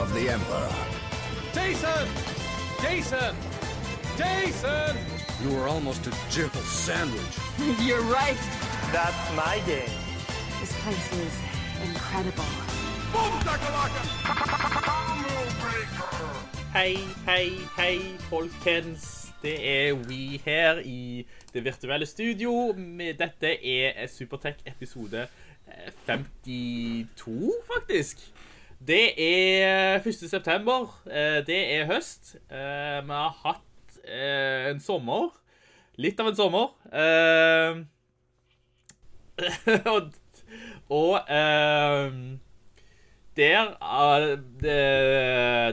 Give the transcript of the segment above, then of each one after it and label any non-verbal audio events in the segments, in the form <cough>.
of the Emperor. Jason! Jason! Jason! You were almost a jibble sandwich. <laughs> You're right. That's my game. This place is incredible. Hei, hei, hei, folkens. Det er We her i det virtuelle studio. Dette er Supertech episode eh, 52, faktisk. Det er 1. september. Eh, Det er høst. Eh, Vi har hatt eh, en sommer. Litt av en sommer. <laughs> Og der,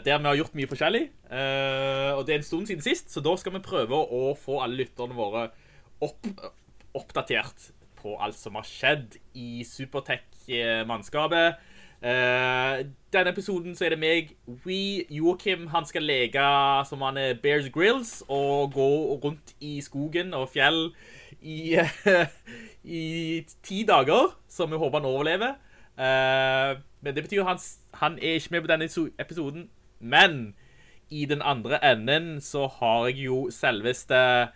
der vi har gjort mye forskjellig. og det er en stund siden sist, så da skal vi prøve å få alle lytterne våre opp, oppdatert på alt som har skjedd i Supertech-mannskapet. Eh, denne episoden så er det meg, We, Joakim, han skal leke som han er Bears Grills og gå rundt i skogen og fjell i, <laughs> i ti dager, som vi håper han overlever. Uh, men det betyr han, han er ikke med på denne episoden. Men i den andre enden så har jeg jo selveste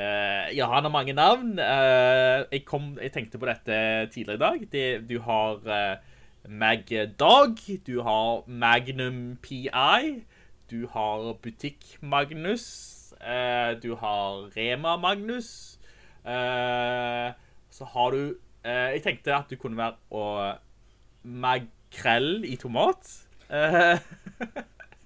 Uh, Ja, han har mange navn. Jeg, kom, jeg tenkte på dette tidligere i dag. Det, du har eh, Mag Dog, du har Magnum PI, du har Butikk Magnus, eh, du har Rema Magnus. eh, så har du eh, Jeg tenkte at du kunne være å magrell i tomat. Eh,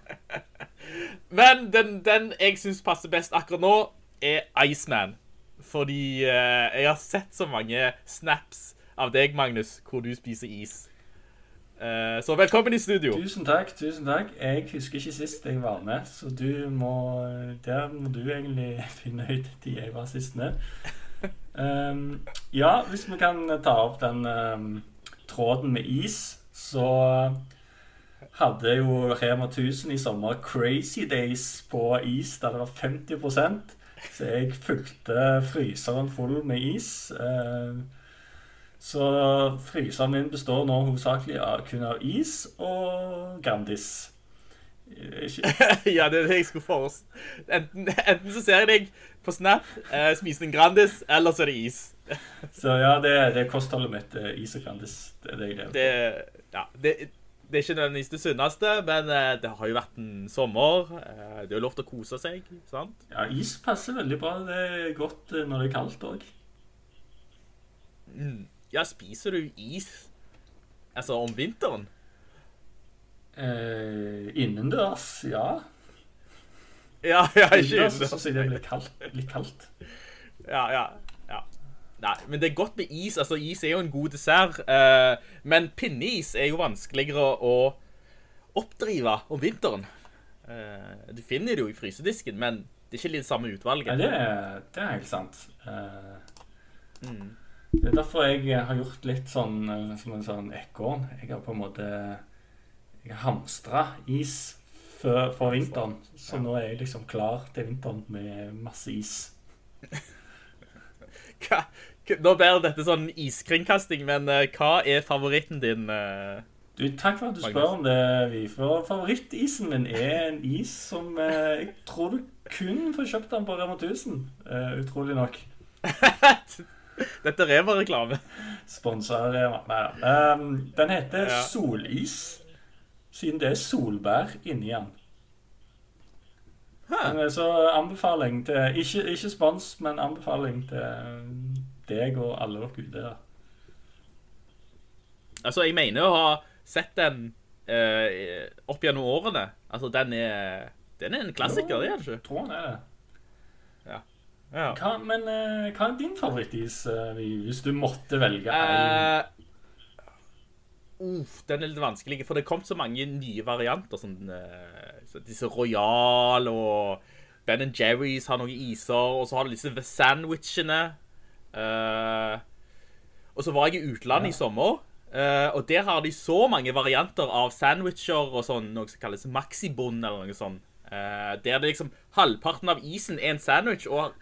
<laughs> men den, den jeg synes passer best akkurat nå, er Iceman. Fordi eh, jeg har sett så mange snaps av deg, Magnus, hvor du spiser is. Eh, så velkommen i studio. Tusen takk, tusen takk. Jeg husker ikke sist jeg var med, så du må, der må du egentlig <laughs> finne ut de jeg var sist med. Um, ja, hvis vi kan ta opp den um, tråden med is, så hadde jo Rema 1000 i sommer Crazy Days på is der det var 50% så jeg fulgte fryseren full med is. Uh, så fryseren min består nå hovedsakelig av kun av is og Grandis. Ikke, <laughs> ja, det er det jeg skulle forestille. Enten, enten så ser jeg deg på Snap eh, spise en Grandis, eller så er det is. <laughs> så ja, det, det er kostholdet mitt. eh, Is og Grandis. Det er det jeg lever. Det, ja, det, det er ikke nødvendigvis det sunneste, men eh, det har jo vært en sommer. Eh, det er jo lov til å kose seg, sant? Ja, is passer veldig bra. Det er godt eh, når det er kaldt òg. Ja, spiser du is altså om vinteren? Eh, innendørs, ja. Ja, ja, ikke Innendørs innendørs. syns jeg det blir kaldt. Litt kaldt. Ja, ja, ja. Nei, men det er godt med is. Altså, is er jo en god dessert. eh, men pinneis er jo vanskeligere å oppdrive om vinteren. Eh, du finner det jo i frysedisken, men det er ikke litt samme Ja, Nei, det, er- det er helt sant. Eh, Det er derfor jeg har gjort litt sånn eh, som en sånn ekorn. Jeg har på en måte Jeg hamstra is før, for vinteren. Så nå er jeg liksom klar til vinteren med masse is. <laughs> Hva, nå blir dette sånn iskringkasting, men eh, hva er favoritten din? eh? Du, Takk for at du spør om det, Vi. For favorittisen min er en is som eh, jeg tror du kun får kjøpt den på Rema 1000. eh, utrolig nok. <laughs> Dette er Rema-reklame. Sponsa Rema. Nei. Um, den heter Ja. Solis, siden det er solbær inni den. Men, eh, Så anbefaling til Ikke, ikke spons, men anbefaling til deg og alle dere ute. der. Altså, jeg mener å ha sett den uh, opp gjennom årene. Altså, den er, den er en klassiker, det er det ikke? Tror han er det. Ja. Hva, men eh, hva er din favorittis, eh, hvis du måtte velge en? Eh, Uff, den er litt vanskelig, for det kom så mange nye varianter, sånn, eh, så disse Royal og Ben Jerry's har noen iser, og så har du disse sandwichene. Eh, og så var jeg i utlandet i sommer, eh, og der har de så mange varianter av sandwicher og sånn, noe som kalles maxibond eller noe sånt. Eh, der det liksom, halvparten av isen er en sandwich, og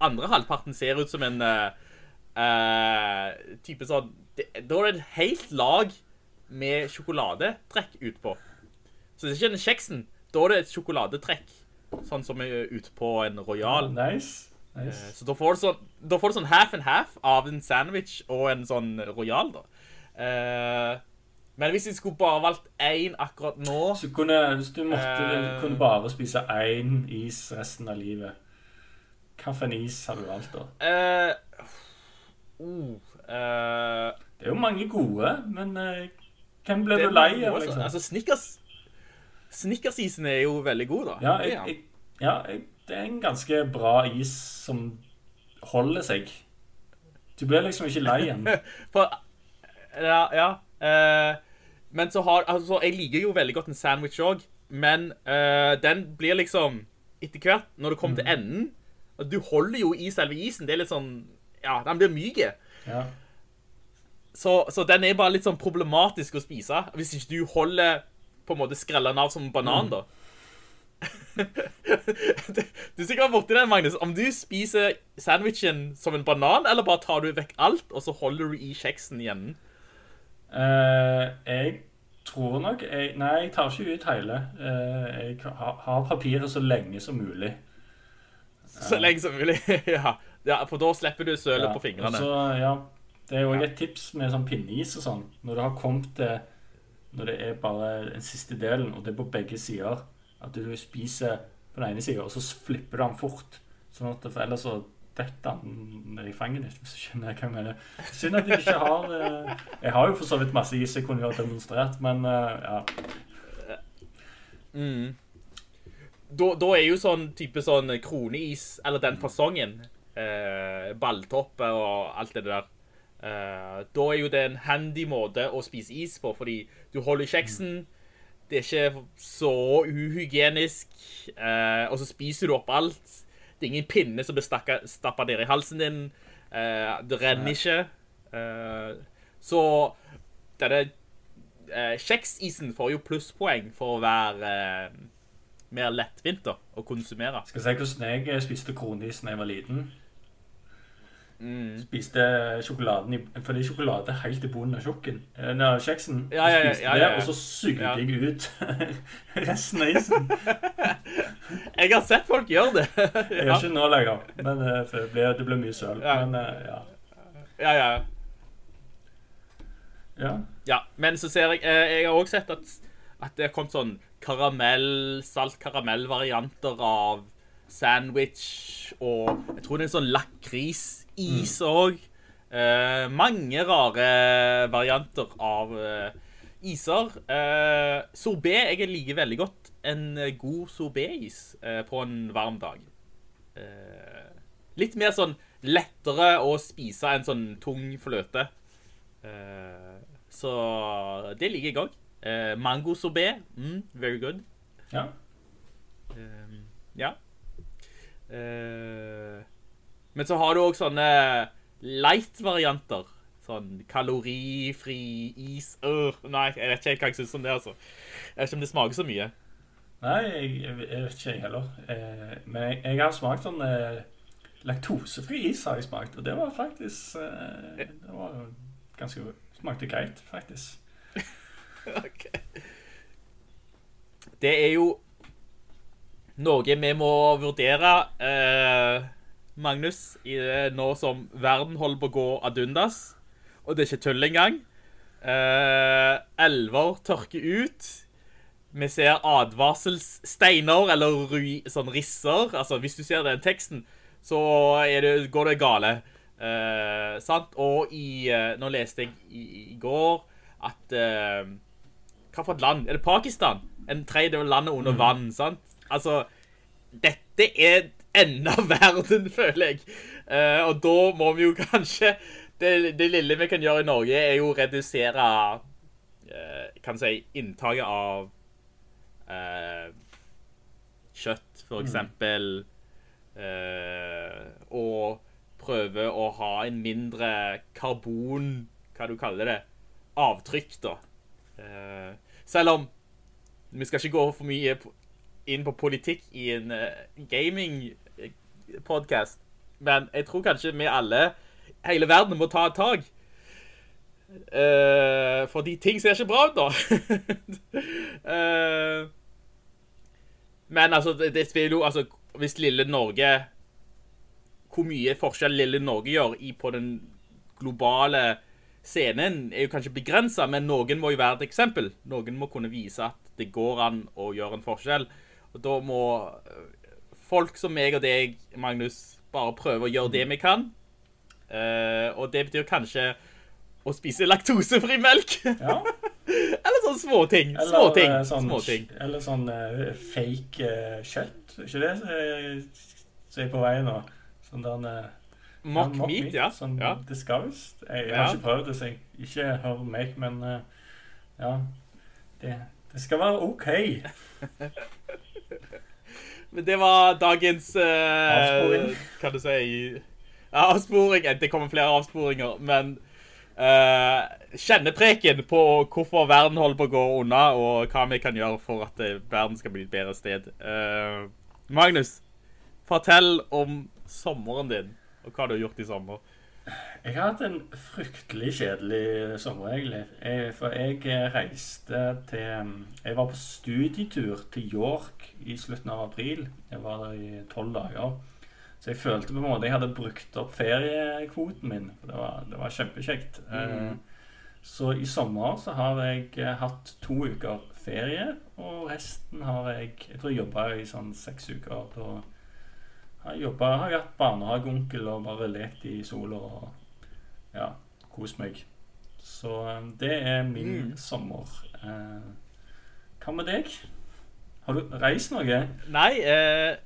andre halvparten ser ut som en uh, eh, type sånn, det, da er det et helt lag med sjokoladetrekk utpå. Så det er ikke den kjeksen, da er det et sjokoladetrekk, sånn som er utpå en Royal. Nice. Eh, nice. Så da får, du sånn, da får du sånn half and half av en sandwich og en sånn Royal, da. Uh, men hvis jeg skulle bare valgt én akkurat nå Så kunne, hvis du måtte, uh, kunne bare spise én is resten av livet, hvilken is har du valgt da? Uh, uh, eh, Det er jo mange gode, men eh, hvem ble du lei av, også. liksom? Altså, Snickers Snickersisen er jo veldig god, da. Ja, Det jeg, jeg, ja jeg, det er en ganske bra is som holder seg. Du blir liksom ikke lei den. <laughs> Ja, ja. eh, men så har Altså, jeg liker jo veldig godt en sandwich òg, men eh, den blir liksom Etter hvert, når du kommer til enden Du holder jo i selve isen. Det er litt sånn Ja, den blir myke. Ja. Så, så den er bare litt sånn problematisk å spise. Hvis ikke du holder på en måte skrella den av som en banan, da. <laughs> du, du er sikkert borti den, Magnus. Om du spiser sandwichen som en banan, eller bare tar du vekk alt, og så holder du i kjeksen i enden? Uh, jeg tror nok jeg, Nei, jeg tar ikke ut hele. Uh, jeg har, har papiret så lenge som mulig. Så lenge som mulig. <laughs> ja. ja, for da slipper du sølet Ja, på fingrene. Så, ja, det er jo også et tips med sånn pinneis og sånn. Når det har kommet til Når det er bare den siste delen, og det er på begge sider, at du spiser på den ene sida, og så flipper du den fort. Sånn at for ellers så detter den ned i fanget ditt, hvis du skjønner hva jeg mener. Synd at jeg ikke har eh, Jeg har jo for så vidt masse is jeg kunne jo ha demonstrert, men eh, ja. Mm. Da, da er jo sånn type sånn kroneis, eller den fasongen, eh, balltopper og alt det der, eh, da er jo det en handy måte å spise is på, fordi du holder kjeksen, det er ikke så uhygienisk, eh, og så spiser du opp alt. Det er ingen pinne som blir stappet stappa ned i halsen din. Eh, det renner ikke. Eh, så denne eh, kjeksisen får jo plusspoeng for å være mer lettvint da, å konsumere. Skal jeg si hvordan jeg spiste kronis da jeg var liten? Mm. Spiste sjokoladen i Fordi sjokolade helt i bunnen av tjukken. eh, Nei, kjeksen. Ja, ja, ja, spiste det, og så sugde jeg ut <laughs> resten av isen. <laughs> Jeg har sett folk gjøre det. <laughs> Jeg gjør ikke nå lenger, men eh, det ble, det ble mye søl. Ja. Men eh, ja. Ja, ja. ja. Ja, men så ser jeg eh, Jeg har også sett at, at det har kommet sånn karamell, salt karamell-varianter av sandwich og Jeg tror det er en sånn lakrisis òg. Eh, mange rare varianter av eh, iser. Eh, sorbet Jeg liker veldig godt en god sorbetis eh, på en varm dag. Eh, litt mer sånn lettere å spise enn sånn tung fløte. Eh, så det liker jeg òg. Eh, mango sorbet. Mm, very good. ja. Eh, ja. Uh, men så har du òg sånne light-varianter. Sånn kalorifri is uh, Nei, jeg vet ikke helt hva jeg syns om det. altså. Jeg vet ikke om det smaker så mye. Nei, jeg, jeg vet ikke jeg heller. Eh, men jeg, jeg har smakt sånn eh, laktosefri is, har jeg smakt, og det var faktisk eh, Det var ganske Smakte greit, faktisk. <laughs> <laughs> Ok. Det er jo noe vi må vurdere, eh, Magnus, det, nå som verden holder på å gå ad undas. Og det er ikke tull engang. Eh, elver tørker ut. Vi ser advarselssteiner, eller ry, sånn risser. Altså, hvis du ser den teksten, så det, går det gale. Eh, sant? Og i, eh, nå leste jeg i, i går at eh, Hva for et land? Er det Pakistan? En tredjedel av landet under vann, sant? Altså, dette er enda <laughs> verden, føler jeg. Uh, og da må vi jo <laughs> kanskje det, det lille vi kan gjøre i Norge, er jo å redusere uh, kan si, inntaket av uh, kjøtt, for eksempel, Uh, og prøve å ha en mindre karbon, hva du kaller det, avtrykk, da. Eh, selv om vi skal ikke gå for mye inn på politikk i en uh, gaming-podcast, men jeg tror kanskje vi alle, hele verden, må ta et tak. Uh, fordi ting ser ikke bra ut, da. <laughs> uh, men altså, det spiller jo Altså, hvis lille Norge Hvor mye forskjell lille Norge gjør i, på den globale scenen, er jo kanskje begrensa, men noen må jo være et eksempel. Noen må kunne vise at det går an å gjøre en forskjell. Og da må eh, folk som meg og deg, Magnus, bare prøve å gjøre det vi kan. Uh, og det betyr kanskje å spise laktosefri melk. <laughs> Ja. Eller sånne småting. Eller, Småting. eh, sånn, Småting. eller sånn uh, fake uh, kjøtt. Er ikke det som er- på vei nå? Sånn der eh, Mock mock meat, ja. Sånn ja. disguised. Jeg, jeg Ja. har ikke prøvd det, så jeg ikke hører meg, men uh, ja. Det, det skal være OK. <laughs> Men det var dagens uh, Avsporing. Kan du si ja, Avsporing. Det kommer flere avsporinger, men uh, Kjennepreken på hvorfor verden holder på å gå unna, og hva vi kan gjøre for at eh, verden skal bli et bedre sted. Uh, Magnus, fortell om sommeren din, og hva har du gjort i sommer. Jeg har hatt en fryktelig kjedelig sommer, egentlig. Jeg, for jeg eh, reiste til Jeg var på studietur til York i slutten av april. Jeg var der i tolv dager. Så jeg følte på en måte jeg hadde brukt opp feriekvoten min. Det var, det var kjempekjekt. Mm. Så i sommer så har jeg eh, hatt to uker ferie, og resten har jeg Jeg tror jeg jobba i sånn seks uker. Da har jobba Har vært barnehageonkel og bare lekt i sola og ja, kost meg. Så eh, det er min Mm. sommer. Eh, hva med deg? Har du reist noe? Nei, eh,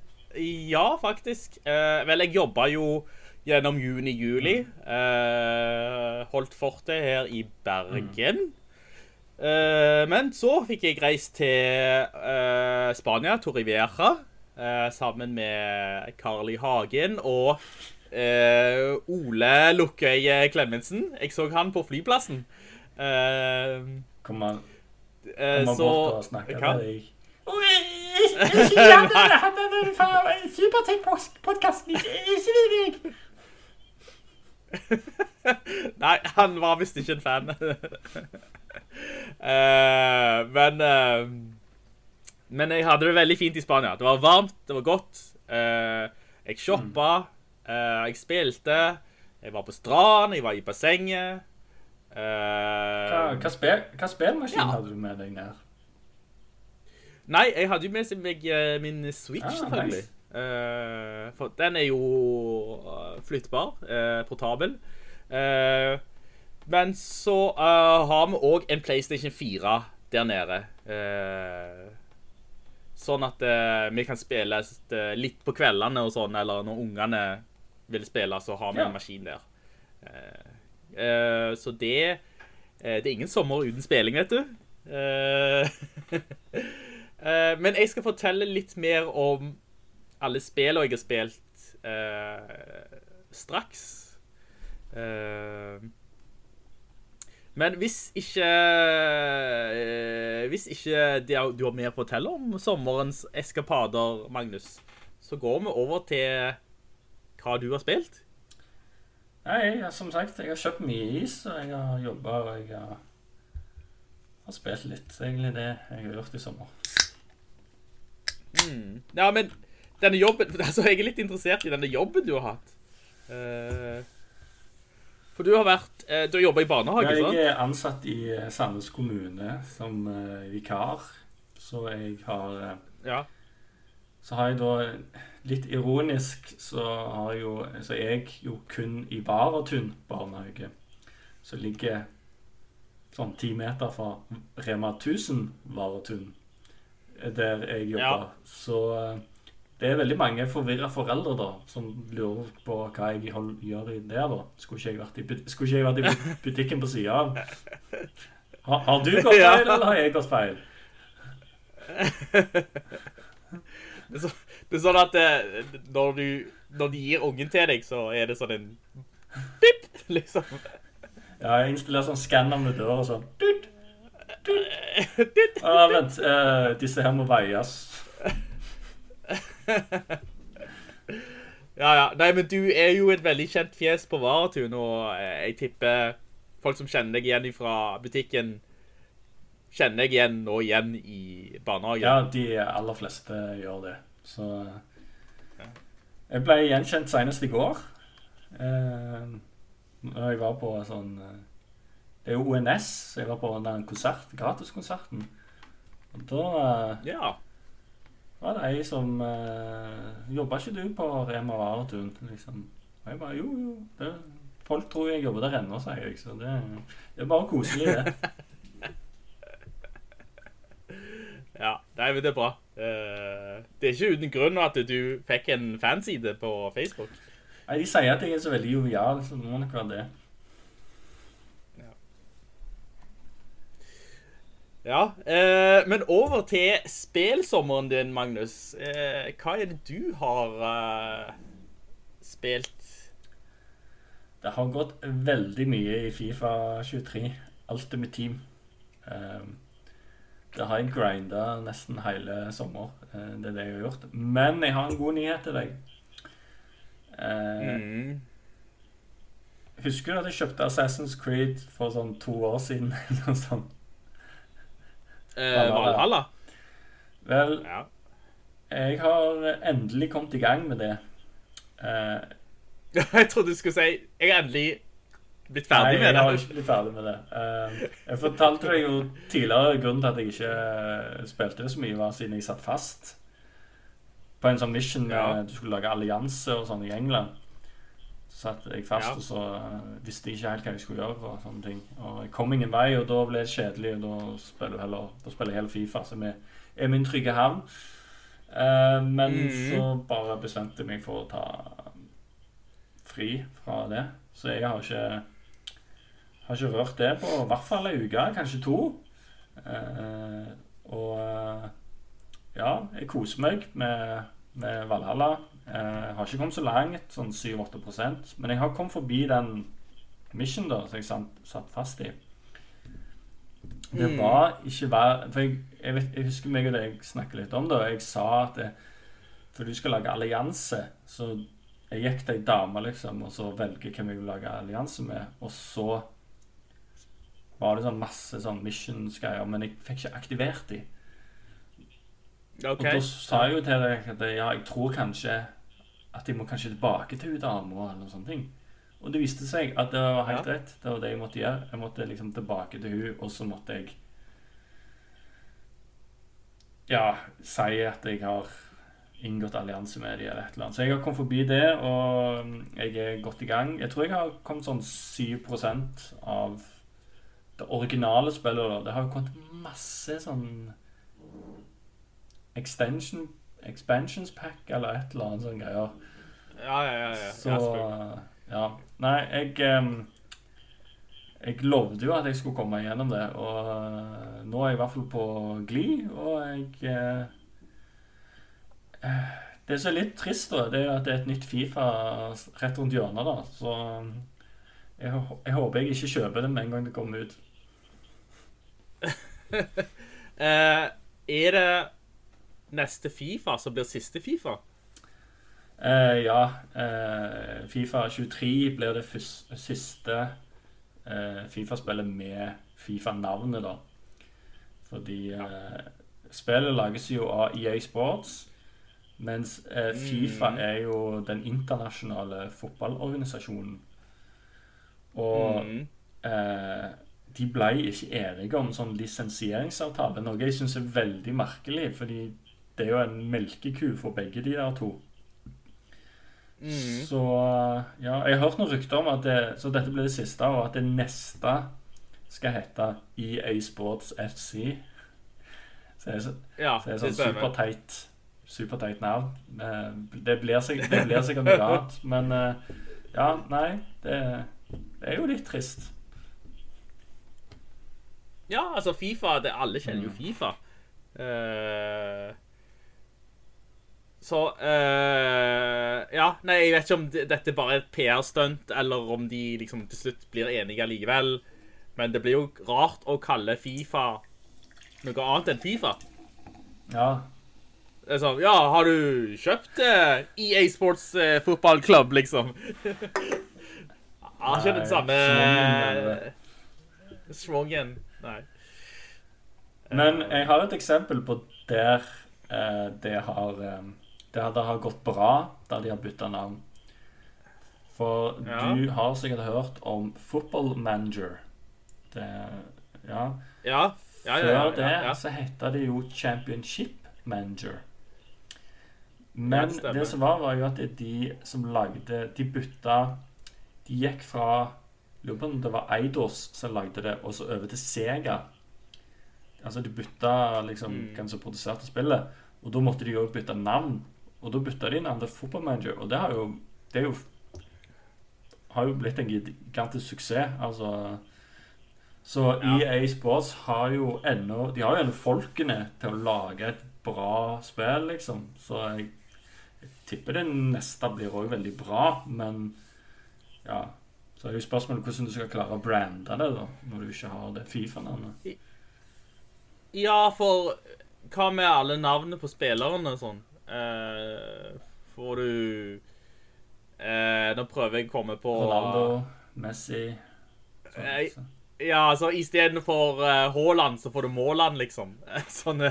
ja, faktisk. Eh, vel, jeg jobba jo gjennom juni-juli. Eh, holdt fortet her i Bergen. Eh, men så fikk jeg reist til eh, Spania, Torrivieja, eh, sammen med Carl I. Hagen og eh, Ole Lukkøy Klemetsen. Jeg så han på flyplassen. Eh, Kom han, eh, kom an så bort og snakke Hva? til deg. Supertech-podkasten, ikke deg! Nei, han var visst ikke en fan. uh, men eh, Men jeg hadde det veldig fint i Spania. Det var varmt, det var godt. Eh, jeg shoppa, eh, jeg spilte, jeg var på stranden, jeg var i bassenget. Eh, Hva, hva, spil, hva spillmaskin Ja. hadde du med deg ned? Nei, jeg hadde jo med meg min Switch, Ah, selvfølgelig. nice. Uh, for den er jo flyttbar, uh, portabel. Uh, men så har vi òg en PlayStation 4 der nede. Sånn at eh, vi kan spille eh, litt på kveldene og sånn, eller når ungene vil spille, så har vi Ja. en maskin der. Eh, eh, så det eh, Det er ingen sommer uten spilling, vet du. Eh, <laughs> men jeg skal fortelle litt mer om alle spillene jeg har spilt straks. Eh, men hvis ikke eh, Hvis ikke er- du har mer å fortelle om sommerens eskapader, Magnus, så går vi over til hva du har spilt. Nei, som sagt, jeg har kjøpt mye is, og jeg har jobba og jeg har, har spilt litt. Så egentlig det jeg har gjort i sommer. Mm. Ja, men denne jobben <laughs> Altså, jeg er litt interessert i denne jobben du har hatt. Eh, for du har vært eh, Du har jobba i barnehage, sant? jeg er ansatt i eh, Sandnes kommune som eh, vikar, så jeg har eh, Ja. Så har jeg da Litt ironisk så har jeg jo Så er jeg jo kun i Baratun barnehage, som ligger sånn ti meter fra Rema 1000 Varetun, der jeg jobber. Ja. Så eh, det er veldig mange forvirra foreldre da, som lurer på hva jeg gjør i der. da. Skulle ikke jeg vært i, ikke jeg vært i butikken på sida av? Har, har du gått Ja. feil, eller har jeg gått feil? Det er, så, det er sånn at det, når, du, når de gir ungen til deg, så er det sånn en pip, liksom. Ja, jeg installerer sånn skanner med døra og sånn. Tut, tut. <laughs> Ah, vent, eh, disse her må veies. <laughs> Ja, ja. Nei, men du er jo et veldig kjent fjes på Varetun, og eh, jeg tipper folk som kjenner deg igjen fra butikken, kjenner deg igjen nå igjen i barnehagen. Ja, de aller fleste gjør det. Så Jeg ble gjenkjent senest i går. Eh, når jeg var på sånn eh, Det er jo ONS, så jeg var på den konsert, gratiskonserten. Og da eh, Ja. Var det ei som eh, Jobba ikke du på Rema Varetun? Liksom. Og jeg bare Jo, jo. Det, folk tror jeg jobber der ennå, sier jeg. Så det, det er bare koselig, det. <laughs> Ja, nei, men det er bra. Eh, det er ikke uten grunn at du fikk en fanside på Facebook. Nei, De sier at jeg er så veldig jovial, så det må nok være det. Ja, eh, men over til spelsommeren din, Magnus. Eh, hva er det du har eh, spilt? Det har gått veldig mye i Fifa 23. Ultimate Team. Um, det har jeg grinda nesten hele sommer. Eh, det er det jeg har gjort. Men jeg har en god nyhet til deg. Eh, Mm. Husker du at jeg kjøpte Assassin's Creed for sånn to år siden? <laughs> eller noe sånt? Eh, Valhalla? Vel, Ja. jeg har endelig kommet i gang med det. <laughs> Eh, Jeg trodde du skulle si Jeg har endelig blitt ferdig Nei, jeg har ikke blitt ferdig med det. Eh, jeg fortalte deg jo tidligere grunnen til at jeg ikke eh, spilte det så mye, var siden jeg satt fast på en sånn mission Ja. med du skulle lage allianse og sånn i England. Satt jeg fast, Ja. og så eh, visste jeg ikke helt hva jeg skulle gjøre. Og sånne ting. Og jeg kom ingen vei, og da ble det kjedelig, og da spiller, heller, da spiller jeg heller Fifa, som er, er min trygge havn. Uh, men mm. så bare bestemte jeg meg for å ta fri fra det. Så jeg har ikke har ikke rørt det på i hvert fall ei uke, kanskje to. Uh, og ja, jeg koser meg med, med Valhalla. Eh, har ikke kommet så langt, sånn 7-8% men jeg har kommet forbi den mission da, som jeg satt, fast i. Det Mm. var ikke vær For jeg, jeg, vet, jeg husker meg og deg snakket litt om det, og jeg sa at det, for du skal lage allianse, så jeg gikk til ei dame, liksom, og så velge hvem jeg vil lage allianse med, og så var det sånn masse sånn missions-greier, men jeg fikk ikke aktivert de. OK. Og da sa jeg jo til deg at ja, jeg tror kanskje at jeg må kanskje tilbake til hun dama, eller noen sånne ting. Og det viste seg at det var helt Ja. rett. Det var det jeg måtte gjøre. Jeg måtte liksom tilbake til hun, og så måtte jeg ja, si at jeg har inngått allianse med dem eller et eller annet. Så jeg har kommet forbi det, og mm, jeg er godt i gang. Jeg tror jeg har kommet sånn 7% av det originale spillet. Det har jo kommet masse sånn extension expansions pack eller et eller annet sånn greier. Ja, ja, ja. ja. Så ja Nei, jeg um, Jeg lovde jo at jeg skulle komme igjennom det, og uh, nå er jeg i hvert fall på glid, og jeg eh, Det som er litt trist, da, det er at det er et nytt Fifa rett rundt hjørnet, da. Så jeg, jeg håper jeg ikke kjøper det med en gang det kommer ut. uh, <laughs> er det neste Fifa som blir siste Fifa? Eh, ja. Eh, Fifa 23 blir det siste eh, Fifa-spillet med Fifa-navnet, da. Fordi eh, spillet lages jo av EA Sports, mens eh, Fifa Mm. er jo den internasjonale fotballorganisasjonen. Og Mm. eh, de ble ikke enige om sånn lisensieringsavtale, noe jeg syns er veldig merkelig, fordi det er jo en melkeku for begge de der to. Mm. Så ja, jeg har hørt noen rykter om at det, så dette blir det siste, og at det neste skal hete EA Sports FC. Så det er, så, Ja, så det er sånn superteit superteit navn. Eh, Det blir sikkert, det noe annet, men eh, ja, nei, det, det er jo litt trist. Ja, altså Fifa det, Alle kjenner jo Fifa. Eh, så eh, Ja, nei, jeg vet ikke om dette bare er et PR-stunt, eller om de liksom til slutt blir enige likevel. Men det blir jo rart å kalle Fifa noe annet enn Fifa. Ja. Det er sånn Ja, har du kjøpt eh, EA Sports eh, fotballklubb, liksom? Har ikke den samme Svongen. Nei. Men jeg har et eksempel på der eh, det har eh, Der det har gått bra, der de har bytta navn. For Ja. du har sikkert hørt om Football Manager. Det, ja. Ja. Ja, Før det så hette det jo Championship Manager. Men det som var, var jo at det de som lagde De bytta De gikk fra Lurer på om det var Eidos som lagde det, og så over til Sega. Altså de bytta liksom Mm. hvem som produserte spillet. Og da måtte de òg bytte navn. Og da bytta de navn til Football Manager, og det har jo Det jo har jo blitt en gigantisk suksess. Altså Så Ja. EA Sports har jo ennå De har jo ennå folkene til å lage et bra spill, liksom. Så jeg, jeg tipper det neste blir òg veldig bra, men ja. Så er jo spørsmålet hvordan du skal klare å brande det, da, når du ikke har det Fifa-navnet. Ja, for hva med alle navnene på spillerne og sånn? Eh, får du uh, Nå prøver jeg å komme på Ronaldo, Messi sånn, Jeg- så. Ja, altså istedenfor uh, Haaland, så får du Måland, liksom. <laughs> Sånne,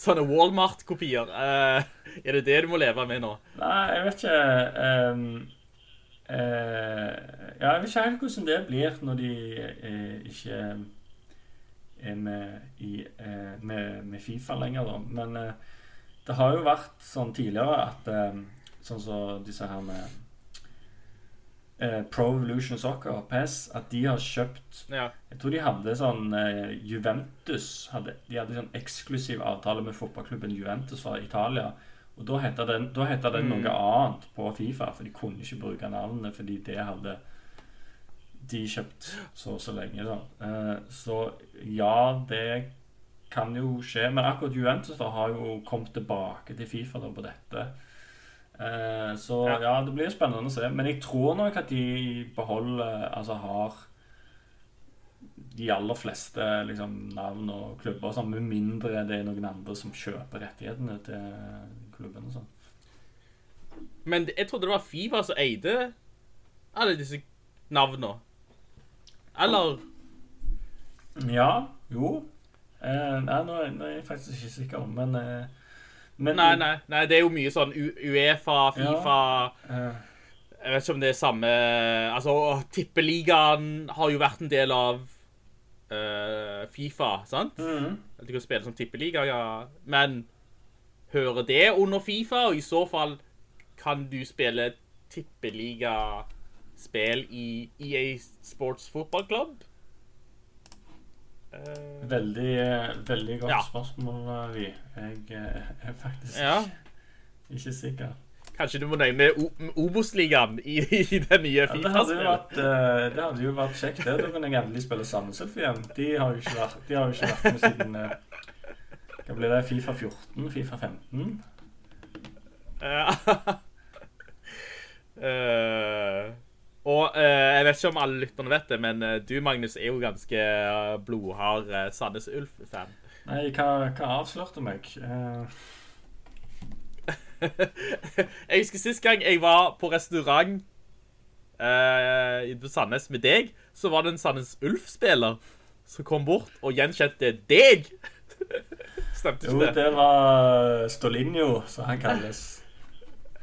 sånne Walmart-kopier. Uh, er det det du må leve med nå? Nei, jeg vet ikke Um, uh, Ja, jeg vet ikke helt hvordan det blir når de eh, ikke er med i eh, med, med Fifa lenger, da. Men eh, det har jo vært sånn tidligere at eh, Sånn som disse her med eh, Pro Evolution Soccer, PES, at de har kjøpt Ja. Jeg tror de hadde sånn eh, Juventus hadde, De hadde sånn eksklusiv avtale med fotballklubben Juventus fra Italia. Og da heter den, da heter den Mm. noe annet på Fifa, for de kunne ikke bruke navnet fordi det hadde de kjøpt så og så lenge. da. Eh, så ja, det kan jo skje. Men akkurat Juventus da har jo kommet tilbake til Fifa da på dette. Eh, så Ja. ja, det blir spennende å se. Men jeg tror nok at de beholder Altså har de aller fleste liksom, navn og klubber, og sånn, med mindre det er noen andre som kjøper rettighetene til klubben. og sånn. Men jeg trodde det var Fifa som eide alle disse navnene. Eller Ja, jo. Eh, nei, nå, er- nå er jeg faktisk ikke sikker, men, eh, men Nei, nei, nei, det er jo mye sånn U Uefa, Fifa ja. Jeg vet ikke om det er samme Altså, Tippeligaen har jo vært en del av uh, Fifa, sant? Mm -hmm. de kan spille som tippeliga, ja. Men hører det under Fifa? Og i så fall kan du spille tippeligaspill i EA Sports fotballklubb? Eh, Veldig, eh, veldig godt Ja. spørsmål, Vi. Jeg eh, er faktisk ja. ikke sikker. Kanskje du må nevne Obos-ligaen i, i nye det, jo Fifa-spillet? Ja, det, uh, det hadde jo vært kjekt, det. Da kunne jeg endelig spille Sandnes Ulf igjen. De har jo ikke vært, de har jo ikke vært med siden uh, Hva blir det? Fifa 14? Fifa 15? Ja. <laughs> Eh, og eh, jeg vet ikke om alle lytterne vet det, men eh, du, Magnus, er jo ganske eh, blodhard uh, Sandnes Ulf-fan. Nei, hva, hva avslørte meg? Uh... <laughs> jeg husker sist gang jeg var på restaurant uh, i Sandnes med deg, så var det en Sandnes Ulf-spiller som kom bort og gjenkjente deg. <laughs> Stemte jo, ikke det? det var Stolinjo, som han kalles.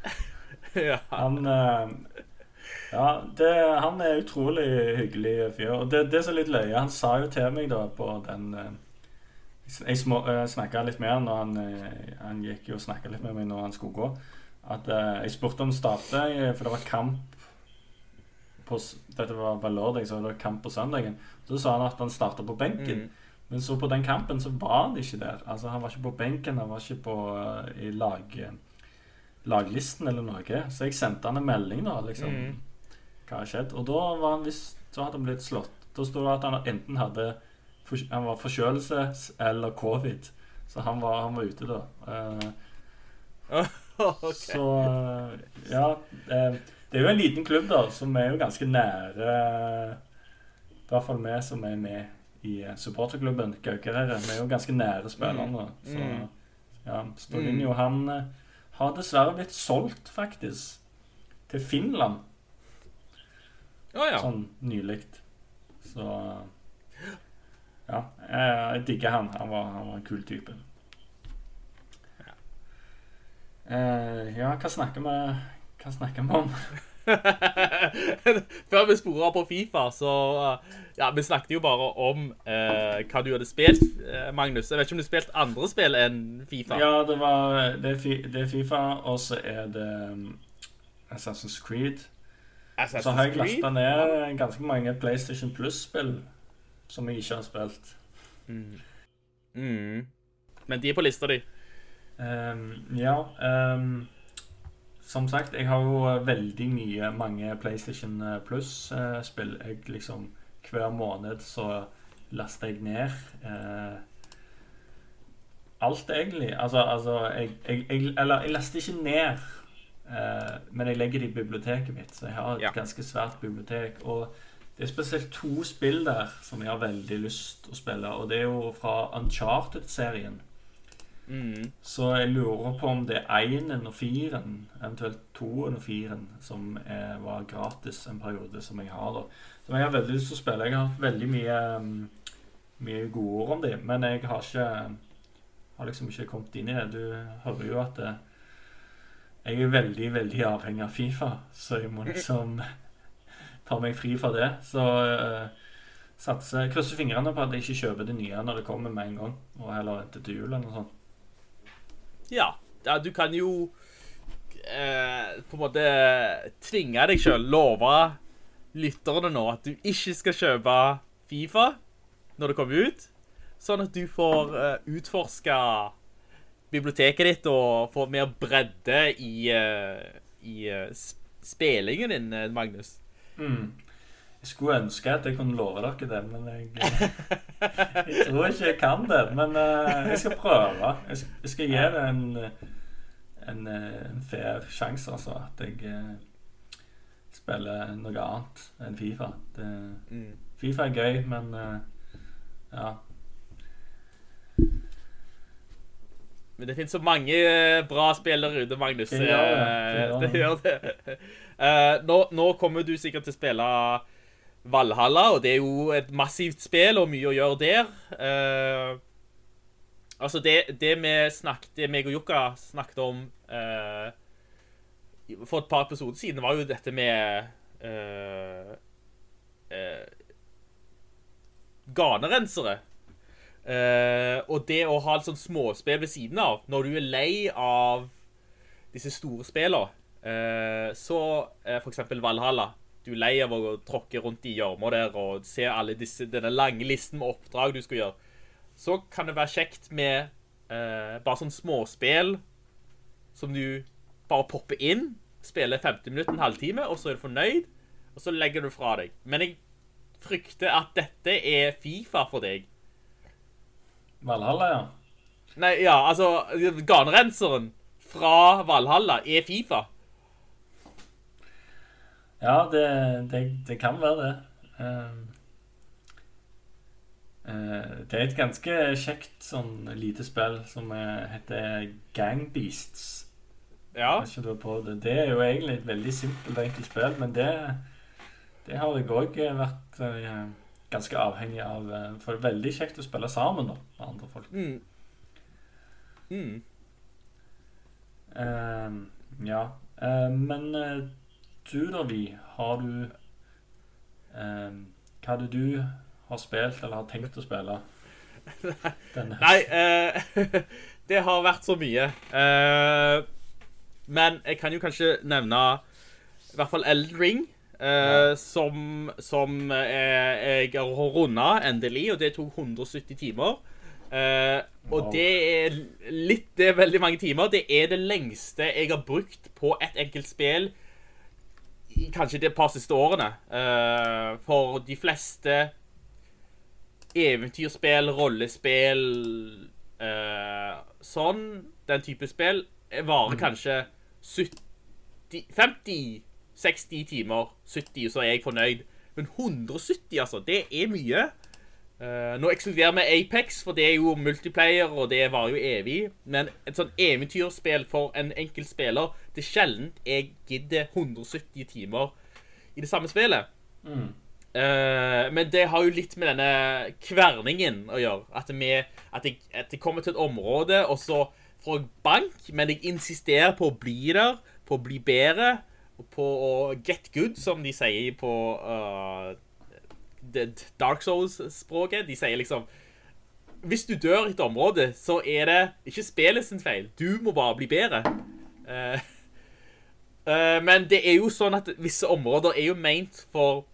<laughs> Ja. Han eh, Ja, det, han er utrolig hyggelig fyr. Og det, det som er litt løye, han sa jo til meg da på den eh, Jeg uh, snakka litt med han, og han, eh, han gikk jo og snakka litt med meg når han skulle gå. At eh, Jeg spurte om eh, for det var kamp på, Dette var bare lørdag, så det var kamp på søndagen. Så sa han at han starta på benken. Mm. Men så på den kampen så var han ikke der. Altså Han var ikke på benken, han var ikke på eh, i lag, laglisten eller noe. Så jeg sendte han en melding, da. liksom Mm. Hva har skjedd? Og da var han visst Så hadde han blitt slått. Da sto det at han enten hadde han var forkjølelse eller covid. Så han var, han var ute da. Uh, <laughs> okay. Så eh, ja. Uh, det er jo en liten klubb, da, som er jo ganske nære I hvert fall vi som er med i supporterklubben Gaukerere. Vi er jo ganske nære spillerne. Så Mm. ja, Storinho han eh, har dessverre blitt solgt, faktisk, til Finland Å ja. sånn nylig. Så ja, jeg, jeg digger han. Han var, han var en kul type. Eh, ja, hva snakker vi Hva snakker vi om? <laughs> Før vi sporer på Fifa, så Ja, vi snakket jo bare om eh, hva du hadde spilt, uh, Magnus. Jeg vet ikke om du har spilt andre spill enn Fifa? Ja, det var Det er, det er Fifa, og så er det um, Assassin's Creed. Assassin's Så har jeg lasta ned ganske mange PlayStation Plus-spill som jeg ikke har spilt. Mm. Men de er på lista di. Um, ja Um, Som sagt, jeg har jo veldig mye mange PlayStation eh, Plus-spill. jeg liksom Hver måned så laster jeg ned uh, alt, egentlig. Altså, altså jeg, jeg, jeg Eller jeg laster ikke ned, eh, men jeg legger det i biblioteket mitt. Så jeg har et Ja. ganske svært bibliotek. Og det er spesielt to spill der som jeg har veldig lyst til å spille. Og det er jo fra Uncharted-serien. Mm. Så jeg lurer på om det er énen og firen, eventuelt toen og firen, som er, var gratis en periode, som jeg har da. Som jeg har veldig lyst til å spille. Jeg har hatt veldig mye, um, mye gode ord om det, men jeg har ikke har liksom ikke kommet inn i det. Du hører jo at det, jeg er veldig, veldig avhengig av Fifa, så jeg må liksom <laughs> ta meg fri fra det. Så uh, satse, krysser fingrene på at jeg ikke kjøper det nye når det kommer med en gang, og heller venter til jul eller noe sånt. Ja. ja, du kan jo eh, på en måte tvinge deg sjøl, love lytterne nå at du ikke skal kjøpe Fifa når det kommer ut, sånn at du får uh, utforska biblioteket ditt og få mer bredde i, eh, i eh, spillingen din, eh, Magnus. Mm. Jeg skulle ønske at jeg kunne love dere det, men jeg, <laughs> jeg tror ikke jeg kan det. Men jeg skal prøve. Jeg skal, jeg skal gi det en, en, en fair sjanse, altså. At jeg spiller noe annet enn Fifa. Det, Mm. Fifa er gøy, men ja. Men det finnes så mange eh, bra spillere ute, Magnus. Ja, ja. det, Eh, <laughs> det gjør det. Eh, nå, nå kommer du sikkert til å spille Valhalla, og det er jo et massivt spill og mye å gjøre der. Altså, det, det vi snakket, det meg og Jukka snakket om for et par episoder siden, var jo dette med uh, uh, ganerensere. Eh, og det å ha et sånt småspill ved siden av, når du er lei av disse store spillene, uh, så uh, for eksempel Valhalla, du er lei av å tråkke rundt i gjørma der og se alle disse, denne lange listen med oppdrag du skal gjøre, så kan det være kjekt med eh, bare sånn småspill som du bare popper inn, spiller 50 minutter, en halvtime, og så er du fornøyd, og så legger du fra deg. Men jeg frykter at dette er FIFA for deg. Valhalla, ja. Nei, ja, altså, garnrenseren fra Valhalla er FIFA. Ja, det, det, det kan være det. Uh, uh, det er et ganske kjekt sånn lite spill som heter Gangbeasts. Ja. Det. Det er jo egentlig et veldig simpelt enkelt spill, men det, det har jeg òg vært eh, ganske avhengig av. eh, For det er veldig kjekt å spille sammen da, med andre folk. Mm. Mm. Uh, ja. Uh, men uh, du da, Vi, har du eh, Hva er det du har spilt eller har tenkt å spille? <laughs> Nei, eh, <laughs> det har vært så mye. Men jeg kan jo kanskje nevne i hvert fall Elden Ring. Eh, som, som uh, jeg har runda endelig, og det tok 170 timer. Uh, og Wow. det er litt Det er veldig mange timer. Det er det lengste jeg har brukt på et enkelt spill i kanskje de par siste årene. For de fleste eventyrspill, rollespill Sånn, den type spill, varer kanskje 70 50-60 timer. 70, så er jeg fornøyd. Men 170, altså, det er mye. Uh, nå ekskluderer vi Apex, for det er jo multiplayer, og det varer jo evig. Men et sånn eventyrspill for en enkelt spiller Det er sjelden jeg gidder 170 timer i det samme spillet. Eh, men det har jo litt med denne kverningen å gjøre. At, vi, at, jeg, at jeg kommer til et område, og så får jeg bank, men jeg insisterer på å bli der, på å bli bedre, på å get good, som de sier på uh, Dark Souls-språket. De sier liksom Hvis du dør i et område, så er det ikke spillet sin feil. Du må bare bli bedre. Uh, uh, men det er jo sånn at visse områder er jo meint for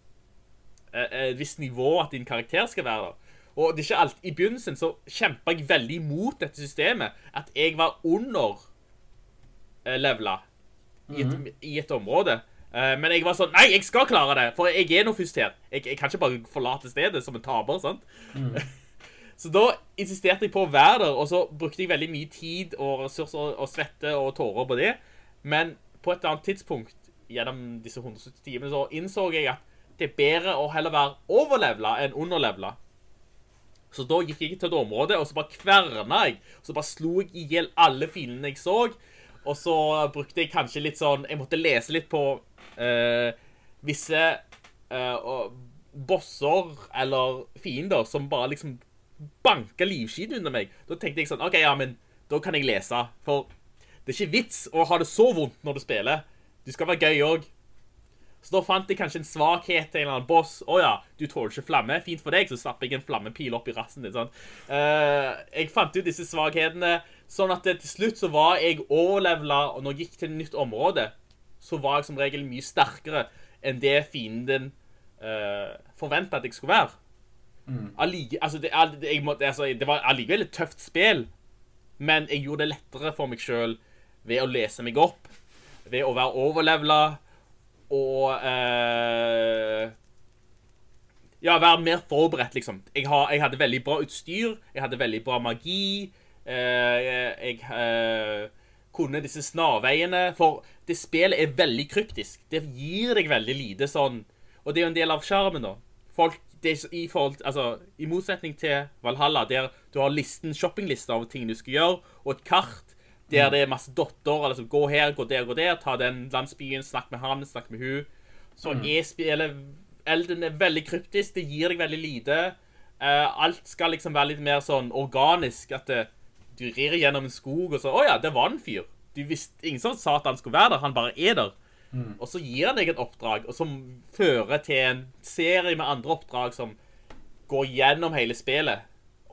et visst nivå at din karakter skal være der. Og det er ikke alt. I begynnelsen så kjempa jeg veldig mot dette systemet. At jeg var under levelet. I, et, i et område. Uh, men jeg var sånn Nei, jeg skal klare det! For jeg er nå først her. Jeg, jeg kan ikke bare forlate stedet som en taper. sant? <laughs> så da insisterte jeg på å være der, og så brukte jeg veldig mye tid og ressurser og svette og tårer på det. Men på et eller annet tidspunkt gjennom disse 170 timene så innså jeg at det er bedre å heller være overlevela enn underlevela. Så da gikk jeg til et område, og så bare kverna jeg. Og så bare slo jeg i hjel alle fiendene jeg så. Og så brukte jeg kanskje litt sånn Jeg måtte lese litt på uh, visse uh, bosser eller fiender som bare liksom banka livskiten under meg. Da tenkte jeg sånn OK, ja, men da kan jeg lese. For det er ikke vits å ha det så vondt når du spiller. Du skal være gøy òg. Så da fant jeg kanskje en svakhet til en eller annen boss. Å ja, du tåler ikke flamme. Fint for deg, så slapp jeg en flammepil opp i rassen din. Sånn. Uh, jeg fant ut disse svakhetene, sånn at det, til slutt så var jeg overlevela, og når jeg gikk til et nytt område, så var jeg som regel mye sterkere enn det fienden uh, forventa at jeg skulle være. Allike, altså, det, jeg måtte, altså, det var allikevel et tøft spill, men jeg gjorde det lettere for meg sjøl ved å lese meg opp, ved å være overlevela og uh, Ja, være mer forberedt, liksom. Jeg, har, jeg hadde veldig bra utstyr, jeg hadde veldig bra magi. Eh, jeg eh, kunne disse snarveiene, for det spillet er veldig kryptisk. Det gir deg veldig lite sånn Og det er jo en del av sjarmen, da. Folk, det er i, forhold, altså, I motsetning til Valhalla, der du har listen, shoppinglista av ting du skal gjøre, og et kart der det er masse dotter. Altså, gå her, gå der, gå der. Ta den landsbyen, snakk med han, snakk med hun. Så er spillet Elden er veldig kryptisk. Det gir deg veldig lite. Eh, alt skal liksom være litt mer sånn organisk. At det, du rir gjennom en skog, og så åja, oh det var en fyr. Du visste, ingen som sa at han skulle være der. Han bare er der. Og så gir han deg et oppdrag, og som fører til en serie med andre oppdrag som går gjennom hele spillet.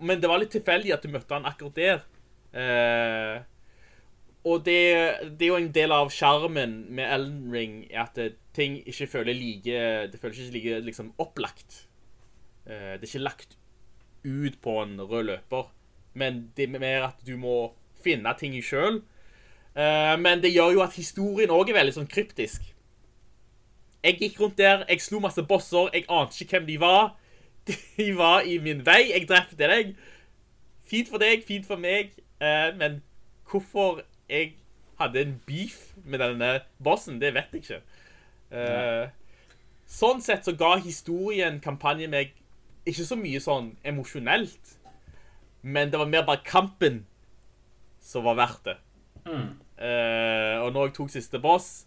Men det var litt tilfeldig at du møtte han akkurat der. Eh, og det, det er jo en del av skjermen med Elden Ring at ting ikke føler like Det føles ikke like liksom, opplagt. Eh, det er ikke lagt ut på en rød løper, men det er mer at du må finne ting sjøl. Eh, men det gjør jo at historien òg er veldig sånn kryptisk. Jeg gikk rundt der, jeg slo masse bosser, jeg ante ikke hvem de var. <laughs> De var i min vei, jeg drepte deg. Fint for deg, fint for meg, eh, men hvorfor jeg hadde en beef med denne bossen, det vet jeg ikke. Eh, sånn sett så ga historien kampanjen meg ikke så mye sånn emosjonelt, men det var mer bare kampen som var verdt det. Eh, og når jeg tok siste boss,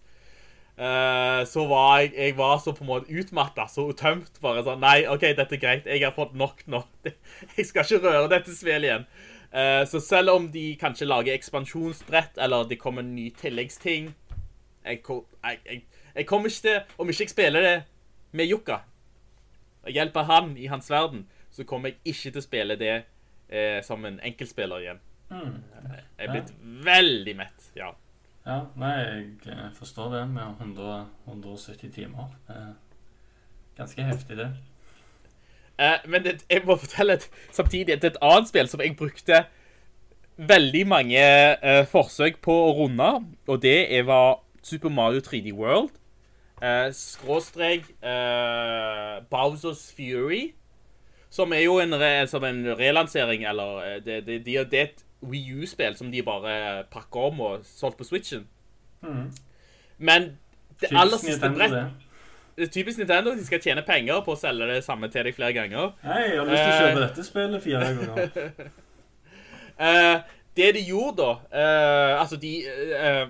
uh, så var jeg, jeg var så på en måte utmatta, så utømt Bare sånn Nei, OK, dette er greit. Jeg har fått nok nå. <laughs> Jeg skal ikke røre dette spillet igjen. Uh, så selv om de kanskje lager ekspansjonsbrett, eller det kommer en ny tilleggsting jeg, jeg, jeg, jeg kommer ikke til Om ikke jeg spiller det med Jukka, og hjelper han i hans verden, så kommer jeg ikke til å spille det eh, som en enkeltspiller igjen. Jeg er blitt veldig mett, ja. Ja, nei, jeg eh, forstår det med 100, 170 timer. Ganske heftig, det. Eh, men det, jeg må fortelle et, samtidig et, et annet spill som jeg brukte veldig mange eh, forsøk på å runde, og det er, var Super Mario 3D World. Eh, skråstrek eh, Bowsers Fury. Som er jo en, re, som en relansering, eller eh, det, det, det, det er et Wii U-spill som de bare pakker om og solgte på Switchen. Men det aller siste brettet Typisk Nintendo. De skal tjene penger på å selge det samme til deg flere ganger. Nei, jeg har lyst til å kjøpe Eh. dette spillet fire ganger. uh, <laughs> det de gjorde da uh, Altså, de, eh,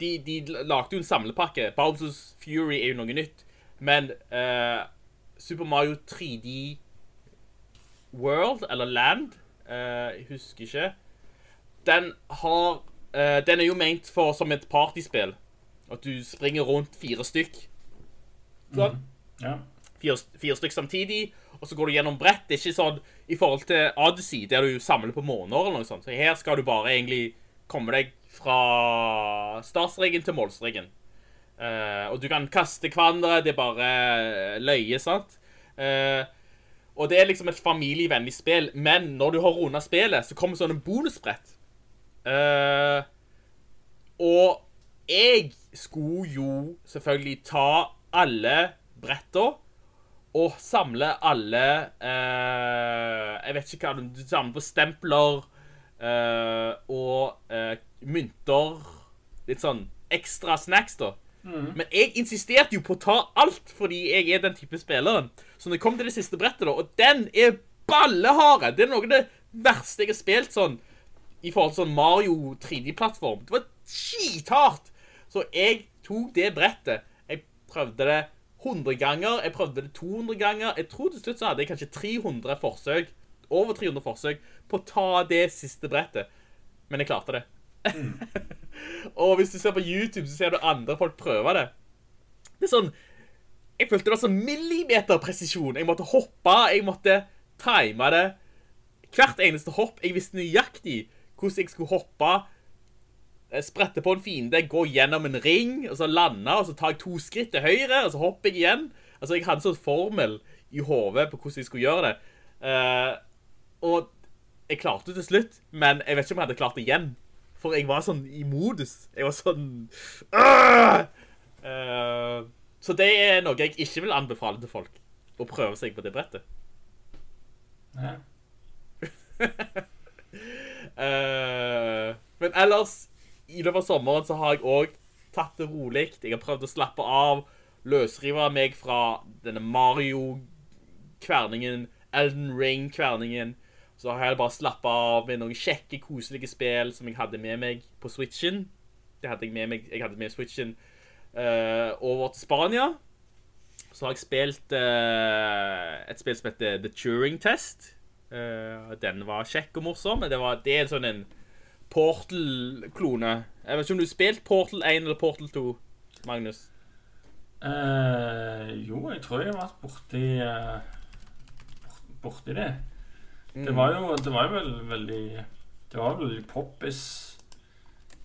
de De lagde jo en samlepakke. Bowsers Fury er jo noe nytt. Men uh, Super Mario 3D World, eller Land eh, Jeg husker ikke. Den har eh, Den er jo ment for som et partyspill. At du springer rundt fire stykk. Sånn Ja. fire, fire stykk samtidig, og så går du gjennom brett. Det er ikke sånn i forhold til Odyssey, der du samler på måneder eller noe sånt. Så her skal du bare egentlig komme deg fra startstreken til målstreken. Uh, og du kan kaste hverandre, det er bare løye, sant? Eh, og det er liksom et familievennlig spill, men når du har runda spillet, så kommer sånne bonusbrett. Uh, og jeg skulle jo selvfølgelig ta alle bretta og samle alle uh, Jeg vet ikke hva du samler på stempler uh, og mynter. Litt sånn ekstra snacks, da. Men jeg insisterte jo på å ta alt, fordi jeg er den type spilleren. Så når jeg kom til det siste brettet, da, og den er balleharde Det er noe av det verste jeg har spilt sånn i forhold til sånn Mario 3D-plattform. Det var skithardt! Så jeg tok det brettet. Jeg prøvde det 100 ganger. Jeg prøvde det 200 ganger. Jeg tror til slutt så hadde jeg kanskje 300 forsøk, over 300 forsøk, på å ta det siste brettet. Men jeg klarte det. <laughs> og hvis du ser på YouTube, så ser du andre folk prøve det. Det er sånn Jeg følte det var sånn millimeterpresisjon. Jeg måtte hoppe, jeg måtte time det. Hvert eneste hopp. Jeg visste nøyaktig hvordan jeg skulle hoppe. eh, Sprette på en fiende, gå gjennom en ring, og så lande, og så tar jeg to skritt til høyre, og så hopper jeg igjen. Altså, jeg hadde en sånn formel i hodet på hvordan jeg skulle gjøre det. Uh, og jeg klarte det til slutt, men jeg vet ikke om jeg hadde klart det igjen. For jeg var sånn i modus. Jeg var sånn! Eh, Så det er noe jeg ikke vil anbefale til folk. Å prøve seg på det brettet. Ja. <laughs> Eh, men ellers, i løpet av sommeren så har jeg òg tatt det rolig. Jeg har prøvd å slappe av, løsrive meg fra denne Mario-kverningen, Elden Ring-kverningen. Så har jeg bare slappa av med noen kjekke, koselige spill som jeg hadde med meg på Switchen. Det hadde jeg med meg, jeg hadde med Switchen uh, over til Spania. Så har jeg spilt uh, et spill som heter The Turing Test. Uh, den var kjekk og morsom. men Det, var, det er en sånn en Portal-klone. Jeg vet ikke om du har spilt Portal 1 eller Portal 2, Magnus? Jo, jeg tror jeg har vært borti Borti det. Det var jo, det var vel veldig Det var vel poppis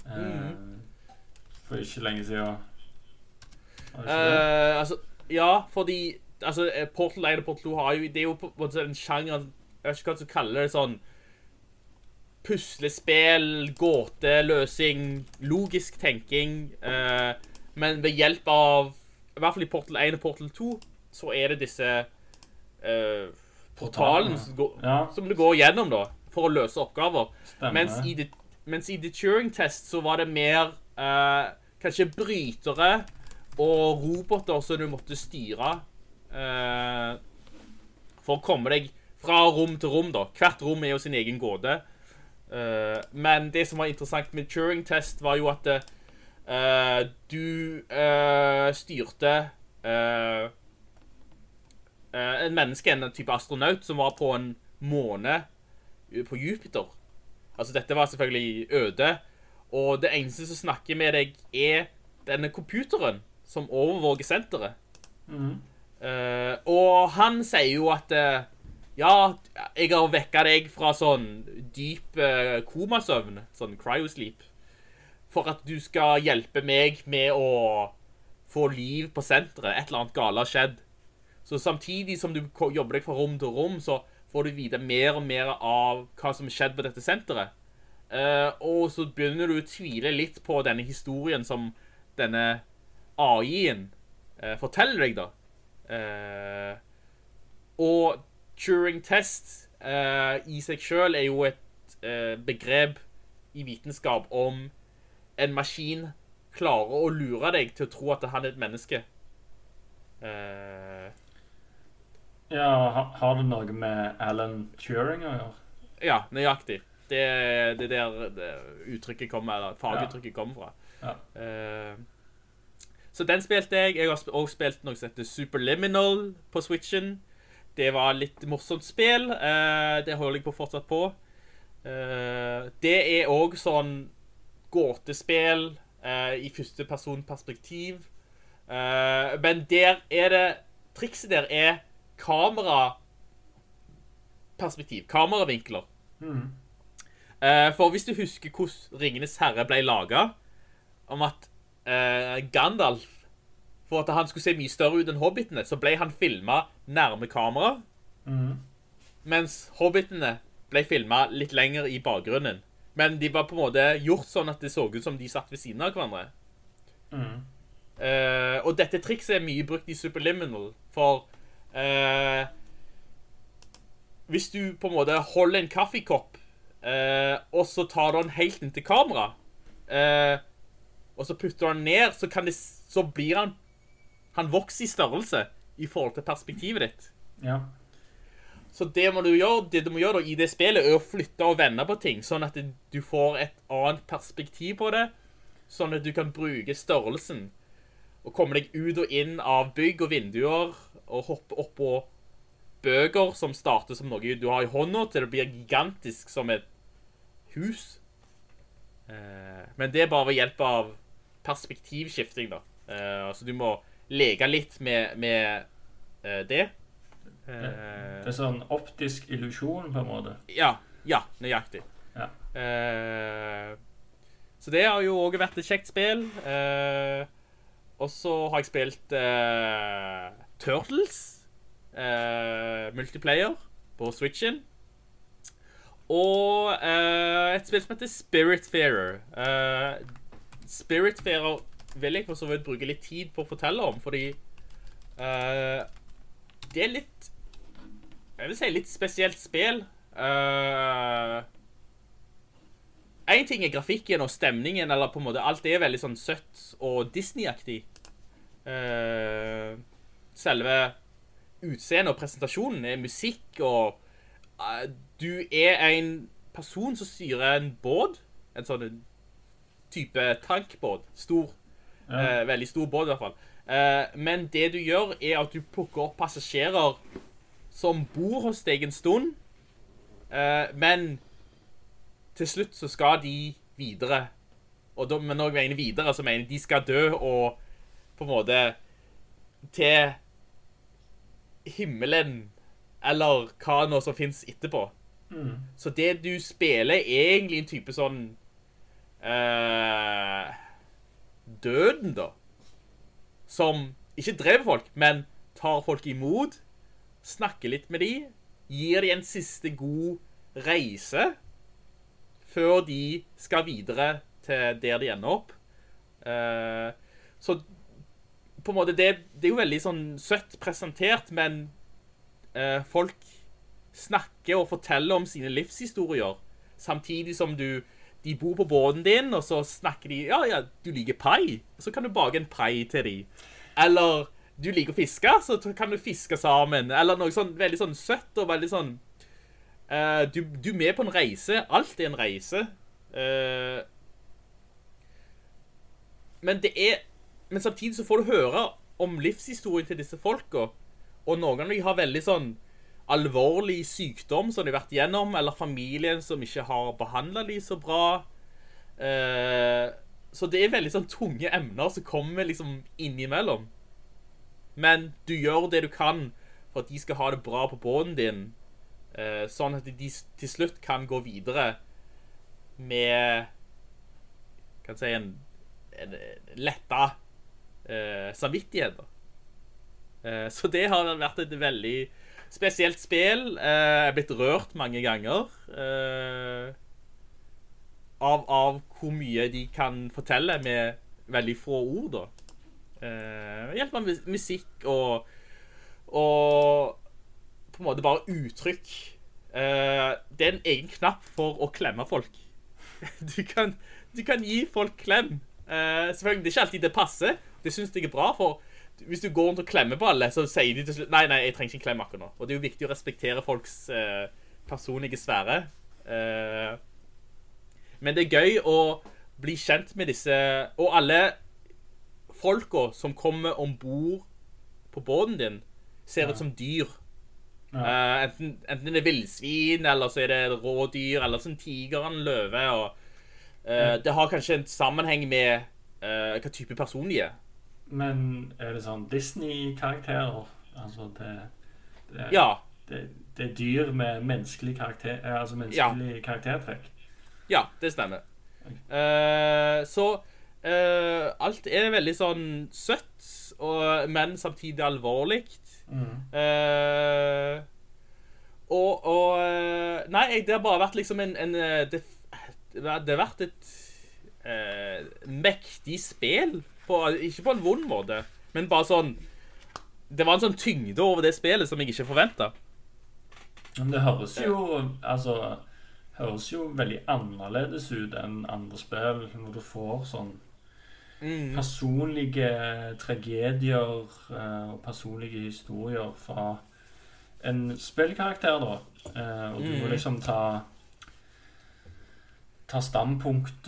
eh, for ikke lenge siden. Eh, altså, ja, fordi altså, eh, Portal 1 og Portal 2 har jo Det er jo på en måte en sjanger Jeg vet ikke hva du kaller det sånn Puslespill, gåteløsing, logisk tenking. eh, men ved hjelp av I hvert fall i Portal 1 og Portal 2 så er det disse eh, portalene som, går, Ja. som du går gjennom da for å løse oppgaver. Mens i, the, mens i The Turing-test så var det mer eh, kanskje brytere og roboter som du måtte styre eh, for å komme deg fra rom til rom. da. Hvert rom er jo sin egen gåte. Eh, men det som var interessant med Turing-test, var jo at eh, du eh, styrte eh, en menneske, en type astronaut, som var på en måne på Jupiter. Altså, dette var selvfølgelig øde. Og det eneste som snakker med deg, er denne computeren som overvåker senteret. Eh, og han sier jo at uh, Ja, jeg har vekka deg fra sånn dyp uh, komasøvn, sånn cryosleep, for at du skal hjelpe meg med å få liv på senteret. Et eller annet gale har skjedd. Så samtidig som du jobber deg fra rom til rom, så får du vite mer og mer av hva som har skjedd på dette senteret. Uh, og så begynner du å tvile litt på denne historien som denne AI-en uh, forteller deg, da. Uh, og Turing-test eh, i seg sjøl er jo et eh, begrep i vitenskap om en maskin klarer å lure deg til å tro at han er et menneske. Ja, Har det noe med Alan Turing å gjøre? ja, nøyaktig. Det er det er der det uttrykket kommer, eller faguttrykket kommer fra. Ja. Eh, så den spilte jeg. Jeg har også spilt noe som heter Superliminal på Switchen. Det var litt morsomt spill. Eh, det holder jeg på fortsatt på. Eh, det er òg sånn gåtespill i i person perspektiv. men der er det Trikset der er kameraperspektiv. Kameravinkler. Eh, for hvis du husker hvordan Ringenes herre ble laga, om at eh, Gandalf For at han skulle se mye større ut enn hobbitene, så ble han filma nærme kamera. Mens hobbitene ble filma litt lenger i bakgrunnen. Men de var på en måte gjort sånn at det så ut som de satt ved siden av hverandre. Eh, og dette trikset er mye brukt i Superliminal, for eh, Hvis du på en måte holder en kaffekopp, eh, og så tar du den helt inntil kamera, eh, og så putter du den ned, så, kan det, så blir han Han vokser i størrelse i forhold til perspektivet ditt. Ja. Så det må du gjøre, det du må gjøre da, i det spillet, er å flytte og vende på ting, sånn at du får et annet perspektiv på det, sånn at du kan bruke størrelsen og komme deg ut og inn av bygg og vinduer, og hoppe opp på bøker som starter som noe du har i hånda, til det blir gigantisk som et hus. Eh, men det er bare ved hjelp av perspektivskifting, da. Eh, så du må leke litt med, med eh, det. Det er sånn optisk illusjon, på en måte. ja, ja, nøyaktig. Ja. Eh, så det har jo òg vært et kjekt spill. Eh, og så har jeg spilt uh, Turtles. Uh, multiplayer på Switchen. Og uh, et spill som heter Spiritfarer. Spiritfarer vil jeg for så vidt bruke litt tid på å fortelle om, fordi det er litt Jeg vil si litt spesielt spill. Uh, en ting er grafikken og stemningen, eller på en måte alt er veldig sånn søtt og Disney-aktig. Uh, selve utseendet og presentasjonen er musikk, og uh, du er en person som styrer en båt. En sånn type tankbåt. Stor. eh, veldig stor båt, i hvert fall. Men det du gjør, er at du plukker opp passasjerer som bor hos deg en stund, men til slutt så skal de videre. Og da, men når jeg mener videre, så mener jeg de skal dø og på en måte til himmelen eller hva nå som finnes etterpå. Så det du spiller, er egentlig en type sånn uh, Døden, da. Som ikke dreper folk, men tar folk imot, snakker litt med de, gir de en siste god reise før de skal videre til der de ender opp. Uh, så på en måte, det, det er jo veldig sånn søtt presentert, men uh, folk snakker og forteller om sine livshistorier, samtidig som du de bor på båten din, og så snakker de Ja, ja, du liker pai. Så kan du bake en pai til de. Eller du liker å fiske, så kan du fiske sammen. Eller noe sånn veldig sånn søtt og veldig sånn eh, du, du er med på en reise. Alt er en reise. Uh, men det er Men samtidig så får du høre om livshistorien til disse folka. Og noen av dem har veldig sånn alvorlig sykdom som de har vært gjennom, eller familien som ikke har behandla dem så bra. Uh, så det er veldig sånn tunge emner som kommer liksom innimellom. Men du gjør det du kan for at de skal ha det bra på båten din, sånn at de til slutt kan gå videre med kan jeg si en, en letta eh, samvittighet. Eh, så det har vært et veldig spesielt spill. Eh, jeg er blitt rørt mange ganger. Eh, av, av hvor mye de kan fortelle med veldig få ord, da. Eh, hjelp av musikk og Og på en måte bare uttrykk. Eh, det er en egen knapp for å klemme folk. <laughs> Du kan, du kan gi folk klem. Eh, selvfølgelig, det er ikke alltid det passer. Det synes jeg er bra, for hvis du går rundt og klemmer på alle, så sier de til slutt Nei, nei, jeg trenger ikke en klem akkurat nå. Og det er jo viktig å respektere folks eh, personlige sfære. Men det er gøy å bli kjent med disse Og alle folka som kommer om bord på båten din, ser ut som dyr. Eh, enten, enten det er villsvin, eller så er det rådyr, eller sånn tiger, en løve. Og, eh, Det har kanskje en sammenheng med uh, hva type person de er. Men er det sånn Disney-karakterer? Altså det, det, Ja. det, det er dyr med menneskelig karakter Altså menneskelig karaktertrekk? Ja, det stemmer. Eh, så alt er veldig sånn søtt, og, men samtidig alvorlig. Eh, og, og eh, Nei, det har bare vært liksom en, en eh, det, det har vært et uh, mektig spill. På, ikke på en vond måte, men bare sånn Det var en sånn tyngde over det spillet som jeg ikke forventa. Men det høres jo Altså høres jo veldig annerledes ut enn andre spill, når du får sånn personlige tragedier eh, og personlige historier fra en spillkarakter, da. Eh, og du må liksom ta Ta standpunkt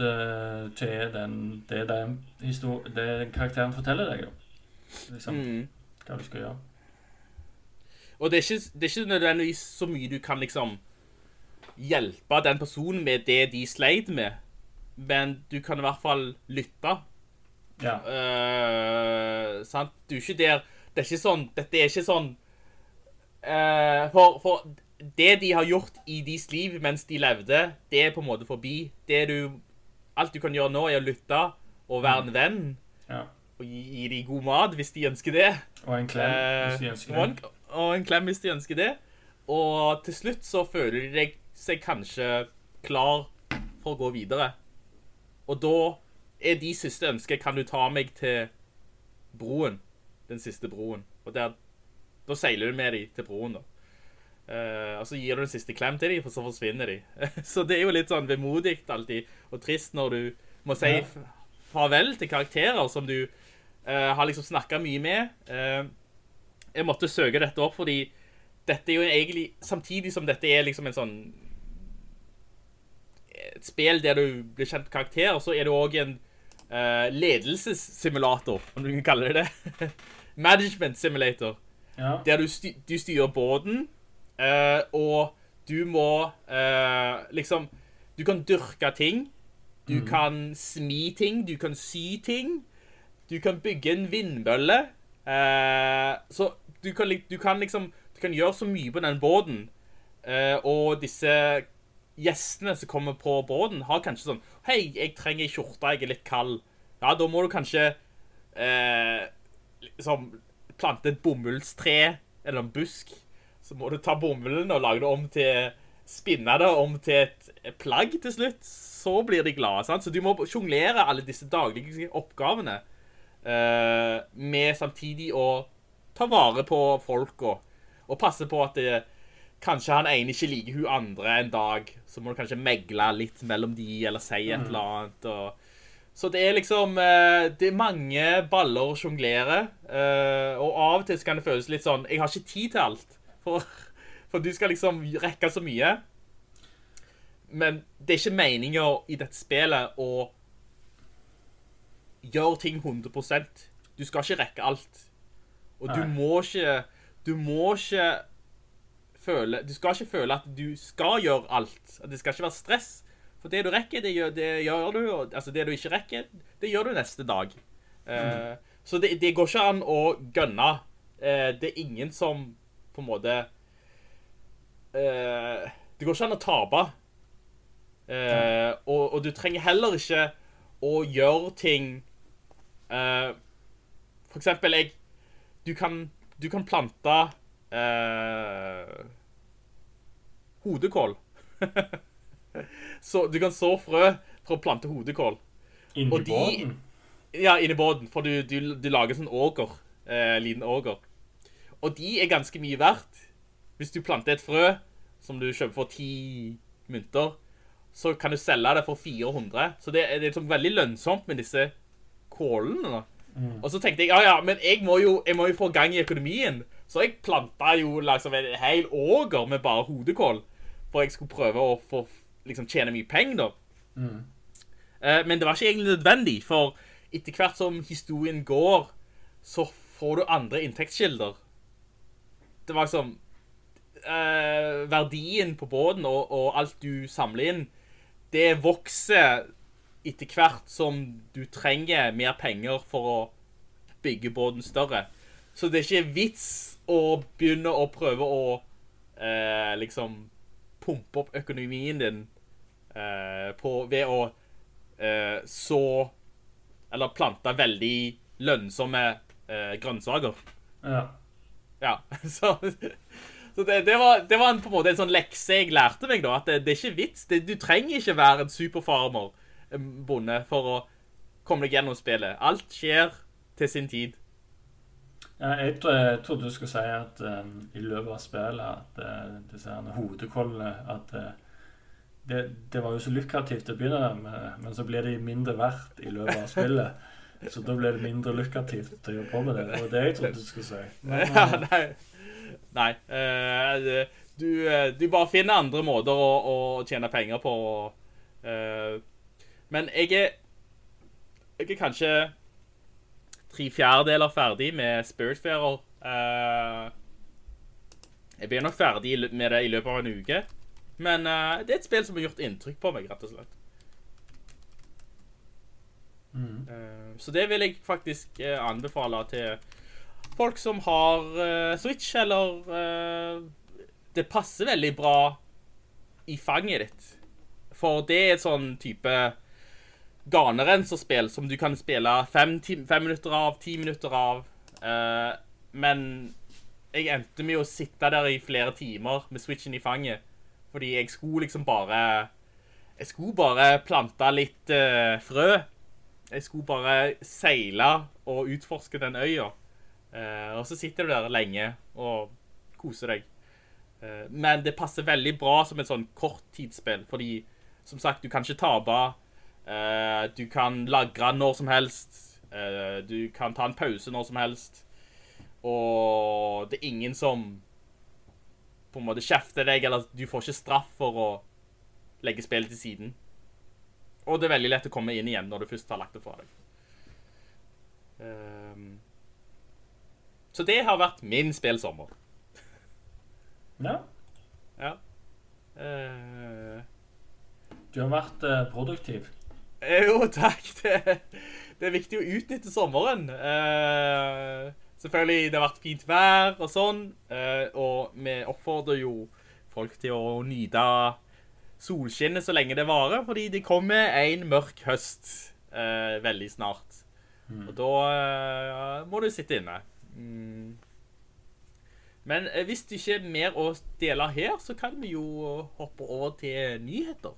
til den, det, den det karakteren forteller deg, da. Liksom, hva du skal gjøre. Og det er, ikke, det er ikke nødvendigvis så mye du kan liksom hjelpe den personen med det de sleit med, men du kan i hvert fall lytte. Ja. Uh, sant? Du er ikke der Det er ikke sånn Dette er ikke sånn uh, for, for det de har gjort i deres liv mens de levde, det er på en måte forbi. Det du Alt du kan gjøre nå, er å lytte og være en venn. ja. Og gi, gi dem god mat hvis de ønsker det. Og en klem, hvis de Eh, ønsker og en, det. og en klem hvis de ønsker det. Og til slutt så føler de seg kanskje klar for å gå videre. Og da er de siste ønsker Kan du ta meg til broen? Den siste broen. Og der, da seiler du med dem til broen, da. Uh, og så gir du en siste klem til dem, for så forsvinner de. <laughs> så det er jo litt sånn vemodig alltid, og trist når du må si Ja. farvel til karakterer som du uh, har liksom snakka mye med. Uh, jeg måtte søke dette opp fordi dette er jo egentlig Samtidig som dette er liksom en sånn Et spill der du blir kjent karakterer, så er det òg en eh, ledelsessimulator, om du kan kalle det det. <laughs> Management simulator. Ja. Der du, styr, du styrer båten, uh, og du må uh, liksom Du kan dyrke ting. Du kan smi ting. Du kan sy ting. Du kan bygge en vindmølle. Så du kan, du kan liksom Du kan gjøre så mye på den båten. Og disse gjestene som kommer på båten, har kanskje sånn Hei, jeg trenger ei skjorte, jeg er litt kald. Ja, da må du kanskje eh, liksom plante et bomullstre eller en busk. Så må du ta bomullen og lage det om til Spinne det om til et plagg til slutt. Så blir de glade. sant? Så du må sjonglere alle disse daglige oppgavene eh, med samtidig å ta vare på folka. Og passe på at det, kanskje han ene ikke liker hun andre en dag. Så må du kanskje megle litt mellom de, eller si et eller annet. og så det er liksom eh, Det er mange baller å sjonglere. eh, og av og til så kan det føles litt sånn Jeg har ikke tid til alt. For, for du skal liksom rekke så mye. Men det er ikke meninga i dette spillet å gjøre ting 100% Du skal ikke rekke alt. Og du må ikke Du må ikke føle Du skal ikke føle at du skal gjøre alt. At det skal ikke være stress. For det du rekker, det gjør, det gjør du. Og, altså det du ikke rekker, det gjør du neste dag. Eh, så det, det går ikke an å gønne. Uh, det er ingen som på en måte uh, Det går ikke an å tape. Mm. og, og du trenger heller ikke å gjøre ting For eksempel, jeg Du kan, du kan plante eh, hodekål. <laughs> så du kan så frø for å plante hodekål. Inni de- båten. Ja, inni båten, for du, du, du lager sånn åger. Eh, liten åger. Og de er ganske mye verdt hvis du planter et frø som du kjøper for 10 mynter, så kan du selge det for 400. Så det er, det er sånn veldig lønnsomt med disse kålene. da. Og så tenkte jeg, ja, ja, men jeg må jo, jeg må jo få gang i økonomien. Så jeg planta jo liksom en hel åger med bare hodekål, for jeg skulle prøve å få liksom tjene mye penger da. Eh, Men det var ikke egentlig nødvendig, for etter hvert som historien går, så får du andre inntektskilder. Det var liksom eh, verdien på båten og, og alt du samler inn, det vokser etter hvert som du trenger mer penger for å bygge båten større. Så det er ikke vits å begynne å prøve å eh, liksom pumpe opp økonomien din eh, på, ved å eh, så eller plante veldig lønnsomme eh, grønnsaker. Ja. Ja, <laughs> så, så det, det, var, det var en, på en måte en sånn lekse jeg lærte meg da, at det, det er ikke vits. Det, du trenger ikke være en superfarmer, bonde, for å komme deg gjennom spillet. Alt skjer til sin tid. Ja, jeg, trodde du skulle si at um, i løpet av spillet at uh, disse her hodekålene at uh, det, det var jo så lukrativt til å begynne med, men så blir de mindre verdt i løpet av spillet. Så da blir det mindre lukrativt å gjøre på med det. Det var det jeg trodde du skulle si. <laughs> Ja, nei, nei Uh, du, du bare finner andre måter å, å tjene penger på. men jeg er, jeg er kanskje tre fjerdedeler ferdig med Spiritfarer. Uh, jeg blir nok ferdig med det i løpet av en uke. Men uh, det er et spill som har gjort inntrykk på meg, rett og slett. Eh, så det vil jeg faktisk uh, anbefale til folk som har eh, Switch, eller eh, Det passer veldig bra i fanget ditt. For det er et sånn type ganerenserspill som du kan spille fem, ti fem minutter av, ti minutter av. Uh, men jeg endte med å sitte der i flere timer med Switchen i fanget. Fordi jeg skulle liksom bare Jeg skulle bare plante litt uh, frø. Jeg skulle bare seile og utforske den øya. Uh, og så sitter du der lenge og koser deg. Men det passer veldig bra som et sånn korttidsspill, fordi som sagt, du kan ikke tape. Eh, du kan lagre når som helst. Uh, du kan ta en pause når som helst. Og det er ingen som på en måte kjefter deg, eller du får ikke straff for å legge spillet til siden. Og det er veldig lett å komme inn igjen når du først har lagt det fra deg. Um, så det har vært min spillsommer. ja. Ja. Uh, Du har vært uh, produktiv. Eh, Jo, takk. <laughs> Det, det er viktig å utnytte sommeren. Eh, selvfølgelig, det har vært fint vær og sånn, eh, og vi oppfordrer jo folk til å nyte solskinnet så lenge det varer, fordi det kommer en mørk høst eh, veldig snart. Og da eh, må du sitte inne. Mm. Men eh, hvis det ikke er mer å dele her, så kan vi jo hoppe over til nyheter.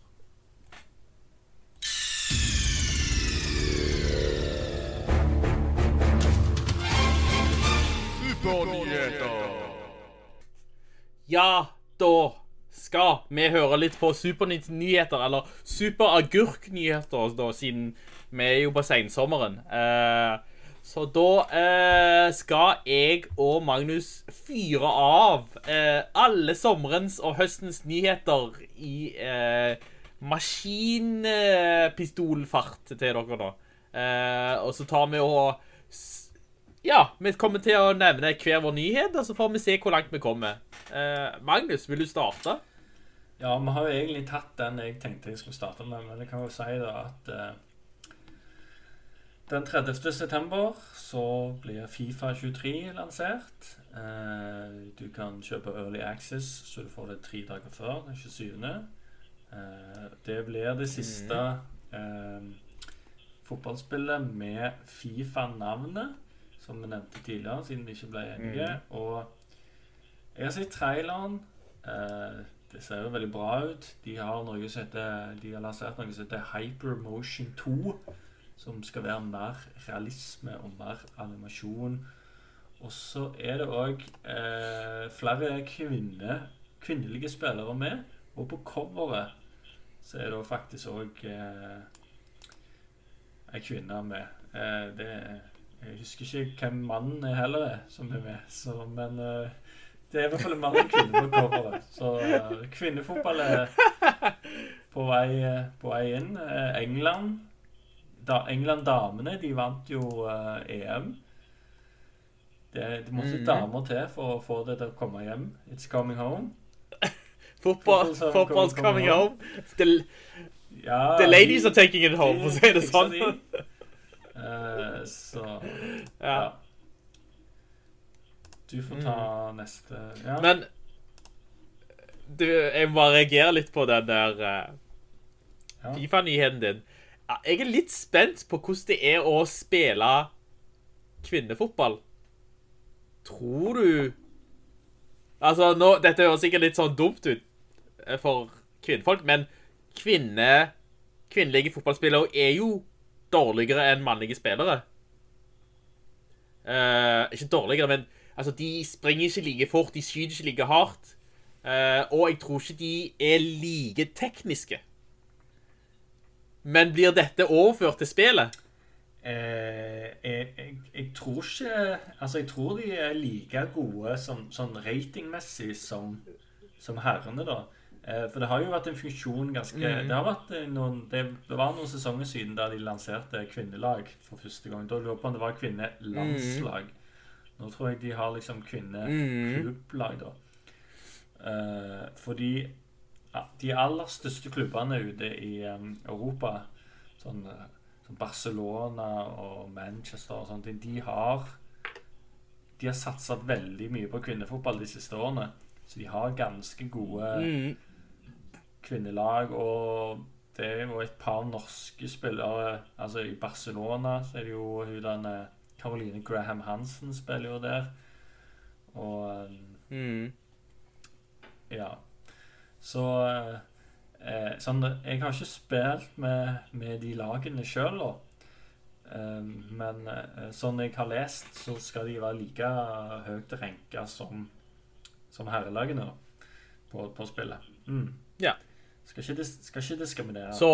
Ja, da skal vi høre litt på Supernytt-nyheter, eller Superagurk-nyheter, da, siden vi er jo på sensommeren. Eh, så da eh, skal jeg og Magnus fyre av eh, alle sommerens og høstens nyheter i maskinpistolfart til dere. Eh, og så tar vi og Ja, vi kommer til å nevne hver vår nyhet, og så får vi se hvor langt vi kommer. Eh, Magnus, vil du starte? Ja, vi har jo egentlig tatt den jeg tenkte jeg skulle starte med, men jeg kan jo si da at eh, den 30. september så blir Fifa 23 lansert. Eh, du kan kjøpe Early Access, så du får det tre dager før, den 27. Eh, det blir det siste eh, fotballspillet med Fifa-navnet, som vi nevnte tidligere, siden vi ikke ble enige. Og jeg har sett traileren. Eh, det ser jo veldig bra ut. De har noe som heter De har lansert noe som heter Hypermotion 2. Som skal være mer realisme og mer animasjon. Og så er det òg eh, flere kvinne, kvinnelige spillere med. Og på coveret så er det faktisk òg eh, ei kvinne med. Eh, det Jeg husker ikke hvem mannen er heller er som er med, så, men uh, det er i hvert fall en mann og kvinne på coveret. Så uh, kvinnefotball er på vei, eh, på vei inn. England da, England-damene de vant jo EM. Det, det måtte mm. damer til for å få det til å komme hjem. It's coming home. Football, Football's coming coming home. The, Ja, the ladies de- are taking it home, for å si det sånn. Eh, så Ja. ja. Du får ta neste ja. Men du, jeg må bare reagere litt på den der uh, Fifa-nyheten din. Jeg er litt spent på hvordan det er å spille kvinnefotball. Tror du Altså, nå, dette høres sikkert litt sånn dumt ut eh, for kvinnfolk, men kvinne, kvinnelige fotballspillere er jo dårligere enn mannlige spillere. Uh, ikke dårligere, men altså, de springer ikke like fort, de skyter ikke like hardt. Uh, og jeg tror ikke de er like tekniske. Men blir dette overført til spillet? Eh, jeg, jeg, jeg tror ikke Altså, jeg tror de er like gode sånn, sånn ratingmessig som, som herrene, da. Eh, for det har jo vært en funksjon ganske mm. Det har vært eh, noen det, det var noen sesonger siden da de lanserte kvinnelag for første gang. Da lurer jeg på om det var kvinnelandslag. Nå tror jeg de har liksom kvinneklubblag, da. Uh, fordi ja, de aller største klubbene ute i um, Europa, sånn som Barcelona og Manchester og sånt, de har De har satsa veldig mye på kvinnefotball de siste årene. Så de har ganske gode Mm. Kvinnelag, og det er jo et par norske spillere Altså i Barcelona så er det jo hun den Caroline Graham Hansen spiller jo der. Og Mm. ja. Så eh, sånn, Jeg har ikke spilt med, med de lagene sjøl, da. Eh, men eh, sånn jeg har lest, så skal de være like høyt ranka som, som herrelagene da, på, på spillet. Mm. Ja. Skal ikke, skal ikke diskriminere. Så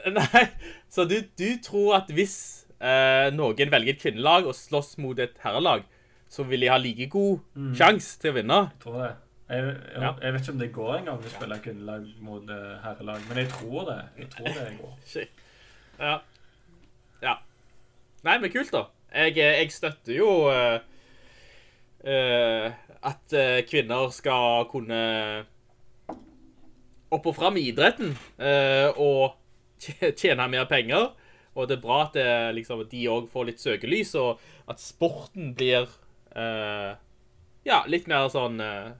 <laughs> Nei, så du, du tror at hvis eh, noen velger et kvinnelag og slåss mot et herrelag, så vil de ha like god sjanse til å vinne? Jeg tror det. Jeg, jeg, Ja. jeg vet ikke om det går engang å spille kvinnelag mot eh, herrelag, men jeg tror det. Jeg tror det går. <laughs> Shit. Ja. Ja. Nei, men kult, da. Jeg, eh, jeg støtter jo uh, uh, at kvinner skal kunne opp og fram i idretten eh, og tje- tjene mer penger. Og det er bra at det, liksom, de òg får litt søkelys, og at sporten blir eh, ja, litt mer sånn eh,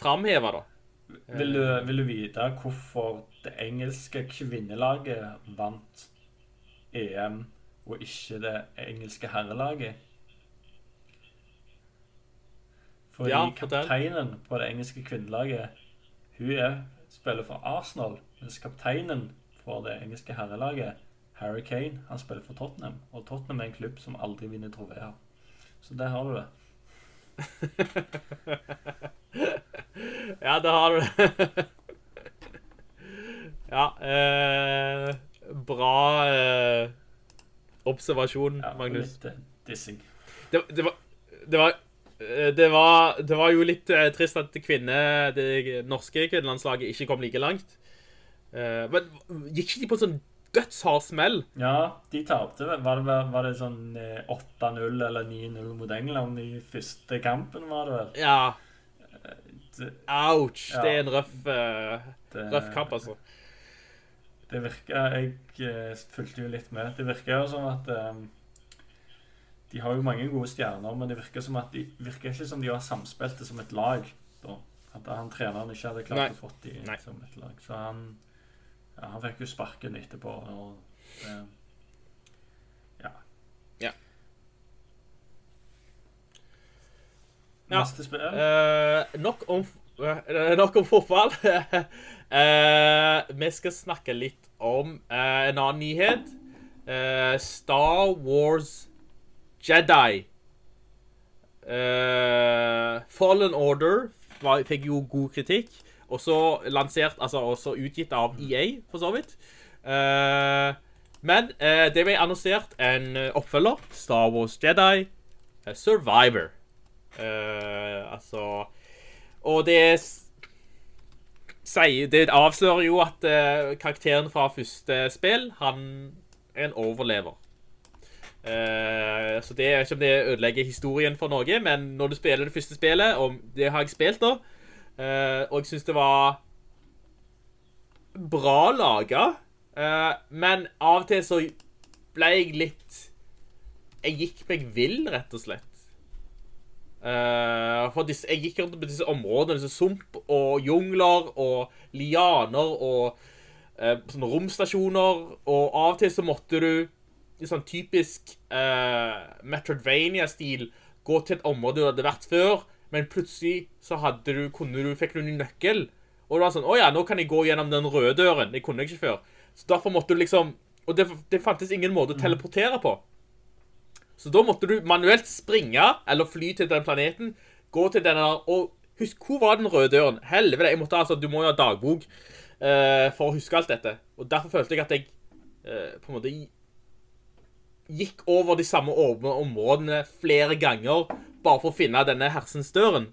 framheva, da. Vil du, vil du vite hvorfor det engelske kvinnelaget vant EM, og ikke det engelske herrelaget? Fordi Ja, kapteinen på det engelske kvinnelaget Hun er, spiller for Arsenal, mens kapteinen for det engelske herrelaget, Harry Kane, han spiller for Tottenham. Og Tottenham er en klubb som aldri vinner trofeer. Så der har du det. <laughs> Ja, det har du det. <laughs> ja, eh, bra eh, observasjon, Ja, Magnus. Litt eh, dissing. Det, det, var, det, var, det, var, det var jo litt eh, trist at kvinne, det norske kvinnelandslaget ikke kom like langt. Eh, men gikk ikke de på en sånn dødshard smell? Ja, de tapte. Var det, var det sånn eh, 8-0 eller 9-0 mot England i første kampen, var det vel? Ja. Ouch. Ja. Det er en røff, eh, det, røff kamp, altså. Det virka Jeg eh, fulgte jo litt med. Det virka jo som at eh, De har jo mange gode stjerner, men det virker som at de virker ikke som de var samspilte som et lag. Da. At han treneren ikke hadde klart Nei. å få de Nei. som et lag. Så han ja, Han fikk jo sparken etterpå. Og, eh, ja. Ja. Neste spill? Uh, nok, om, eh, nok om <laughs> fotball. uh, <laughs> vi skal snakke litt om uh, en annen nyhet. Uh, Star Wars Jedi. Uh, Fallen Order var, fikk jo god kritikk. Også lansert, altså også utgitt av EA, for så vidt. Uh, men uh, det ble annonsert en oppfølger, Star Wars Jedi Survivor. Altså Og det sier Det avslører jo at karakteren fra første spill, han er en overlever. Eh, så det er ikke om det ødelegger historien for noe, men når du spiller det første spillet, og det har jeg spilt da, uh, og jeg synes det var bra laget, uh, men av og til så ble jeg litt Jeg gikk meg vill, rett og slett. Eh, for disse, jeg gikk rundt på disse områdene, disse sump og jungler og lianer og eh, sånne romstasjoner, og av og til så måtte du i sånn typisk uh, Metroidvania-stil gå til et område du hadde vært før, men plutselig så hadde du, kunne du, fikk du en ny nøkkel. Og det var sånn, å ja, nå kan jeg gå gjennom den røde døren. Det kunne jeg ikke før. Så derfor måtte du liksom, og det, det fantes ingen måte å teleportere på. Så da måtte du manuelt springe, eller fly til den planeten, gå til denne og husk, hvor var den røde døren? Helvete, jeg måtte altså, du må jo ha dagbok uh, for å huske alt dette. Og derfor følte jeg at jeg uh, på en måte gikk over de samme åpne områdene flere ganger, bare for å finne denne hersens døren.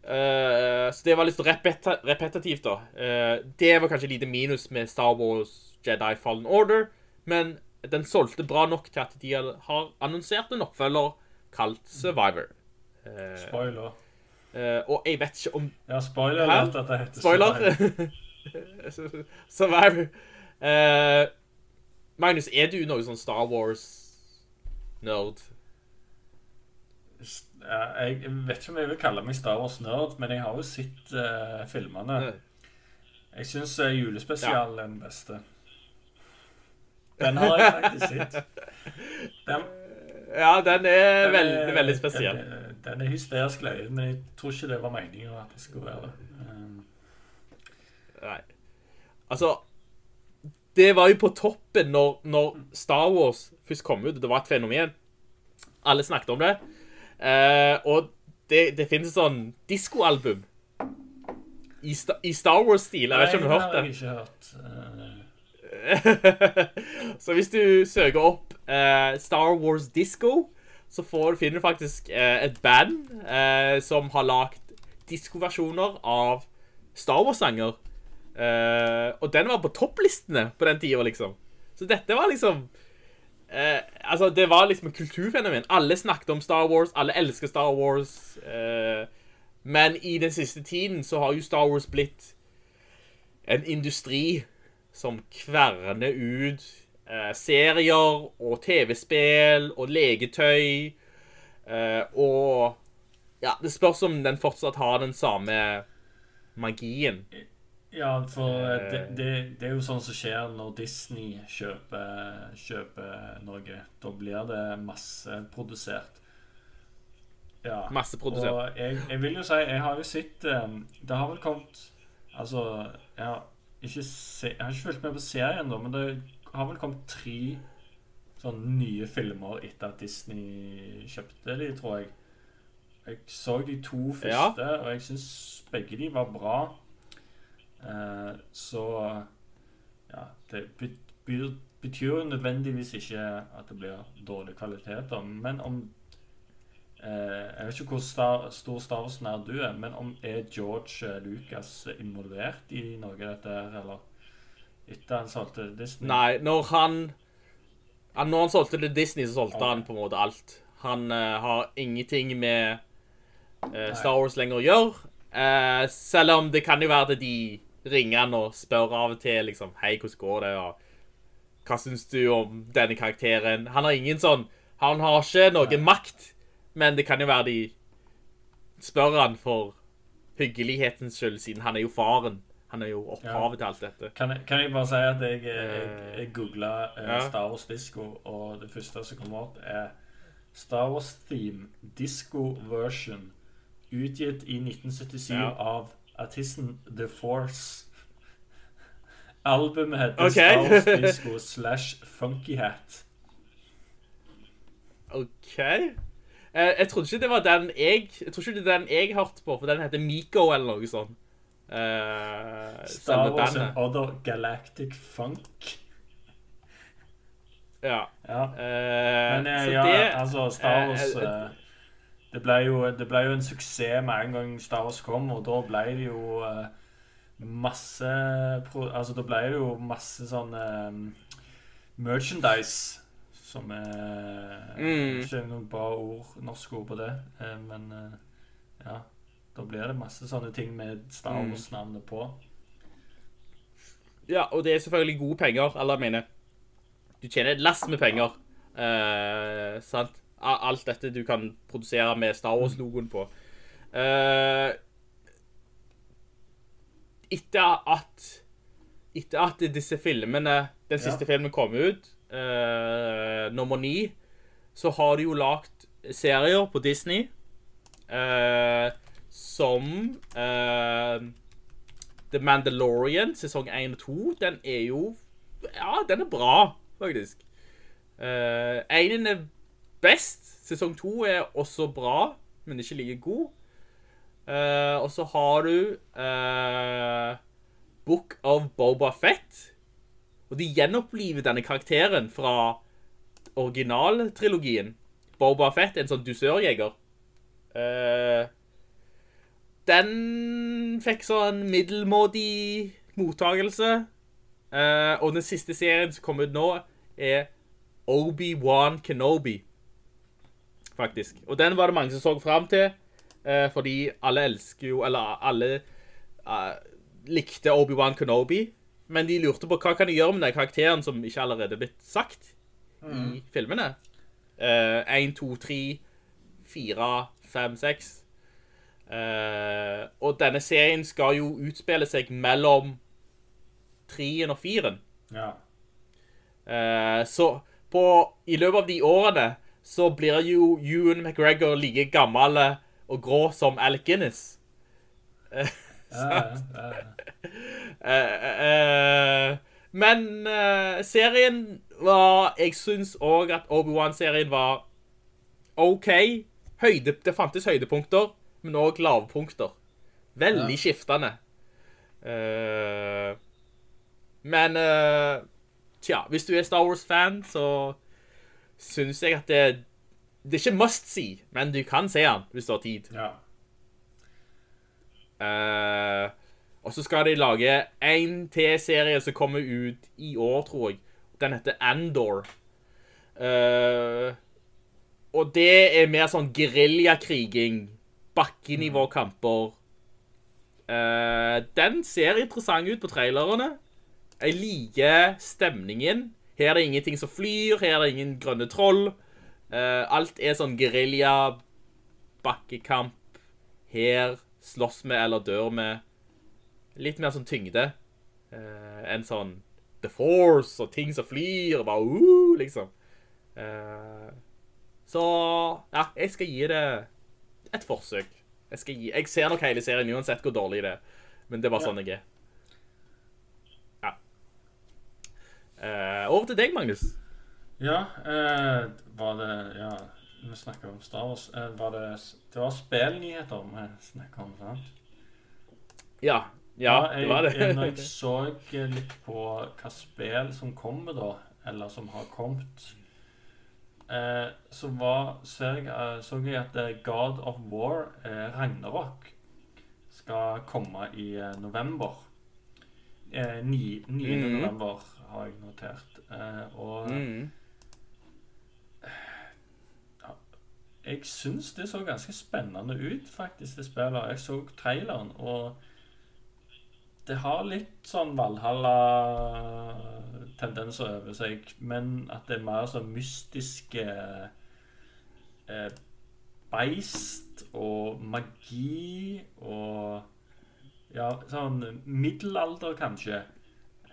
Uh, så det var litt repet repetitivt da. Uh, det var kanskje lite minus med Star Wars Jedi Fallen Order, men den solgte bra nok til at de har annonsert en oppfølger kalt Survivor. Uh, Spoiler. eh, og jeg vet ikke om Ja, spoiler alert at det heter Spoiler! Survivor. <laughs> Eh, Magnus, er du noe sånn Star Wars-nerd? Jeg vet ikke om jeg vil kalle meg Star Wars-nerd, men jeg har jo sett uh, filmene. Jeg syns julespesialen er den beste. Den har jeg faktisk sett. <laughs> Den, Ja, den er den er- veldig spesiell. Den, den er hysterisk løye, men jeg tror ikke det var meningen at det skulle være det. Um, Nei. Altså Det var jo på toppen når, når Star Wars først kom ut. Det var et fenomen. Alle snakket om det. Eh, og det, det finnes sånn diskoalbum i, sta, i Star Wars-stil. Jeg vet ikke om du har hørt det? Nei, det har jeg ikke hørt. Uh, <laughs> så hvis du søker opp eh, Star Wars Disco, så får, finner du faktisk eh, et band eh, som har lagt diskoversjoner av Star Wars-sanger. Eh, og den var på topplistene på den tida, liksom. Så dette var liksom uh, Altså, det var liksom et kulturfenomen. Alle snakket om Star Wars, alle elsker Star Wars. Uh, men i den siste tiden så har jo Star Wars blitt en industri som kverner ut serier og TV-spill og legetøy og ja, det spørs om den fortsatt har den samme magien. Ja, for eh, det, det, det er jo sånn som skjer når Disney kjøper, kjøper Norge. Da blir det masseprodusert. Ja. Masseprodusert. Og jeg, jeg vil jo si Jeg har jo sett eh, Det har vel kommet Altså, jeg har ikke, se, jeg har ikke fulgt med på serien, da, men det har vel kommet tre sånne nye filmer etter at Disney kjøpte de, tror jeg. Jeg så de to første, og jeg syns begge de var bra. Eh, så ja, det betyr, jo nødvendigvis ikke at det blir dårlig kvalitet, da, men om eh, Jeg vet ikke hvor star, stor Star Wars-nær du er, men om er George Lucas involvert i noe av dette her, eller etter han solgte Disney? Nei, når han, Når han solgte til Disney, så solgte han på en måte alt. Han uh, har ingenting med Star Wars lenger å gjøre. Selv om det kan jo være at de ringer han og spør av og til liksom Hei, hvordan går det? Og hva syns du om denne karakteren? Han har ingen sånn Han har ikke noe makt, men det kan jo være de spør han for hyggelighetens skyld, siden han er jo faren. Han er jo opphavet til alt dette. Kan jeg, kan jeg bare si at jeg, jeg, jeg googla uh, Ja. Star Wars Disco, og det første som kommer opp, er Star Wars Theme Disco Version, utgitt i 1977 Ja. av artisten The Force. Albumet heter okay. Star Wars Disco slash Funky Hat. OK. Jeg, jeg trodde ikke det var den jeg Jeg tror ikke det er den jeg hørte på, for den heter Miko eller noe sånt. Uh, Star Wars and Other Galactic Funk. Ja. Ja. Uh, Men eh, ja, det- altså Star Wars uh, eh, det, ble jo, det ble jo en suksess med en gang Star Wars kom, og da ble det jo eh, masse Altså da ble det jo masse sånn eh, merchandise som er Mm. Ikke noe bra ord, norsk ord på det, eh, men eh, ja. Da blir det masse sånne ting med Star Mm. Wars-navnet på. Ja, og det er selvfølgelig gode penger, jeg mener Du tjener et lass med penger. Eh, sant? Alt dette du kan produsere med Star Wars-logoen på. Uh, etter at Etter at disse filmene Den siste filmen kom ut, uh, nummer ni, så har de jo lagt serier på Disney uh, som uh, The Mandalorian, sesong 1 og 2, den er jo Ja, den er bra, faktisk. Uh, Einen er best. Sesong 2 er også bra, men ikke like god. Uh, og så har du uh, Book of Boba Fett. Og de gjenoppliver denne karakteren fra originaltrilogien. Boba Fett er en sånn dusørjeger. Uh, den fikk sånn middelmådig mottagelse. Og den siste serien som kom ut nå, er Obi-Wan Kenobi. Faktisk. Og den var det mange som så fram til, eh, fordi alle elsker jo Eller alle eh, likte Obi-Wan Kenobi. Men de lurte på hva kan de gjøre med den karakteren som ikke allerede er blitt sagt i filmene. Én, to, tre, fire, fem, seks. Eh, og denne serien skal jo utspille seg mellom treen og firen. Ja. Eh, så på, i løpet av de årene så blir jo Ewan McGregor like gammel og grå som Alec Guinness. <laughs> Ja, ja, ja. Eh, eh, men eh, serien var Jeg syns òg at Obi-Wan-serien var OK. Høyde, det fantes høydepunkter, men òg lavpunkter. Veldig skiftende. Eh, men eh, Tja, hvis du er Star Wars-fan, så syns jeg at det Det er ikke must see, men du kan se den hvis du har tid. ja. Uh, og så skal de lage en T-serie som kommer ut i år, tror jeg. Den heter Andor. Uh, og det er mer sånn geriljakriging. Bakkenivåkamper. Uh, den ser interessant ut på trailerne. Jeg liker stemningen. Her er det ingenting som flyr, her er det ingen grønne troll. Uh, alt er sånn gerilja, bakkekamp. Her slåss vi eller dør vi. Litt mer sånn tyngde. uh, enn sånn The Force og ting som flyr. og Bare uh, liksom. Uh, så ja, jeg skal gi det et forsøk. Jeg, skal gi, jeg ser nok hele serien uansett hvor dårlig det er. Men det er bare sånn jeg er. Ja. Eh, over til deg, Magnus. Ja, uh, var det Ja, vi snakker om Star Wars. Uh, var det Det var spillnyheter vi snakker om, sant? Ja, ja, jeg, det var det. Når jeg <laughs> så litt på hva spill som kommer, da, eller som har kommet, så var, så, jeg, så jeg at God of War, Ragnarok, skal komme i november. Eh, 9. 9. Mhm. november har jeg notert. Eh, og Mm. jeg syns det så ganske spennende ut, faktisk, det spillet. Jeg så traileren, og det har litt sånn Valhalla-tendenser over seg, men at det er mer sånn mystiske eh, beist og magi og Ja, sånn middelalder, kanskje.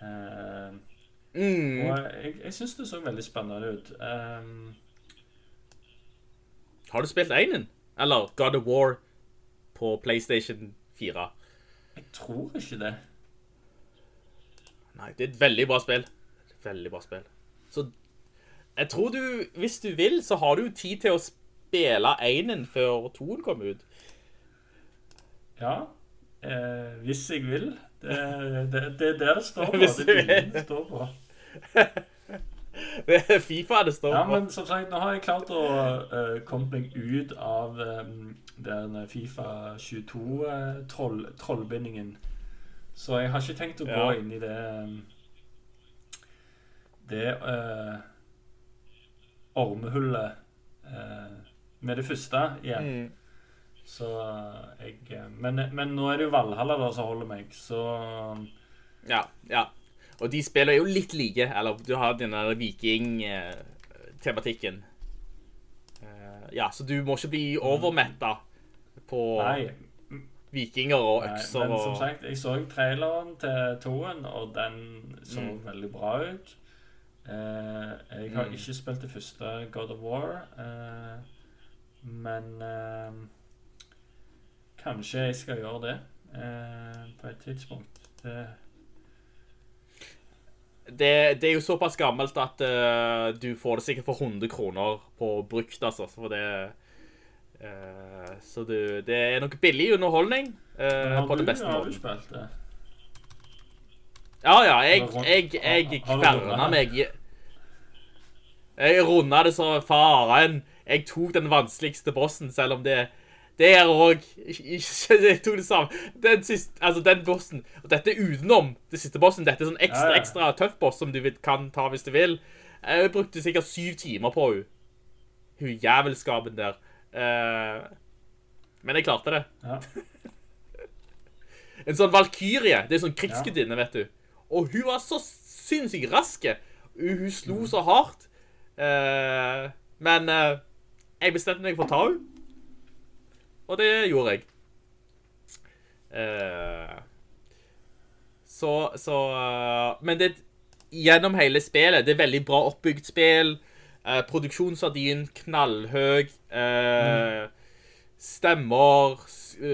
Eh, Mm. og jeg, jeg syns det så veldig spennende ut. Um, Har du spilt einen? Eller God of War på PlayStation 4? jeg tror ikke det. Nei, det er et veldig bra spill. Veldig bra spill. Så Jeg tror du, hvis du vil, så har du tid til å spille einen før toen kommer ut. Ja. Eh, hvis jeg vil. Det, det, det er det det står på. Det er bilen det står på. Det er Fifa det står Ja, på. men som sagt, nå har jeg klart å uh, komme meg ut av um, den Fifa 22-trollbindingen. Så jeg har ikke tenkt å gå Ja. inn i det um, Det uh, ormehullet uh, med det første igjen. Mm. Så uh, jeg uh, men, men nå er det jo Valhalla da som holder meg, så Ja, ja. Og de spiller jo litt like. Eller du har den der viking-tematikken. Eh, Ja, så du må ikke bli overmetta på Nei. vikinger og økser men som sagt, jeg så traileren til toen, og den så Mm. veldig bra ut. Eh, jeg har Mm. ikke spilt det første God of War, eh, men eh, kanskje jeg skal gjøre det eh, på et tidspunkt. Det, det, det er jo såpass gammelt at uh, du får det sikkert for 100 kroner på brukt, altså. For det uh, Så du, det er nok billig underholdning uh, på du, beste har du spilt det? Ja, ja, jeg, jeg, jeg, jeg meg i- Jeg runda det så faren. Jeg tok den vanskeligste bossen, selv om det det er òg <laughs> Jeg tok det samme. Den siste, altså den bossen Og dette er utenom det siste bossen. Dette er sånn ekstra Ja, ja. ekstra tøff boss som du kan ta hvis du vil. Jeg brukte sikkert syv timer på hun. Hun jævelskapen der. Eh, men jeg klarte det. Ja. <laughs> En sånn valkyrie. Det er sånn krigsgudinne, vet du. Og hun var så sinnssykt rask. Hun, hun slo så hardt. Eh, men eh, jeg bestemte meg for å ta henne. Og det gjorde jeg. Eh, så så eh, Men det gjennom hele spillet Det er veldig bra oppbygd spill. Eh, produksjonsverdien knallhøy. Stemmer,